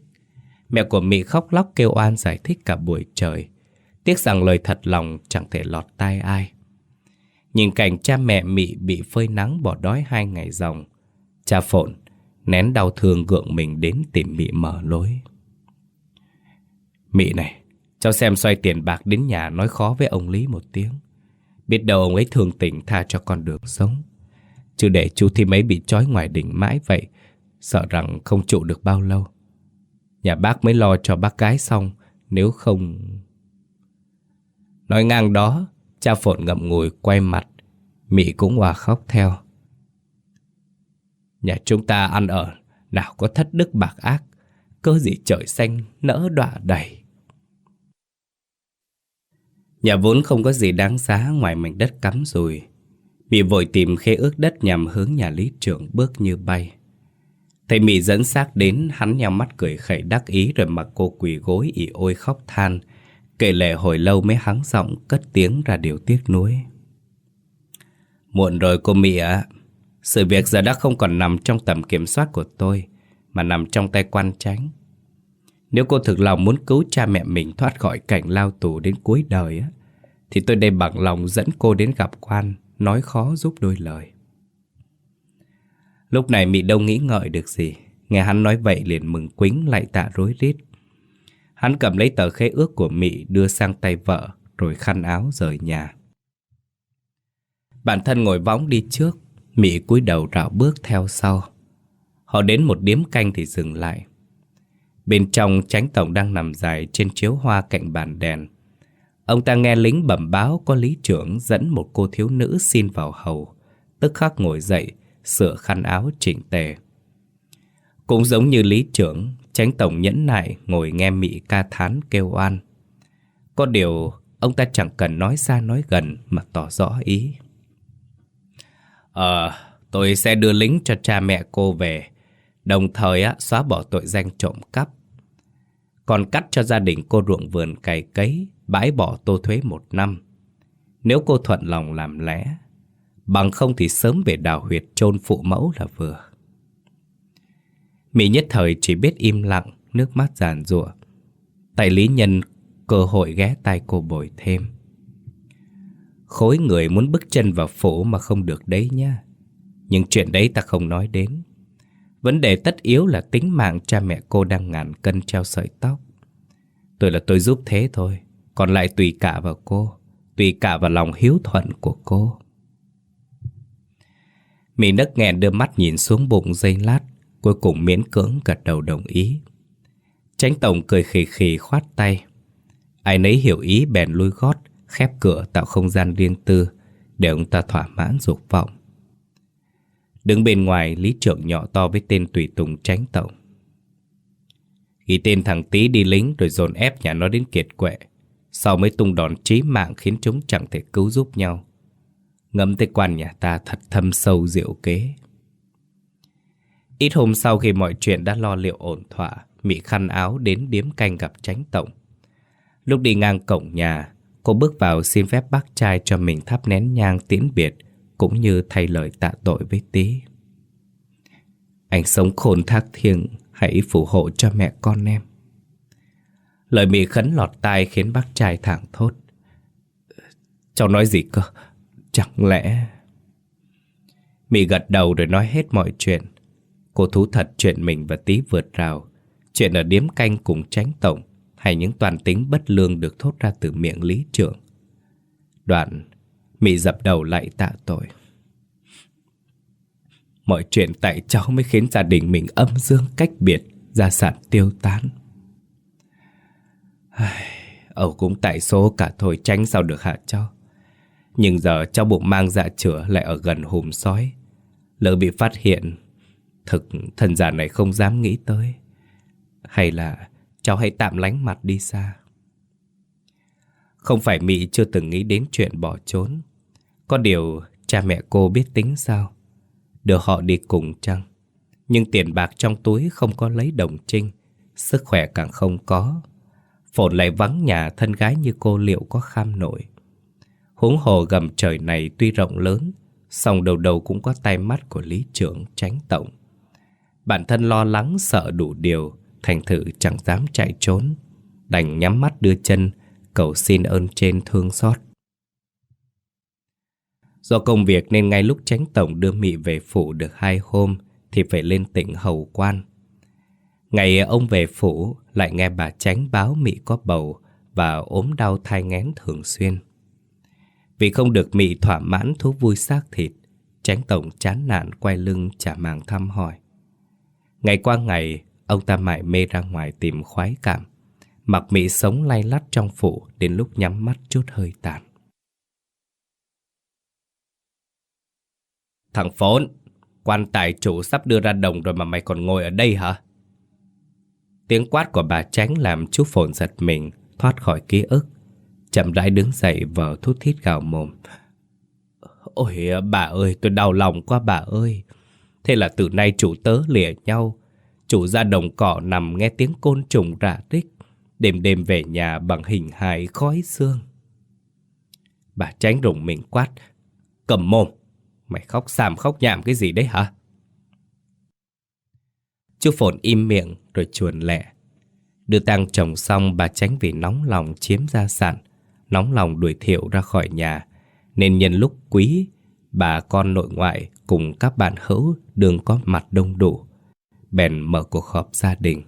Mẹ của Mỹ khóc lóc kêu oan giải thích cả buổi trời, Tiếc rằng lời thật lòng chẳng thể lọt tai ai Nhìn cảnh cha mẹ Mị bị phơi nắng bỏ đói hai ngày dòng Cha Phộn nén đau thương gượng mình đến tìm Mị mở lối Mị này, cháu xem xoay tiền bạc đến nhà nói khó với ông Lý một tiếng. Biết đâu ông ấy thường tình tha cho con đường sống. Chứ để chú thì mấy bị trói ngoài đỉnh mãi vậy, Sợ rằng không trụ được bao lâu. Nhà bác mới lo cho bác gái xong, Nếu không... Nói ngang đó, Cha phộn ngậm ngùi quay mặt, Mị cũng hòa khóc theo. Nhà chúng ta ăn ở, Nào có thất đức bạc ác Cơ gì trời xanh nỡ đọa đầy. Nhà vốn không có gì đáng giá Ngoài mảnh đất cắm rồi Mị vội tìm khê ước đất nhằm hướng nhà lý trưởng bước như bay Thầy mị dẫn xác đến hắn nhau mắt cười khẩy đắc ý rồi mặc cô quỳ gối ỉ ôi khóc than. Kể lệ hồi lâu mới hắng giọng cất tiếng ra điều tiếc nuối. Muộn rồi cô mị ạ. Sự việc giờ đã không còn nằm trong tầm kiểm soát của tôi, mà nằm trong tay quan tránh. Nếu cô thực lòng muốn cứu cha mẹ mình thoát khỏi cảnh lao tù đến cuối đời á, thì tôi đây bằng lòng dẫn cô đến gặp quan, nói khó giúp đôi lời. Lúc này Mỹ đâu nghĩ ngợi được gì. Nghe hắn nói vậy liền mừng quính lại tạ rối rít. Hắn cầm lấy tờ khế ước của Mỹ đưa sang tay vợ Rồi khăn áo rời nhà. Bản thân ngồi võng đi trước Mỹ cúi đầu rảo bước theo sau. Họ đến một điếm canh thì dừng lại. Bên trong tránh tổng đang nằm dài trên chiếu hoa cạnh bàn đèn Ông ta nghe lính bẩm báo có lý trưởng dẫn một cô thiếu nữ xin vào hầu Tức khắc ngồi dậy sửa khăn áo chỉnh tề. Cũng giống như lý trưởng, tránh tổng nhẫn nại ngồi nghe mị ca thán kêu oan. Có điều, ông ta chẳng cần nói xa nói gần mà tỏ rõ ý. Ờ, tôi sẽ đưa lính cho cha mẹ cô về, đồng thời á, xóa bỏ tội danh trộm cắp. Còn cắt cho gia đình cô ruộng vườn cày cấy, bãi bỏ tô thuế một năm. Nếu cô thuận lòng làm lẽ, Bằng không thì sớm về đào huyệt chôn phụ mẫu là vừa. Mỹ nhất thời chỉ biết im lặng Nước mắt giàn rụa Tại lý nhân cơ hội ghé tay cô bồi thêm. Khối người muốn bước chân vào phủ mà không được đấy nha Nhưng chuyện đấy ta không nói đến. Vấn đề tất yếu là tính mạng cha mẹ cô đang ngàn cân treo sợi tóc. Tôi là tôi giúp thế thôi, Còn lại tùy cả vào cô, Tùy cả vào lòng hiếu thuận của cô. Mỹ nấc nghẹn đưa mắt nhìn xuống bụng dây lát, Cuối cùng miễn cưỡng gật đầu đồng ý. Tránh tổng cười khì khì khoát tay. Ai nấy hiểu ý bèn lui gót, Khép cửa tạo không gian riêng tư Để ông ta thỏa mãn dục vọng. Đứng bên ngoài, Lý trưởng nhỏ to với tên tùy tùng tránh tổng Ghi tên thằng tí đi lính Rồi dồn ép nhà nó đến kiệt quệ. Sau mới tung đòn chí mạng Khiến chúng chẳng thể cứu giúp nhau. Ngẫm tới quan nhà ta thật thâm sâu diệu kế. Ít hôm sau khi mọi chuyện đã lo liệu ổn thỏa Mỹ khăn áo đến điếm canh gặp tránh tổng Lúc đi ngang cổng nhà, Cô bước vào xin phép bác trai cho mình thắp nén nhang tiễn biệt. Cũng như thay lời tạ tội với tí Anh sống khôn thác thiêng Hãy phù hộ cho mẹ con em Lời mì khấn lọt tai khiến bác trai thẳng thốt Cháu nói gì cơ Chẳng lẽ... Mì gật đầu rồi nói hết mọi chuyện. Cô thú thật chuyện mình và tí vượt rào. Chuyện ở điếm canh cùng tránh tổng hay những toàn tính bất lương được thốt ra từ miệng lý trưởng. Đoạn, mị dập đầu lại tạ tội. Mọi chuyện tại cháu mới khiến gia đình mình âm dương cách biệt, gia sản tiêu tán. Âu cũng tại số cả thôi tránh sao được hả cháu? Nhưng giờ cháu bụng mang dạ chữa lại ở gần hùm sói Lỡ bị phát hiện Thực thần giả này không dám nghĩ tới Hay là cháu hãy tạm lánh mặt đi xa Không phải Mỹ chưa từng nghĩ đến chuyện bỏ trốn có điều cha mẹ cô biết tính sao? Đưa họ đi cùng chăng? Nhưng tiền bạc trong túi không có lấy đồng trinh Sức khỏe càng không có. Phồn lại vắng nhà thân gái như cô liệu có kham nổi. Huống hồ gầm trời này tuy rộng lớn, song đầu đầu cũng có tay mắt của lý trưởng tránh tổng. Bản thân lo lắng sợ đủ điều, thành thử chẳng dám chạy trốn, đành nhắm mắt đưa chân, cầu xin ơn trên thương xót. Do công việc nên ngay lúc tránh tổng đưa Mị về phủ được hai hôm thì phải lên tỉnh hầu quan. Ngày ông về phủ lại nghe bà tránh báo Mị có bầu và ốm đau thai ngén thường xuyên. Vì không được mị thỏa mãn thú vui xác thịt, tránh tổng chán nản quay lưng trả màng thăm hỏi. Ngày qua ngày, Ông ta mải mê ra ngoài tìm khoái cảm Mặc mị sống lay lắt trong phủ Đến lúc nhắm mắt chút hơi tàn Thằng Phốn. Quan tài chủ sắp đưa ra đồng rồi mà mày còn ngồi ở đây hả? Tiếng quát của bà tránh làm chú Phồn giật mình, Thoát khỏi ký ức. Chậm rãi đứng dậy vờ thút thít gào mồm. Ôi, bà ơi, tôi đau lòng quá bà ơi. Thế là từ nay chủ tớ lìa nhau. Chủ ra đồng cỏ nằm nghe tiếng côn trùng rả rích. Đêm đêm về nhà bằng hình hài khói xương. Bà tránh rùng mình quát, Cầm mồm. Mày khóc xàm khóc nhảm cái gì đấy hả? Chú Phồn im miệng rồi chuồn lẹ. Đưa tang chồng xong, bà tránh vì nóng lòng chiếm gia sản, Nóng lòng đuổi thiệu ra khỏi nhà. Nên nhân lúc quý, Bà con nội ngoại cùng các bạn hữu Đường có mặt đông đủ, Bèn mở cuộc họp gia đình.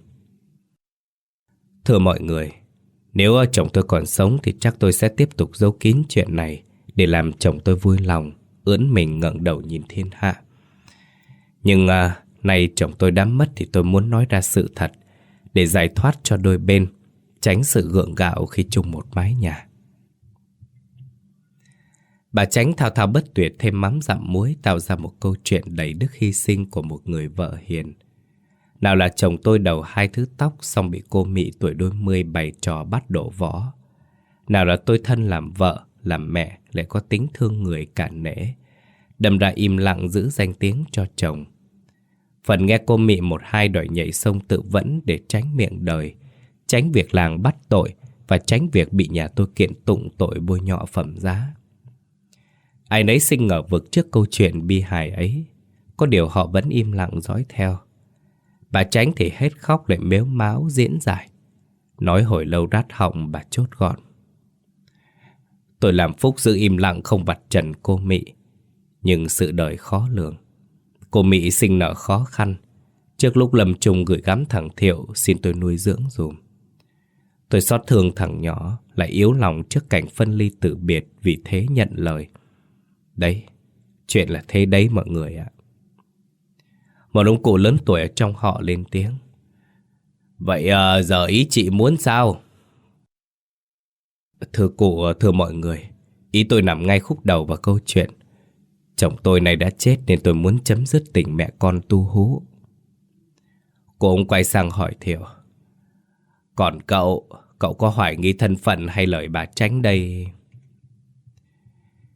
Thưa mọi người, Nếu chồng tôi còn sống Thì chắc tôi sẽ tiếp tục giấu kín chuyện này Để làm chồng tôi vui lòng. Ưỡn mình ngẩng đầu nhìn thiên hạ Nhưng à, nay chồng tôi đã mất Thì tôi muốn nói ra sự thật Để giải thoát cho đôi bên Tránh sự gượng gạo khi chung một mái nhà Bà tránh thao thao bất tuyệt thêm mắm dặm muối tạo ra một câu chuyện đầy đức hy sinh của một người vợ hiền. Nào là chồng tôi đầu hai thứ tóc xong bị cô mị tuổi đôi mươi bày trò bắt đổ võ. Nào là tôi thân làm vợ, làm mẹ lại có tính thương người cạn nể. Đâm ra im lặng giữ danh tiếng cho chồng. Phần nghe cô mị một hai đòi nhảy sông tự vẫn để tránh miệng đời, tránh việc làng bắt tội và tránh việc bị nhà tôi kiện tụng tội bôi nhọ phẩm giá. Ai nấy sinh ngờ vực trước câu chuyện bi hài ấy Có điều họ vẫn im lặng dõi theo Bà tránh thì hết khóc lại mếu máu diễn giải Nói hồi lâu rát họng bà chốt gọn Tôi làm phúc giữ im lặng không vạch trần cô mỹ Nhưng sự đời khó lường Cô mỹ sinh nợ khó khăn Trước lúc lâm trùng gửi gắm thằng Thiệu Xin tôi nuôi dưỡng dùm Tôi xót thương thằng nhỏ Lại yếu lòng trước cảnh phân ly tự biệt Vì thế nhận lời Đấy, chuyện là thế đấy mọi người ạ. Một ông cụ lớn tuổi ở trong họ lên tiếng. Vậy à, giờ ý chị muốn sao? Thưa cụ, thưa mọi người, ý tôi nằm ngay khúc đầu vào câu chuyện. Chồng tôi này đã chết nên tôi muốn chấm dứt tình mẹ con tu hú. Cô ông quay sang hỏi Thiệu. Còn cậu, cậu có hoài nghi thân phận hay lời bà tránh đây?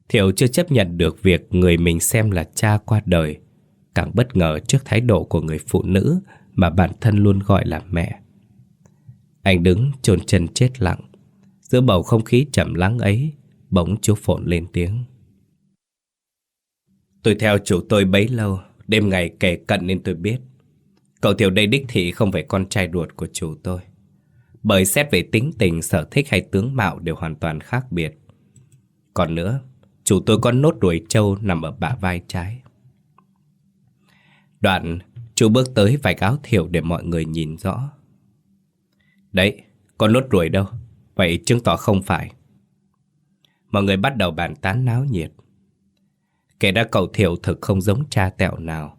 Thiệu chưa chấp nhận được việc người mình xem là cha qua đời Càng bất ngờ trước thái độ của người phụ nữ Mà bản thân luôn gọi là mẹ Anh đứng chôn chân chết lặng Giữa bầu không khí trầm lắng ấy Bỗng chú Phộn lên tiếng. Tôi theo chủ tôi bấy lâu Đêm ngày kể cận nên tôi biết. Cậu tiểu đây đích thị không phải con trai ruột của chủ tôi. Bởi xét về tính tình, sở thích hay tướng mạo đều hoàn toàn khác biệt. Còn nữa Chủ tôi có nốt ruồi trâu nằm ở bả vai trái. Đoạn Chú bước tới vạch áo thiểu để mọi người nhìn rõ. Đấy Có nốt ruồi đâu? Vậy chứng tỏ không phải Mọi người bắt đầu bàn tán náo nhiệt Kể ra cậu thiểu thực không giống cha tẹo nào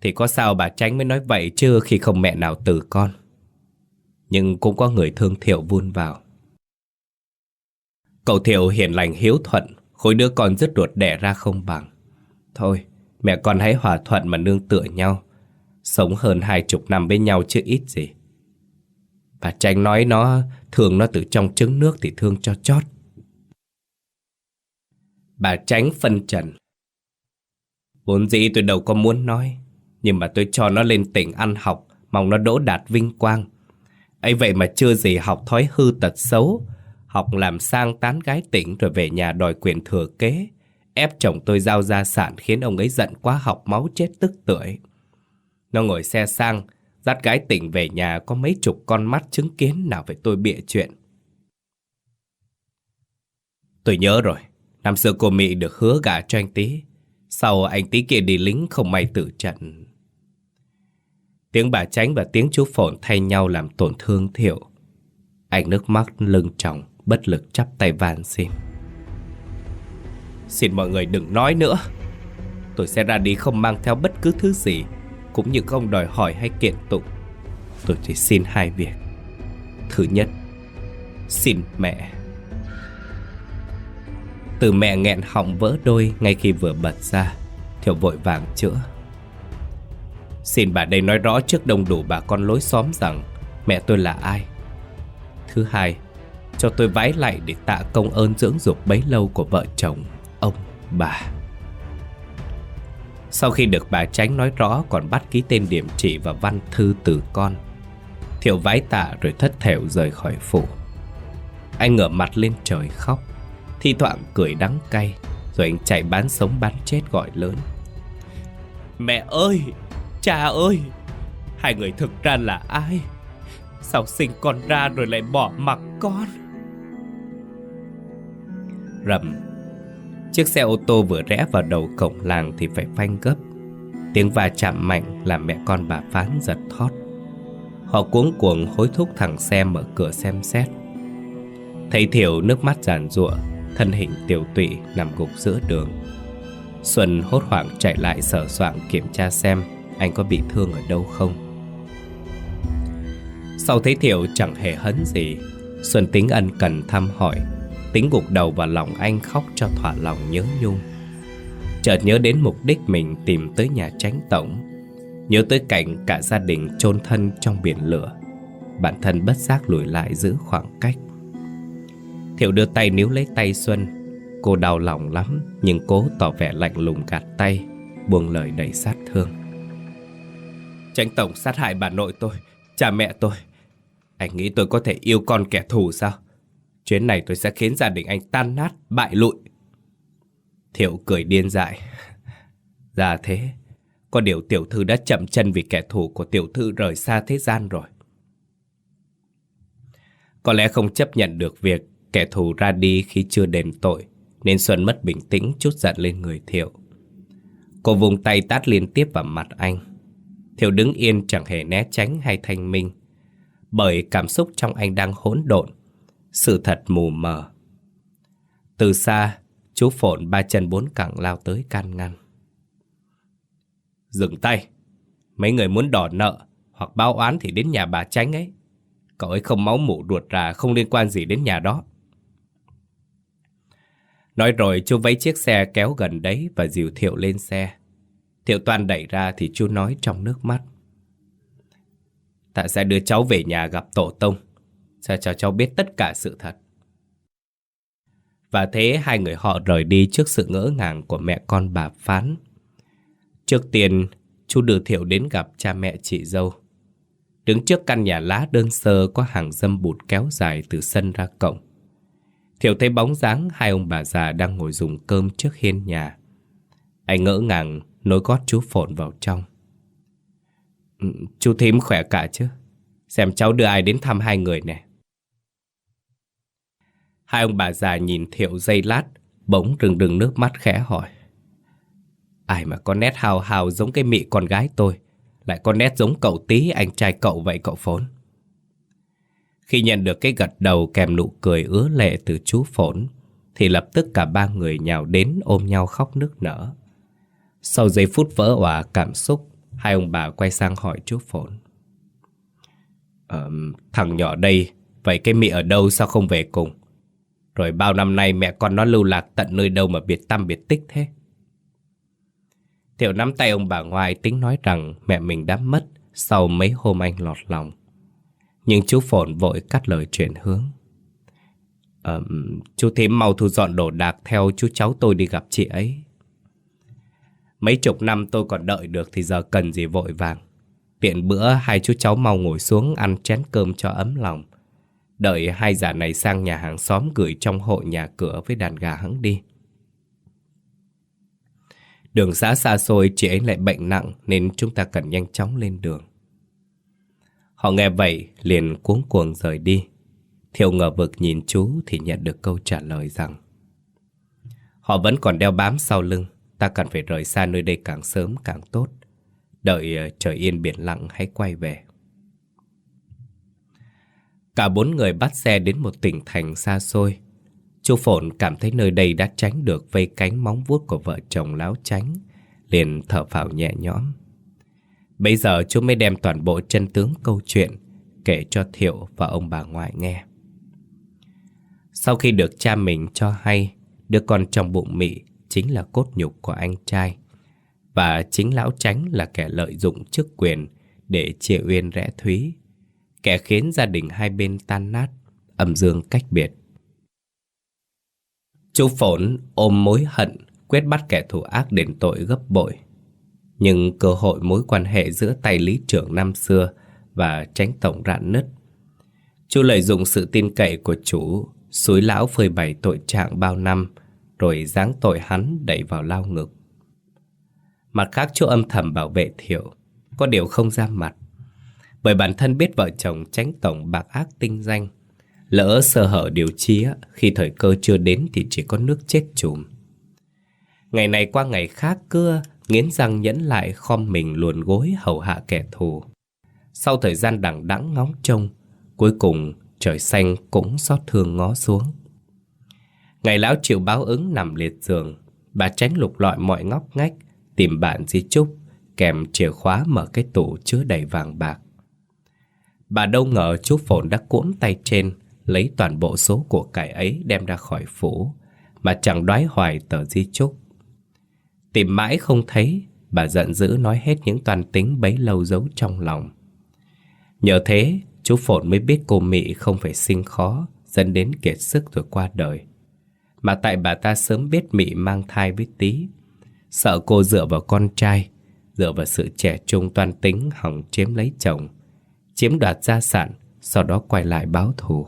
Thì có sao bà tránh mới nói vậy chứ khi không mẹ nào từ con Nhưng cũng có người thương thiệu vun vào Cậu Thiệu hiền lành hiếu thuận, khối đứa con rất ruột đẻ ra không bằng. Thôi, mẹ con hãy hòa thuận mà nương tựa nhau. Sống hơn hai chục năm bên nhau chứ ít gì. Bà tranh nói nó thường nó từ trong trứng nước thì thương cho chót. Bà tránh phân trần. Vốn dĩ tôi đâu có muốn nói, nhưng mà tôi cho nó lên tỉnh ăn học, mong nó đỗ đạt vinh quang. ấy vậy mà chưa gì học thói hư tật xấu, học làm sang tán gái tỉnh rồi về nhà đòi quyền thừa kế. Ép chồng tôi giao gia sản khiến ông ấy giận quá học máu chết tức tưởi. Nó ngồi xe sang, dắt gái tỉnh về nhà có mấy chục con mắt chứng kiến nào phải tôi bịa chuyện. Tôi nhớ rồi, năm xưa cô Mỹ được hứa gả cho anh Tý. Sau anh Tý kia đi lính không may tử trận. Tiếng bà tránh và tiếng chú phồn thay nhau làm tổn thương thiệu. Anh nước mắt lưng tròng bất lực chắp tay van xin. Xin mọi người đừng nói nữa. Tôi sẽ ra đi không mang theo bất cứ thứ gì. Cũng như không đòi hỏi hay kiện tụng. Tôi chỉ xin hai việc. Thứ nhất Xin mẹ. Từ mẹ nghẹn họng vỡ đôi Ngay khi vừa bật ra Thiệu vội vàng chữa. Xin bà đây nói rõ trước đông đủ bà con lối xóm rằng Mẹ tôi là ai. Thứ hai Cho tôi vái lại để tạ công ơn dưỡng dục bấy lâu của vợ chồng Ông, bà. Sau khi được bà tránh nói rõ, Còn bắt ký tên điểm chỉ và văn thư từ con. Thiệu vái tạ rồi thất thểu rời khỏi phủ. Anh ngửa mặt lên trời khóc. Thi thoảng cười đắng cay, Rồi anh chạy bán sống bán chết gọi lớn. Mẹ ơi, Cha ơi, Hai người thực ra là ai? Sao sinh con ra rồi lại bỏ mặc con? Rầm. Chiếc xe ô tô vừa rẽ vào đầu cổng làng Thì phải phanh gấp. Tiếng va chạm mạnh làm mẹ con bà Phán giật thót. Họ cuống cuồng hối thúc thằng xe mở cửa xem xét. Thấy Thiểu nước mắt giàn giụa, Thân hình tiểu tụy nằm gục giữa đường. Xuân hốt hoảng chạy lại sở soạn kiểm tra xem Anh có bị thương ở đâu không. Sau thấy thiểu chẳng hề hấn gì, Xuân tính ân cần thăm hỏi. Tính gục đầu vào lòng anh khóc cho thỏa lòng nhớ nhung. Chợt nhớ đến mục đích mình tìm tới nhà tránh tổng. Nhớ tới cảnh cả gia đình chôn thân trong biển lửa. Bản thân bất giác lùi lại giữ khoảng cách. Thiệu đưa tay níu lấy tay Xuân. Cô đau lòng lắm, Nhưng cố tỏ vẻ lạnh lùng gạt tay, Buông lời đầy sát thương. Tránh tổng sát hại bà nội tôi, Cha mẹ tôi. Anh nghĩ tôi có thể yêu con kẻ thù sao? Chuyến này tôi sẽ khiến gia đình anh tan nát, Bại lụi. Thiệu cười điên dại. Ra dạ thế, Có điều tiểu thư đã chậm chân Vì kẻ thù của tiểu thư rời xa thế gian rồi. Có lẽ không chấp nhận được việc Kẻ thù ra đi khi chưa đền tội, Nên Xuân mất bình tĩnh chút giận lên người Thiệu. Cô vùng tay tát liên tiếp vào mặt anh. Thiệu đứng yên chẳng hề né tránh hay thanh minh, Bởi cảm xúc trong anh đang hỗn độn. Sự thật mù mờ. Từ xa, Chú Phộn ba chân bốn cẳng lao tới can ngăn. Dừng tay. Mấy người muốn đỏ nợ Hoặc báo oán thì đến nhà bà tránh ấy. Cậu ấy không máu mủ ruột rà, Không liên quan gì đến nhà đó. Nói rồi chú vấy chiếc xe kéo gần đấy Và dìu Thiệu lên xe. Thiệu Toàn đẩy ra thì chú nói trong nước mắt. Ta sẽ đưa cháu về nhà gặp tổ tông. Sẽ cho cháu biết tất cả sự thật Và thế hai người họ rời đi trước sự ngỡ ngàng của mẹ con bà Phán Trước tiên, chú đưa Thiệu đến gặp cha mẹ chị dâu Đứng trước căn nhà lá đơn sơ có hàng dâm bụt kéo dài từ sân ra cổng Thiệu thấy bóng dáng hai ông bà già đang ngồi dùng cơm trước hiên nhà Anh ngỡ ngàng, nối gót chú phồn vào trong. Ừ, chú thím khỏe cả chứ? Xem cháu đưa ai đến thăm hai người nè. Hai ông bà già nhìn Thiệu dây lát, bỗng rừng rừng nước mắt khẽ hỏi. Ai mà có nét hào hào giống cái mị con gái tôi, lại có nét giống cậu tí anh trai cậu vậy cậu Phốn. Khi nhận được cái gật đầu kèm nụ cười ứa lệ từ chú Phốn, thì lập tức cả ba người nhào đến ôm nhau khóc nức nở. Sau giây phút vỡ òa cảm xúc, hai ông bà quay sang hỏi chú phốn Ờ, thằng nhỏ đây, vậy cái mị ở đâu sao không về cùng? Rồi bao năm nay mẹ con nó lưu lạc tận nơi đâu mà biệt tâm biệt tích thế? Thiệu nắm tay ông bà ngoại tính nói rằng mẹ mình đã mất sau mấy hôm anh lọt lòng. Nhưng chú Phồn vội cắt lời chuyển hướng. Ờ, chú thím mau thu dọn đồ đạc theo chú cháu tôi đi gặp chị ấy. Mấy chục năm tôi còn đợi được thì giờ cần gì vội vàng. Tiện bữa hai chú cháu mau ngồi xuống ăn chén cơm cho ấm lòng. Đợi hai già này sang nhà hàng xóm gửi trong hộ nhà cửa với đàn gà hắn đi. Đường xã xa xôi, chị ấy lại bệnh nặng nên chúng ta cần nhanh chóng lên đường. Họ nghe vậy liền cuống cuồng rời đi. Thiệu ngờ vực nhìn chú thì nhận được câu trả lời rằng, Họ vẫn còn đeo bám sau lưng, Ta cần phải rời xa nơi đây càng sớm càng tốt Đợi ờ, trời yên biển lặng, hãy quay về Cả bốn người bắt xe đến một tỉnh thành xa xôi Chu Phồn cảm thấy nơi đây đã tránh được vây cánh móng vuốt của vợ chồng láo tránh Liền thở phào nhẹ nhõm Bây giờ chú mới đem toàn bộ chân tướng câu chuyện kể cho Thiệu và ông bà ngoại nghe. Sau khi được cha mình cho hay, đứa con trong bụng Mị chính là cốt nhục của anh trai. Và chính lão tránh là kẻ lợi dụng chức quyền để chia uyên rẽ thúy. Kẻ khiến gia đình hai bên tan nát, âm dương cách biệt. Chú Phổn ôm mối hận, quyết bắt kẻ thù ác đền tội gấp bội. Nhưng cơ hội mối quan hệ giữa tay lý trưởng năm xưa và tránh tổng rạn nứt. Chú lợi dụng sự tin cậy của chủ, suối lão phơi bày tội trạng bao năm, rồi giáng tội hắn đẩy vào lao ngực. Mặt khác chú âm thầm bảo vệ Thiệu, có điều không ra mặt. Bởi bản thân biết vợ chồng tránh tổng bạc ác tinh danh, lỡ sơ hở điều chi khi thời cơ chưa đến thì chỉ có nước chết chùm. Ngày này qua ngày khác cưa, nghiến răng nhẫn lại khom mình luồn gối hầu hạ kẻ thù. Sau thời gian đằng đẵng ngóng trông, cuối cùng trời xanh cũng xót thương ngó xuống. Ngày lão chịu báo ứng nằm liệt giường, bà tránh lục lọi mọi ngóc ngách, tìm bạn di trúc, kèm chìa khóa mở cái tủ chứa đầy vàng bạc. Bà đâu ngờ chú Phồn đã cuỗm tay trên, lấy toàn bộ số của cải ấy đem ra khỏi phủ, mà chẳng đoái hoài tờ di chúc Tìm mãi không thấy, bà giận dữ nói hết những toàn tính bấy lâu giấu trong lòng. Nhờ thế, chú Phồn mới biết cô mỹ không phải sinh khó, dẫn đến kiệt sức rồi qua đời. Mà tại bà ta sớm biết mỹ mang thai với tí, sợ cô dựa vào con trai, dựa vào sự trẻ trung toan tính hỏng chiếm lấy chồng, chiếm đoạt gia sản, sau đó quay lại báo thù.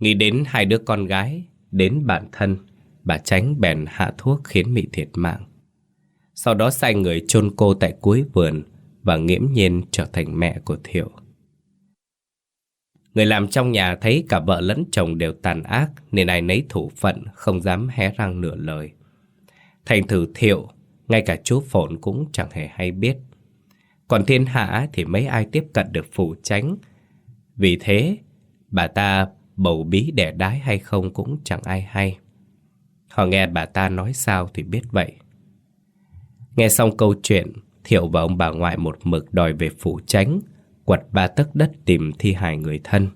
Nghĩ đến hai đứa con gái, đến bản thân, bà tránh bèn hạ thuốc khiến mỹ thiệt mạng. Sau đó sai người chôn cô tại cuối vườn và nghiễm nhiên trở thành mẹ của Thiệu. Người làm trong nhà thấy cả vợ lẫn chồng đều tàn ác nên ai nấy thủ phận không dám hé răng nửa lời. Thành thử Thiệu, ngay cả chú Phồn cũng chẳng hề hay biết. Còn thiên hạ thì mấy ai tiếp cận được phủ tránh. Vì thế, bà ta bầu bí đẻ đái hay không cũng chẳng ai hay. Họ nghe bà ta nói sao thì biết vậy. Nghe xong câu chuyện, Thiệu và ông bà ngoại một mực đòi về phủ tránh, quật ba tấc đất tìm thi hài người thân.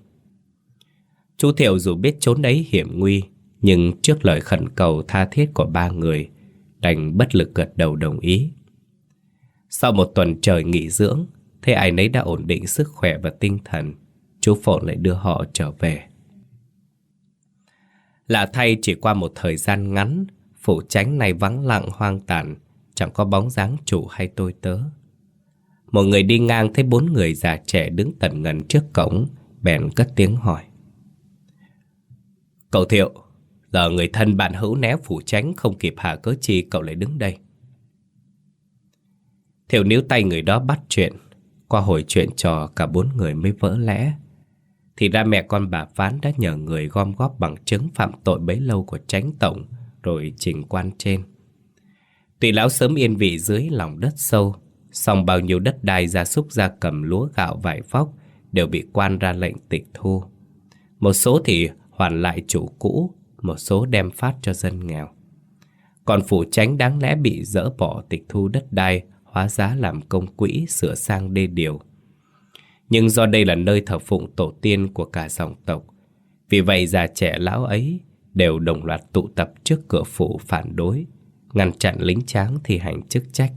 Chú Thiệu dù biết trốn đấy hiểm nguy, nhưng trước lời khẩn cầu tha thiết của ba người, đành bất lực gật đầu đồng ý. Sau một tuần trời nghỉ dưỡng, thế ai nấy đã ổn định sức khỏe và tinh thần, chú Phổ lại đưa họ trở về. Lạ thay chỉ qua một thời gian ngắn, phủ tránh này vắng lặng hoang tàn, chẳng có bóng dáng chủ hay tôi tớ. Một người đi ngang thấy bốn người già trẻ đứng tận ngần trước cổng, bèn cất tiếng hỏi. Cậu Thiệu, giờ người thân bạn hữu né phủ tránh không kịp hạ cớ chi cậu lại đứng đây. Thiệu níu tay người đó bắt chuyện, qua hồi chuyện trò cả bốn người mới vỡ lẽ. Thì ra mẹ con bà Phán đã nhờ người gom góp bằng chứng phạm tội bấy lâu của tránh tổng, rồi trình quan trên. Tùy lão sớm yên vị dưới lòng đất sâu, song bao nhiêu đất đai gia súc gia cầm lúa gạo vải phóc đều bị quan ra lệnh tịch thu. Một số thì hoàn lại chủ cũ, một số đem phát cho dân nghèo. Còn phủ tránh đáng lẽ bị dỡ bỏ tịch thu đất đai, hóa giá làm công quỹ sửa sang đê điều. Nhưng do đây là nơi thờ phụng tổ tiên của cả dòng tộc, vì vậy già trẻ lão ấy đều đồng loạt tụ tập trước cửa phủ phản đối, ngăn chặn lính tráng thi hành chức trách.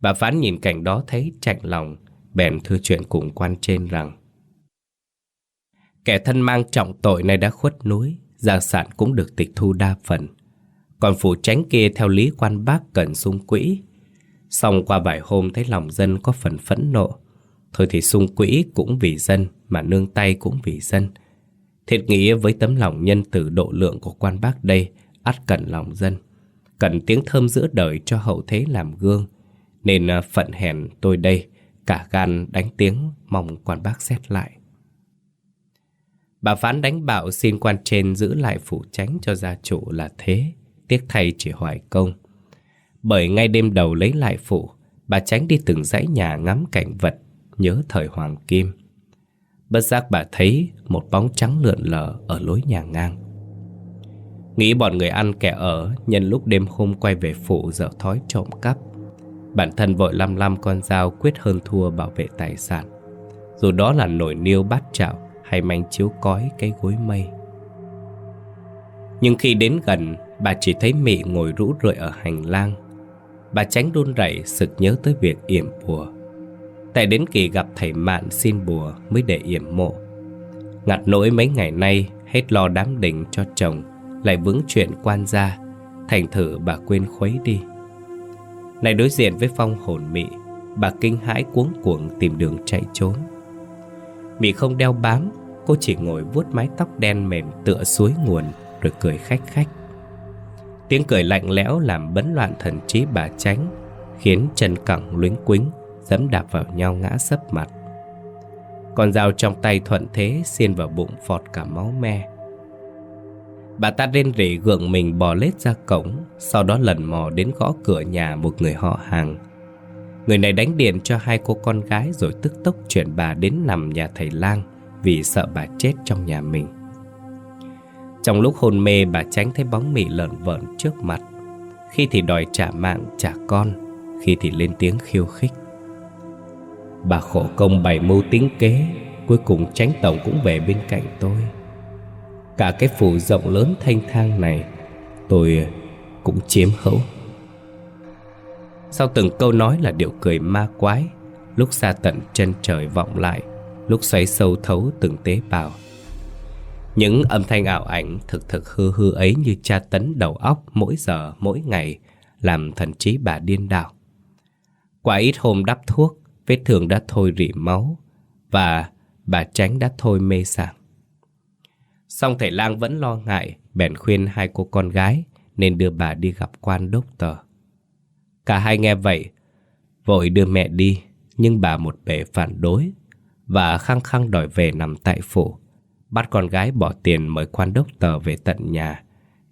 Bà Phán nhìn cảnh đó thấy chạnh lòng, bèn thư chuyện cùng quan trên rằng Kẻ thân mang trọng tội này đã khuất núi, gia sản cũng được tịch thu đa phần. Còn phủ tránh kia theo lý quan bác cần sung quỹ. Xong qua vài hôm thấy lòng dân có phần phẫn nộ. Thôi thì sung quỹ cũng vì dân, mà nương tay cũng vì dân. Thiệt nghĩ với tấm lòng nhân từ độ lượng của quan bác đây, ắt cần lòng dân. Cần tiếng thơm giữa đời cho hậu thế làm gương, nên à, phận hèn tôi đây Cả gan đánh tiếng mong quan bác xét lại Bà phán đánh bạo xin quan trên giữ lại phủ tránh cho gia chủ là thế Tiếc thay chỉ hoài công bởi ngay đêm đầu lấy lại phủ Bà tránh đi từng dãy nhà ngắm cảnh vật, Nhớ thời Hoàng Kim. Bất giác bà thấy một bóng trắng lượn lờ ở lối nhà ngang. Nghĩ bọn người ăn kẻ ở, Nhân lúc đêm hôm quay về phủ dở thói trộm cắp. Bản thân vội lăm lăm con dao quyết hơn thua bảo vệ tài sản. Dù đó là nồi niêu bát chảo hay manh chiếu cói cái gối mây. Nhưng khi đến gần, Bà chỉ thấy mị ngồi rũ rượi ở hành lang Bà tránh đun rẩy sực nhớ tới việc yểm bùa. Tại đến kỳ gặp thầy Mạn xin bùa mới để yểm mộ. Ngặt nỗi mấy ngày nay, hết lo đám đình cho chồng, Lại vướng chuyện quan gia, Thành thử bà quên khuấy đi. Này đối diện với phong hồn mị, Bà kinh hãi cuống cuồng tìm đường chạy trốn. Mị không đeo bám, Cô chỉ ngồi vuốt mái tóc đen mềm tựa suối nguồn Rồi cười khách khách. Tiếng cười lạnh lẽo làm bấn loạn thần trí bà tránh Khiến chân cẳng luyến quính, Dẫm đạp vào nhau ngã sấp mặt. Con dao trong tay thuận thế xiên vào bụng phọt cả máu me. Bà ta rên rỉ gượng mình bò lết ra cổng, Sau đó lần mò đến gõ cửa nhà một người họ hàng. Người này đánh điện cho hai cô con gái Rồi tức tốc chuyển bà đến nằm nhà thầy lang Vì sợ bà chết trong nhà mình. Trong lúc hôn mê, bà tránh thấy bóng mị lợn vợn trước mặt. Khi thì đòi trả mạng, trả con. Khi thì lên tiếng khiêu khích. Bà khổ công bày mưu tính kế, Cuối cùng tránh tổng cũng về bên cạnh tôi. Cả cái phủ rộng lớn thanh thang này, Tôi cũng chiếm hữu. Sau từng câu nói là điệu cười ma quái, Lúc xa tận chân trời vọng lại, Lúc xoáy sâu thấu từng tế bào những âm thanh ảo ảnh thực thực hư hư ấy như tra tấn đầu óc mỗi giờ, mỗi ngày, Làm thần trí bà điên đảo. Quả ít hôm đắp thuốc, Vết thương đã thôi rỉ máu Và bà tránh đã thôi mê sảng. Song thầy lang vẫn lo ngại, Bèn khuyên hai cô con gái Nên đưa bà đi gặp quan đốc tờ Cả hai nghe vậy, Vội đưa mẹ đi, Nhưng bà một bề phản đối Và khăng khăng đòi về nằm tại phủ. Bắt con gái bỏ tiền mời quan đốc tờ về tận nhà,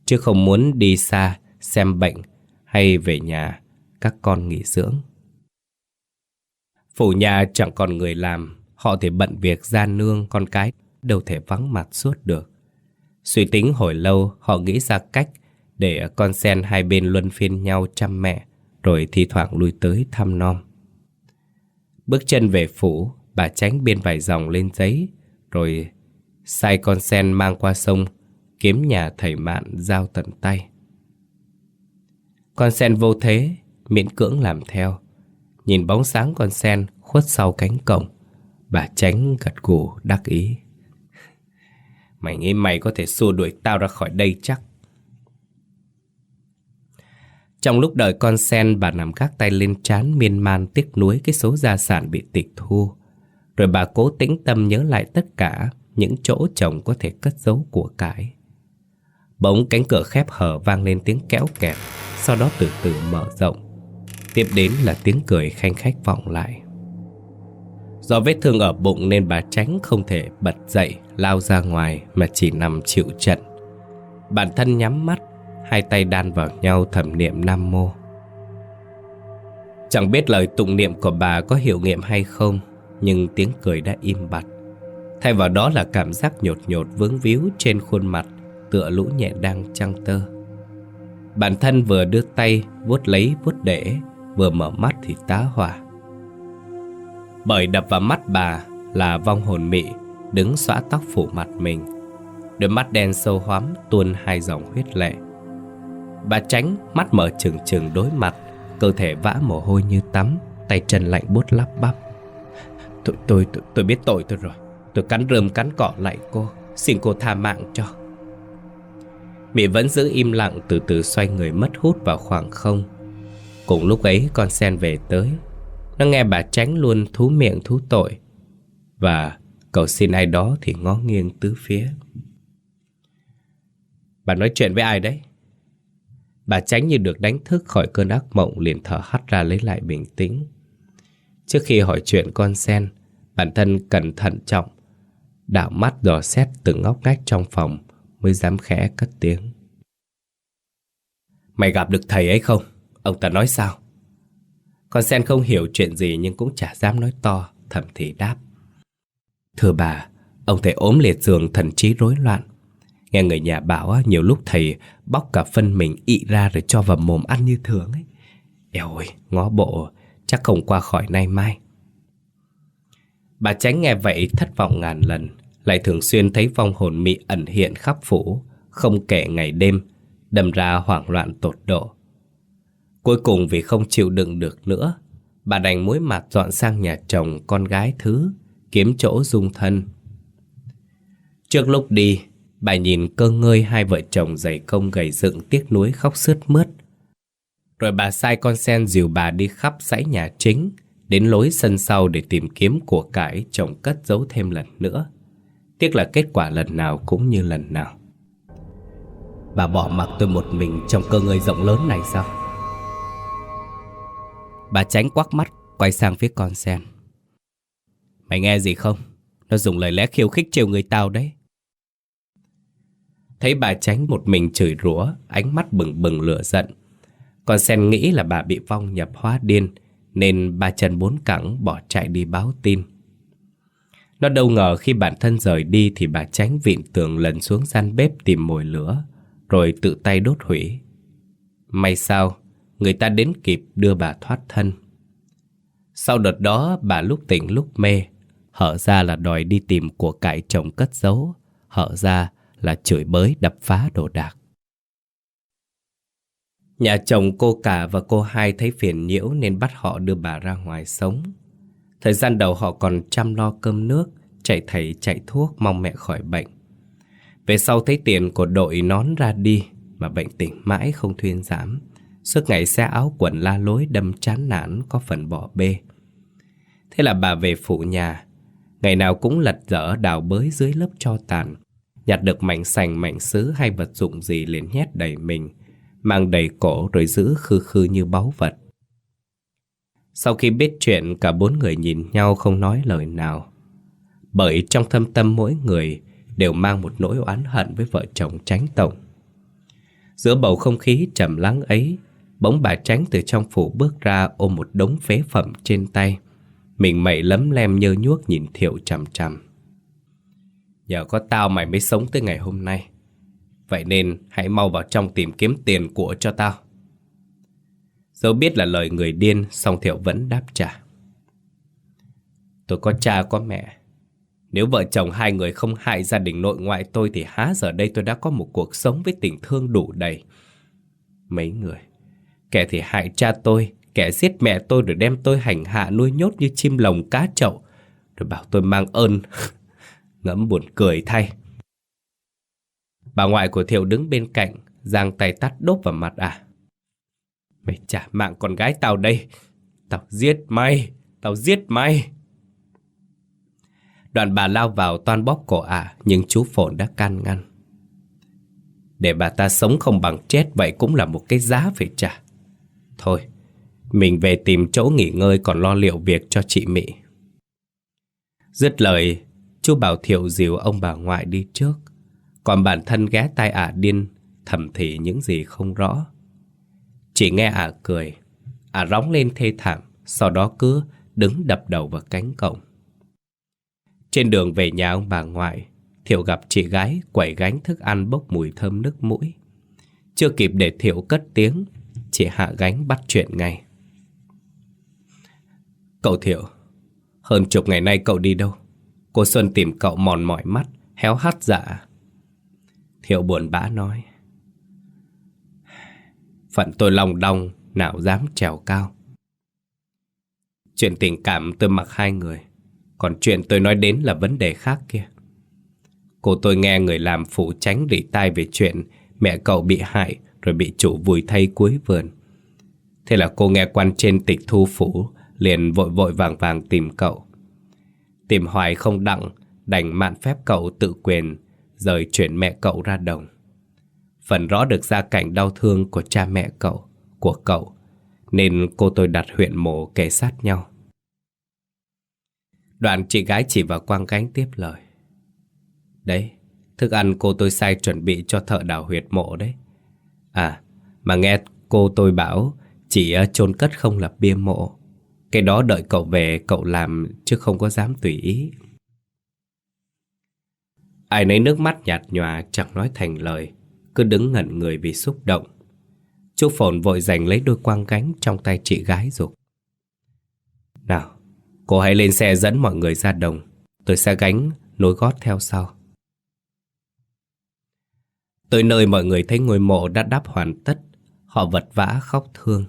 Chứ không muốn đi xa Xem bệnh Hay về nhà Các con nghỉ dưỡng. Phủ nhà chẳng còn người làm, Họ thì bận việc ra nương con cái, Đâu thể vắng mặt suốt được. Suy tính hồi lâu, họ nghĩ ra cách Để con sen hai bên luân phiên nhau chăm mẹ, Rồi thi thoảng lui tới thăm non. Bước chân về phủ, Bà tránh biên vài dòng lên giấy, Rồi sai con sen mang qua sông, Kiếm nhà thầy mạn giao tận tay. Con sen vô thế, Miễn cưỡng làm theo. Nhìn bóng sáng con sen khuất sau cánh cổng, Bà tránh gật gù đắc ý. Mày nghĩ mày có thể xua đuổi tao ra khỏi đây chắc? Trong lúc đợi con sen, bà nằm gác tay lên trán miên man tiếc nuối cái số gia sản bị tịch thu. Rồi bà cố tĩnh tâm nhớ lại tất cả những chỗ chồng có thể cất giấu của cải Bỗng cánh cửa khép hở vang lên tiếng kéo kẹt Sau đó từ từ mở rộng Tiếp đến là tiếng cười khanh khách vọng lại Do vết thương ở bụng nên bà tránh không thể bật dậy lao ra ngoài mà chỉ nằm chịu trận. Bản thân nhắm mắt, hai tay đan vào nhau thầm niệm Nam Mô. Chẳng biết lời tụng niệm của bà có hiệu nghiệm hay không, nhưng tiếng cười đã im bặt. Thay vào đó là cảm giác nhột nhột vướng víu trên khuôn mặt tựa lũ nhẹ đang trăng tơ. Bản thân vừa đưa tay vuốt lấy vuốt để, vừa mở mắt thì tá hỏa. Bởi đập vào mắt bà là vong hồn mị Đứng xõa tóc phủ mặt mình Đôi mắt đen sâu hoắm tuôn hai dòng huyết lệ Bà tránh mắt mở trừng trừng đối mặt Cơ thể vã mồ hôi như tắm Tay chân lạnh buốt lắp bắp tôi, tôi, tôi, tôi biết tội tôi rồi Tôi cắn rơm cắn cỏ lại cô, Xin cô tha mạng cho. Mẹ vẫn giữ im lặng từ từ xoay người mất hút vào khoảng không. Cùng lúc ấy, con sen về tới. Nó nghe bà tránh luôn thú miệng thú tội. Và cầu xin ai đó thì ngó nghiêng tứ phía. Bà nói chuyện với ai đấy? Bà tránh như được đánh thức khỏi cơn ác mộng liền thở hắt ra lấy lại bình tĩnh. Trước khi hỏi chuyện con sen, Bản thân cẩn thận trọng Đảo mắt dò xét từng ngóc ngách trong phòng Mới dám khẽ cất tiếng Mày gặp được thầy ấy không? Ông ta nói sao? Con sen không hiểu chuyện gì nhưng cũng chả dám nói to, thầm thì đáp. Thưa bà, ông thầy ốm liệt giường thần trí rối loạn. Nghe người nhà bảo nhiều lúc thầy bóc cả phân mình ị ra rồi cho vào mồm ăn như thường ấy. Eo ơi, ngó bộ, chắc không qua khỏi nay mai. Bà tránh nghe vậy thất vọng ngàn lần, lại thường xuyên thấy vong hồn mị ẩn hiện khắp phủ, không kể ngày đêm, đâm ra hoảng loạn tột độ. Cuối cùng vì không chịu đựng được nữa, bà đành mối mặt dọn sang nhà chồng con gái thứ, kiếm chỗ dung thân. Trước lúc đi, bà nhìn cơ ngơi hai vợ chồng dày công gầy dựng tiếc nuối khóc sướt mướt. Rồi bà sai con sen dìu bà đi khắp dãy nhà chính, đến lối sân sau để tìm kiếm của cải chồng cất giấu thêm lần nữa. Tiếc là kết quả lần nào cũng như lần nào. Bà bỏ mặc tôi một mình trong cơ ngơi rộng lớn này sao? Bà tránh quắc mắt, Quay sang phía con sen Mày nghe gì không Nó dùng lời lẽ khiêu khích trêu người tao đấy Thấy bà tránh một mình chửi rủa, Ánh mắt bừng bừng lửa giận Con sen nghĩ là bà bị vong nhập hóa điên nên bà chân bốn cẳng bỏ chạy đi báo tin Nó đâu ngờ khi bản thân rời đi Thì bà tránh vịn tường lần xuống gian bếp tìm mồi lửa Rồi tự tay đốt hủy May sao người ta đến kịp đưa bà thoát thân. Sau đợt đó, bà lúc tỉnh lúc mê, hở ra là đòi đi tìm của cải chồng cất giấu, hở ra là chửi bới đập phá đồ đạc. Nhà chồng cô cả và cô hai thấy phiền nhiễu nên bắt họ đưa bà ra ngoài sống. Thời gian đầu họ còn chăm lo cơm nước, chạy thầy chạy thuốc mong mẹ khỏi bệnh. Về sau thấy tiền của đội nón ra đi mà bệnh tình mãi không thuyên giảm. Suốt ngày xe áo quần la lối đâm chán nản có phần bỏ bê. Thế là bà về phụ nhà. Ngày nào cũng lật dở đào bới dưới lớp cho tàn. Nhặt được mảnh sành mảnh sứ hay vật dụng gì liền nhét đầy mình. Mang đầy cổ rồi giữ khư khư như báu vật. Sau khi biết chuyện, cả bốn người nhìn nhau không nói lời nào. Bởi trong thâm tâm mỗi người đều mang một nỗi oán hận với vợ chồng tránh tổng. Giữa bầu không khí trầm lắng ấy Bỗng bà tránh từ trong phủ bước ra ôm một đống phế phẩm trên tay. Mình mẩy lấm lem nhơ nhuốc nhìn Thiệu chằm chằm. Nhờ có tao mày mới sống tới ngày hôm nay. Vậy nên hãy mau vào trong tìm kiếm tiền của cho tao. Dẫu biết là lời người điên, song Thiệu vẫn đáp trả. Tôi có cha có mẹ. Nếu vợ chồng hai người không hại gia đình nội ngoại tôi thì há giờ đây tôi đã có một cuộc sống với tình thương đủ đầy. Mấy người Kẻ thì hại cha tôi, kẻ giết mẹ tôi rồi đem tôi hành hạ nuôi nhốt như chim lồng cá chậu. Rồi bảo tôi mang ơn. Ngẫm buồn cười thay. Bà ngoại của Thiệu đứng bên cạnh, giang tay tắt đốt vào mặt à. Mày trả mạng con gái tao đây. Tao giết mày, tao giết mày. Đoạn bà lao vào toan bóp cổ à, nhưng chú Phồn đã can ngăn. Để bà ta sống không bằng chết vậy cũng là một cái giá phải trả. Thôi, mình về tìm chỗ nghỉ ngơi còn lo liệu việc cho chị Mỹ. Dứt lời, chú Bảo Thiệu dìu ông bà ngoại đi trước. Còn bản thân ghé tai ả điên, thầm thì những gì không rõ. Chỉ nghe ả cười, ả róng lên thê thảm, sau đó cứ đứng đập đầu vào cánh cổng. Trên đường về nhà ông bà ngoại, Thiệu gặp chị gái quẩy gánh thức ăn bốc mùi thơm nước mũi. Chưa kịp để Thiệu cất tiếng Chị hạ gánh bắt chuyện ngay Cậu Thiệu Hơn chục ngày nay cậu đi đâu Cô Xuân tìm cậu mòn mỏi mắt Héo hắt dạ à? Thiệu buồn bã nói Phận tôi lòng đong Nào dám trèo cao Chuyện tình cảm tôi mặc hai người Còn chuyện tôi nói đến là vấn đề khác kia Cô tôi nghe người làm phụ tránh rỉ tai về chuyện Mẹ cậu bị hại rồi bị chủ vùi thay cuối vườn. Thế là cô nghe quan trên tịch thu phủ, liền vội vội vàng vàng tìm cậu. Tìm hoài không đặng, đành mạn phép cậu tự quyền, rời chuyển mẹ cậu ra đồng. Phần rõ được gia cảnh đau thương của cha mẹ cậu, của cậu, nên cô tôi đặt huyện mộ kề sát nhau. Đoạn chị gái chỉ vào quang gánh tiếp lời. Đấy, thức ăn cô tôi sai chuẩn bị cho thợ đào huyệt mộ đấy. À, mà nghe cô tôi bảo chỉ ờ, chôn cất không lập bia mộ. Cái đó đợi cậu về cậu làm chứ không có dám tùy ý. Ai nấy nước mắt nhạt nhòa chẳng nói thành lời, cứ đứng ngẩn người vì xúc động. Chú Phồn vội giành lấy đôi quang gánh trong tay chị gái dục Nào, cô hãy lên xe dẫn mọi người ra đồng Tôi sẽ gánh nối gót theo sau. Tới nơi mọi người thấy ngôi mộ đã đắp hoàn tất Họ vật vã khóc thương.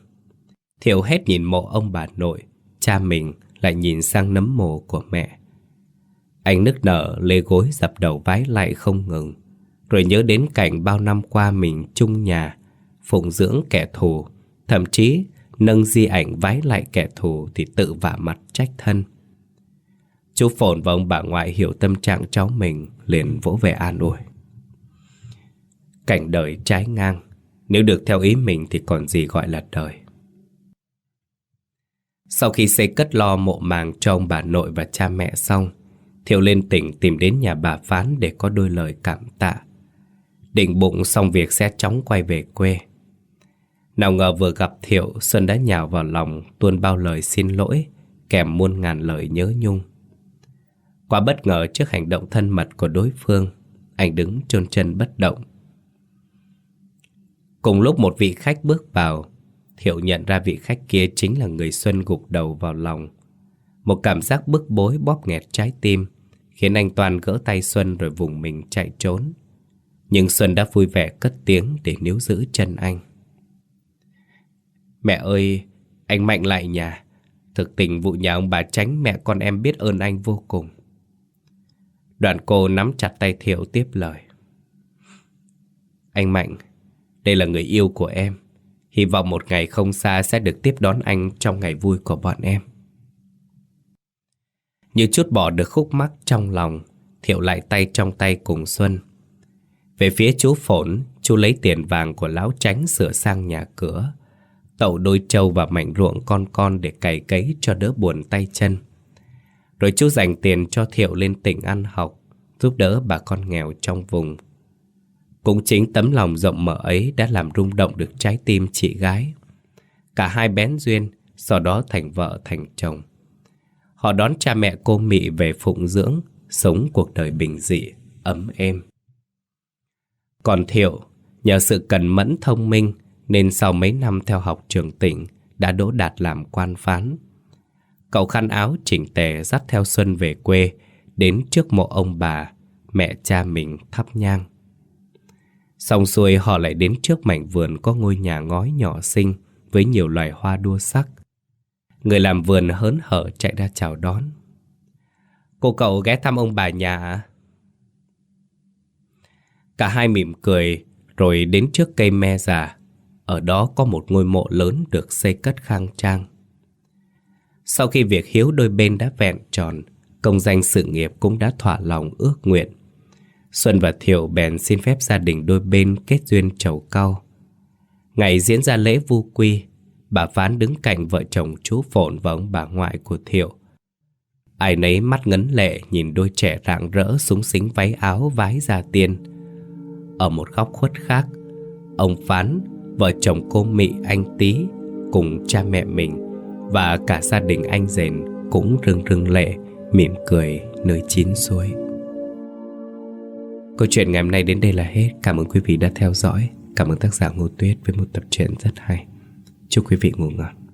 Thiệu hết nhìn mộ ông bà nội Cha mình lại nhìn sang nấm mồ của mẹ. Anh nức nở, lê gối dập đầu vái lại không ngừng. Rồi nhớ đến cảnh bao năm qua mình chung nhà, Phụng dưỡng kẻ thù. Thậm chí, nâng di ảnh vái lại kẻ thù Thì tự vả mặt trách thân. Chú Phồn và ông bà ngoại hiểu tâm trạng cháu mình, Liền vỗ về an ủi. Cảnh đời trái ngang, Nếu được theo ý mình thì còn gì gọi là đời. Sau khi xây cất lo mộ màng cho ông bà nội và cha mẹ xong Thiệu lên tỉnh tìm đến nhà bà Phán để có đôi lời cảm tạ. Định bụng xong việc sẽ chóng quay về quê. Nào ngờ vừa gặp Thiệu Xuân đã nhào vào lòng tuôn bao lời xin lỗi Kèm muôn ngàn lời nhớ nhung. Quá bất ngờ trước hành động thân mật của đối phương Anh đứng chôn chân bất động. Cùng lúc một vị khách bước vào, Thiệu nhận ra vị khách kia chính là người Xuân gục đầu vào lòng. Một cảm giác bức bối bóp nghẹt trái tim, khiến anh Toàn gỡ tay Xuân rồi vùng mình chạy trốn. Nhưng Xuân đã vui vẻ cất tiếng để níu giữ chân anh. Mẹ ơi, anh Mạnh lại nhà. Thực tình vụ nhà ông bà tránh mẹ con em biết ơn anh vô cùng. Đoạn cô nắm chặt tay Thiệu tiếp lời. Anh Mạnh, đây là người yêu của em Hy vọng một ngày không xa sẽ được tiếp đón anh trong ngày vui của bọn em như chút bỏ được khúc mắc trong lòng Thiệu lại tay trong tay cùng Xuân Về phía chú Phổn Chú lấy tiền vàng của lão tránh sửa sang nhà cửa Tậu đôi trâu và mảnh ruộng con con để cày cấy cho đỡ buồn tay chân Rồi chú dành tiền cho Thiệu lên tỉnh ăn học Giúp đỡ bà con nghèo trong vùng cũng chính tấm lòng rộng mở ấy đã làm rung động được trái tim chị gái. Cả hai bén duyên, sau đó thành vợ thành chồng. Họ đón cha mẹ cô Mị về phụng dưỡng, sống cuộc đời bình dị, ấm êm. Còn Thiệu, nhờ sự cần mẫn thông minh nên sau mấy năm theo học trường tỉnh đã đỗ đạt làm quan phán. Cậu khăn áo chỉnh tề dắt theo Xuân về quê, đến trước mộ ông bà, mẹ cha mình thắp nhang. Xong xuôi họ lại đến trước mảnh vườn có ngôi nhà ngói nhỏ xinh với nhiều loài hoa đua sắc. Người làm vườn hớn hở chạy ra chào đón. Cô cậu ghé thăm ông bà nhà à? Cả hai mỉm cười rồi đến trước cây me già. Ở đó có một ngôi mộ lớn được xây cất khang trang. Sau khi việc hiếu đôi bên đã vẹn tròn, công danh sự nghiệp cũng đã thỏa lòng ước nguyện. Xuân và Thiệu bèn xin phép gia đình đôi bên kết duyên chầu cao. Ngày diễn ra lễ vu quy, bà Phán đứng cạnh vợ chồng chú phồn và ông bà ngoại của Thiệu. Ai nấy mắt ngấn lệ nhìn đôi trẻ rạng rỡ súng xính váy áo vái ra tiên. Ở một góc khuất khác, ông Phán, vợ chồng cô Mị anh Tý cùng cha mẹ mình và cả gia đình anh rền cũng rưng rưng lệ, mỉm cười nơi chín suối. Câu chuyện ngày hôm nay đến đây là hết. Cảm ơn quý vị đã theo dõi. Cảm ơn tác giả Ngô Tuyết với một tập truyện rất hay. Chúc quý vị ngủ ngon.